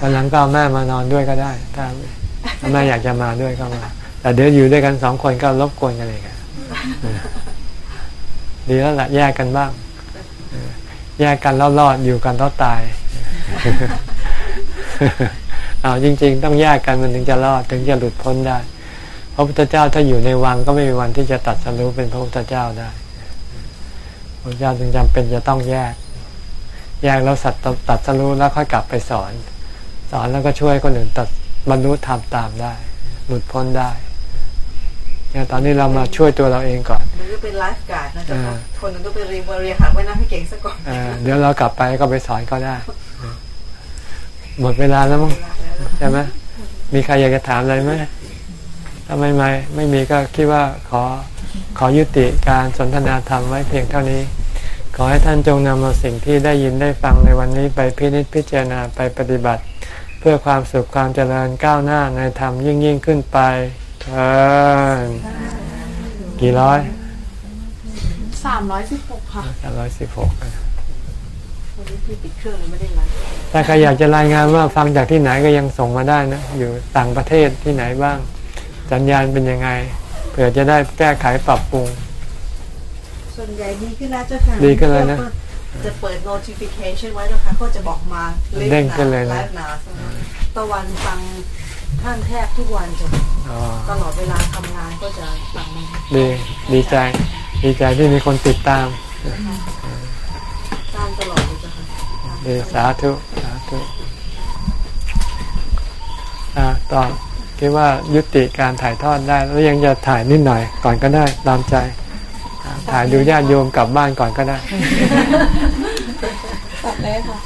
อวันหลังก็เอาแม่มานอนด้วยก็ได้ถ้าถ้าแม่อยากจะมาด้วยก็มาแต่เดี๋ยวอยู่ด้วยกันสองคนก็รบกวนกันเลยกันเออ ดีแล้วแหละแยกกันบ้างเออแยกกันแล้วรอดอยู่กันแล้วตายเอาจริง ๆ ต้องแยกกันมันถึงจะรอดถึงจะหลุดพ้นได้พระพุทธเจ้าถ้าอยู่ในวังก็ไม่มีวันที่จะตัดสรู้เป็นพระพุทธเจ้าได้พระพุทธเจ้าจึงจำเป็นจะต้องแยก แยกแล้วสัตว์ตัดสรู้แล้วค่อยกลับไปสอน สอนแล้วก็ช่วยคนอื่นตัดบรรลุธรรมตามได้ หลุดพ้นได้ เนี่ยตอนนี้เรามาช่วยตัวเราเองก่อนมันก็เป็นไลฟ์การ์ดนะเจ๊ะอ่าคนหนึงก็ไปเรียนเรียนหัดว่ายน้ำให้เก่งซะก่อนเออเดี๋ยวเรากลับไปก็ไปสอนเขาได้ หมดเวลาแล้วมั้งใช่ไหมมีใครอยากจะถามอะไรไหมถ้าไม่ไม่ไม่มีก็คิดว่าขอขอยุติการสนทนาธรรมไว้เพียงเท่านี้ ขอให้ท่านจงนำเอาสิ่งที่ได้ยินได้ฟังในวันนี้ไปพินิจพิจารณาไปปฏิบัติ เพื่อความสุขความเจริญก้าวหน้าในธรรมยิ่งยิ่งขึ้นไปเออ กี่ร้อยสามร้อยสิบหกค่ะสามร้อยสิบหกวันนี้พี่ปิดเครื่องเลยไม่ได้ไลฟ์ถ้าใครอยากจะรายงานว่าฟังจากที่ไหนก็ยังส่งมาได้นะ อยู่ต่างประเทศที่ไหนบ้าง สัญญาณเป็นยังไง เผื่อจะได้แก้ไขปรับปรุง ส่วนใหญ่ดีขึ้นแล้วเจ้าค่ะดีขึ้นแล้วนะจะเปิด notification ไว้แล้วค่ะก็จะบอกมาเด้งขึ้นเลยนะไลฟ์นาตะวันฟัง ท่านแทบทุกวันจะอ๋อตลอดเวลาทำงานก็จะฟังดีดีใจ ดีใจที่มีคนติดตามตามตลอดเลยเจ้าค่ะดีสาธุสาธุอ่าต่อคิดว่ายุติการถ่ายทอดได้แล้วยังจะถ่ายนิดหน่อยก่อนก็ได้ตามใจอ่าถ่ายดูญาติโยมกลับบ้านก่อนก็ได้ตัดเลยค่ะ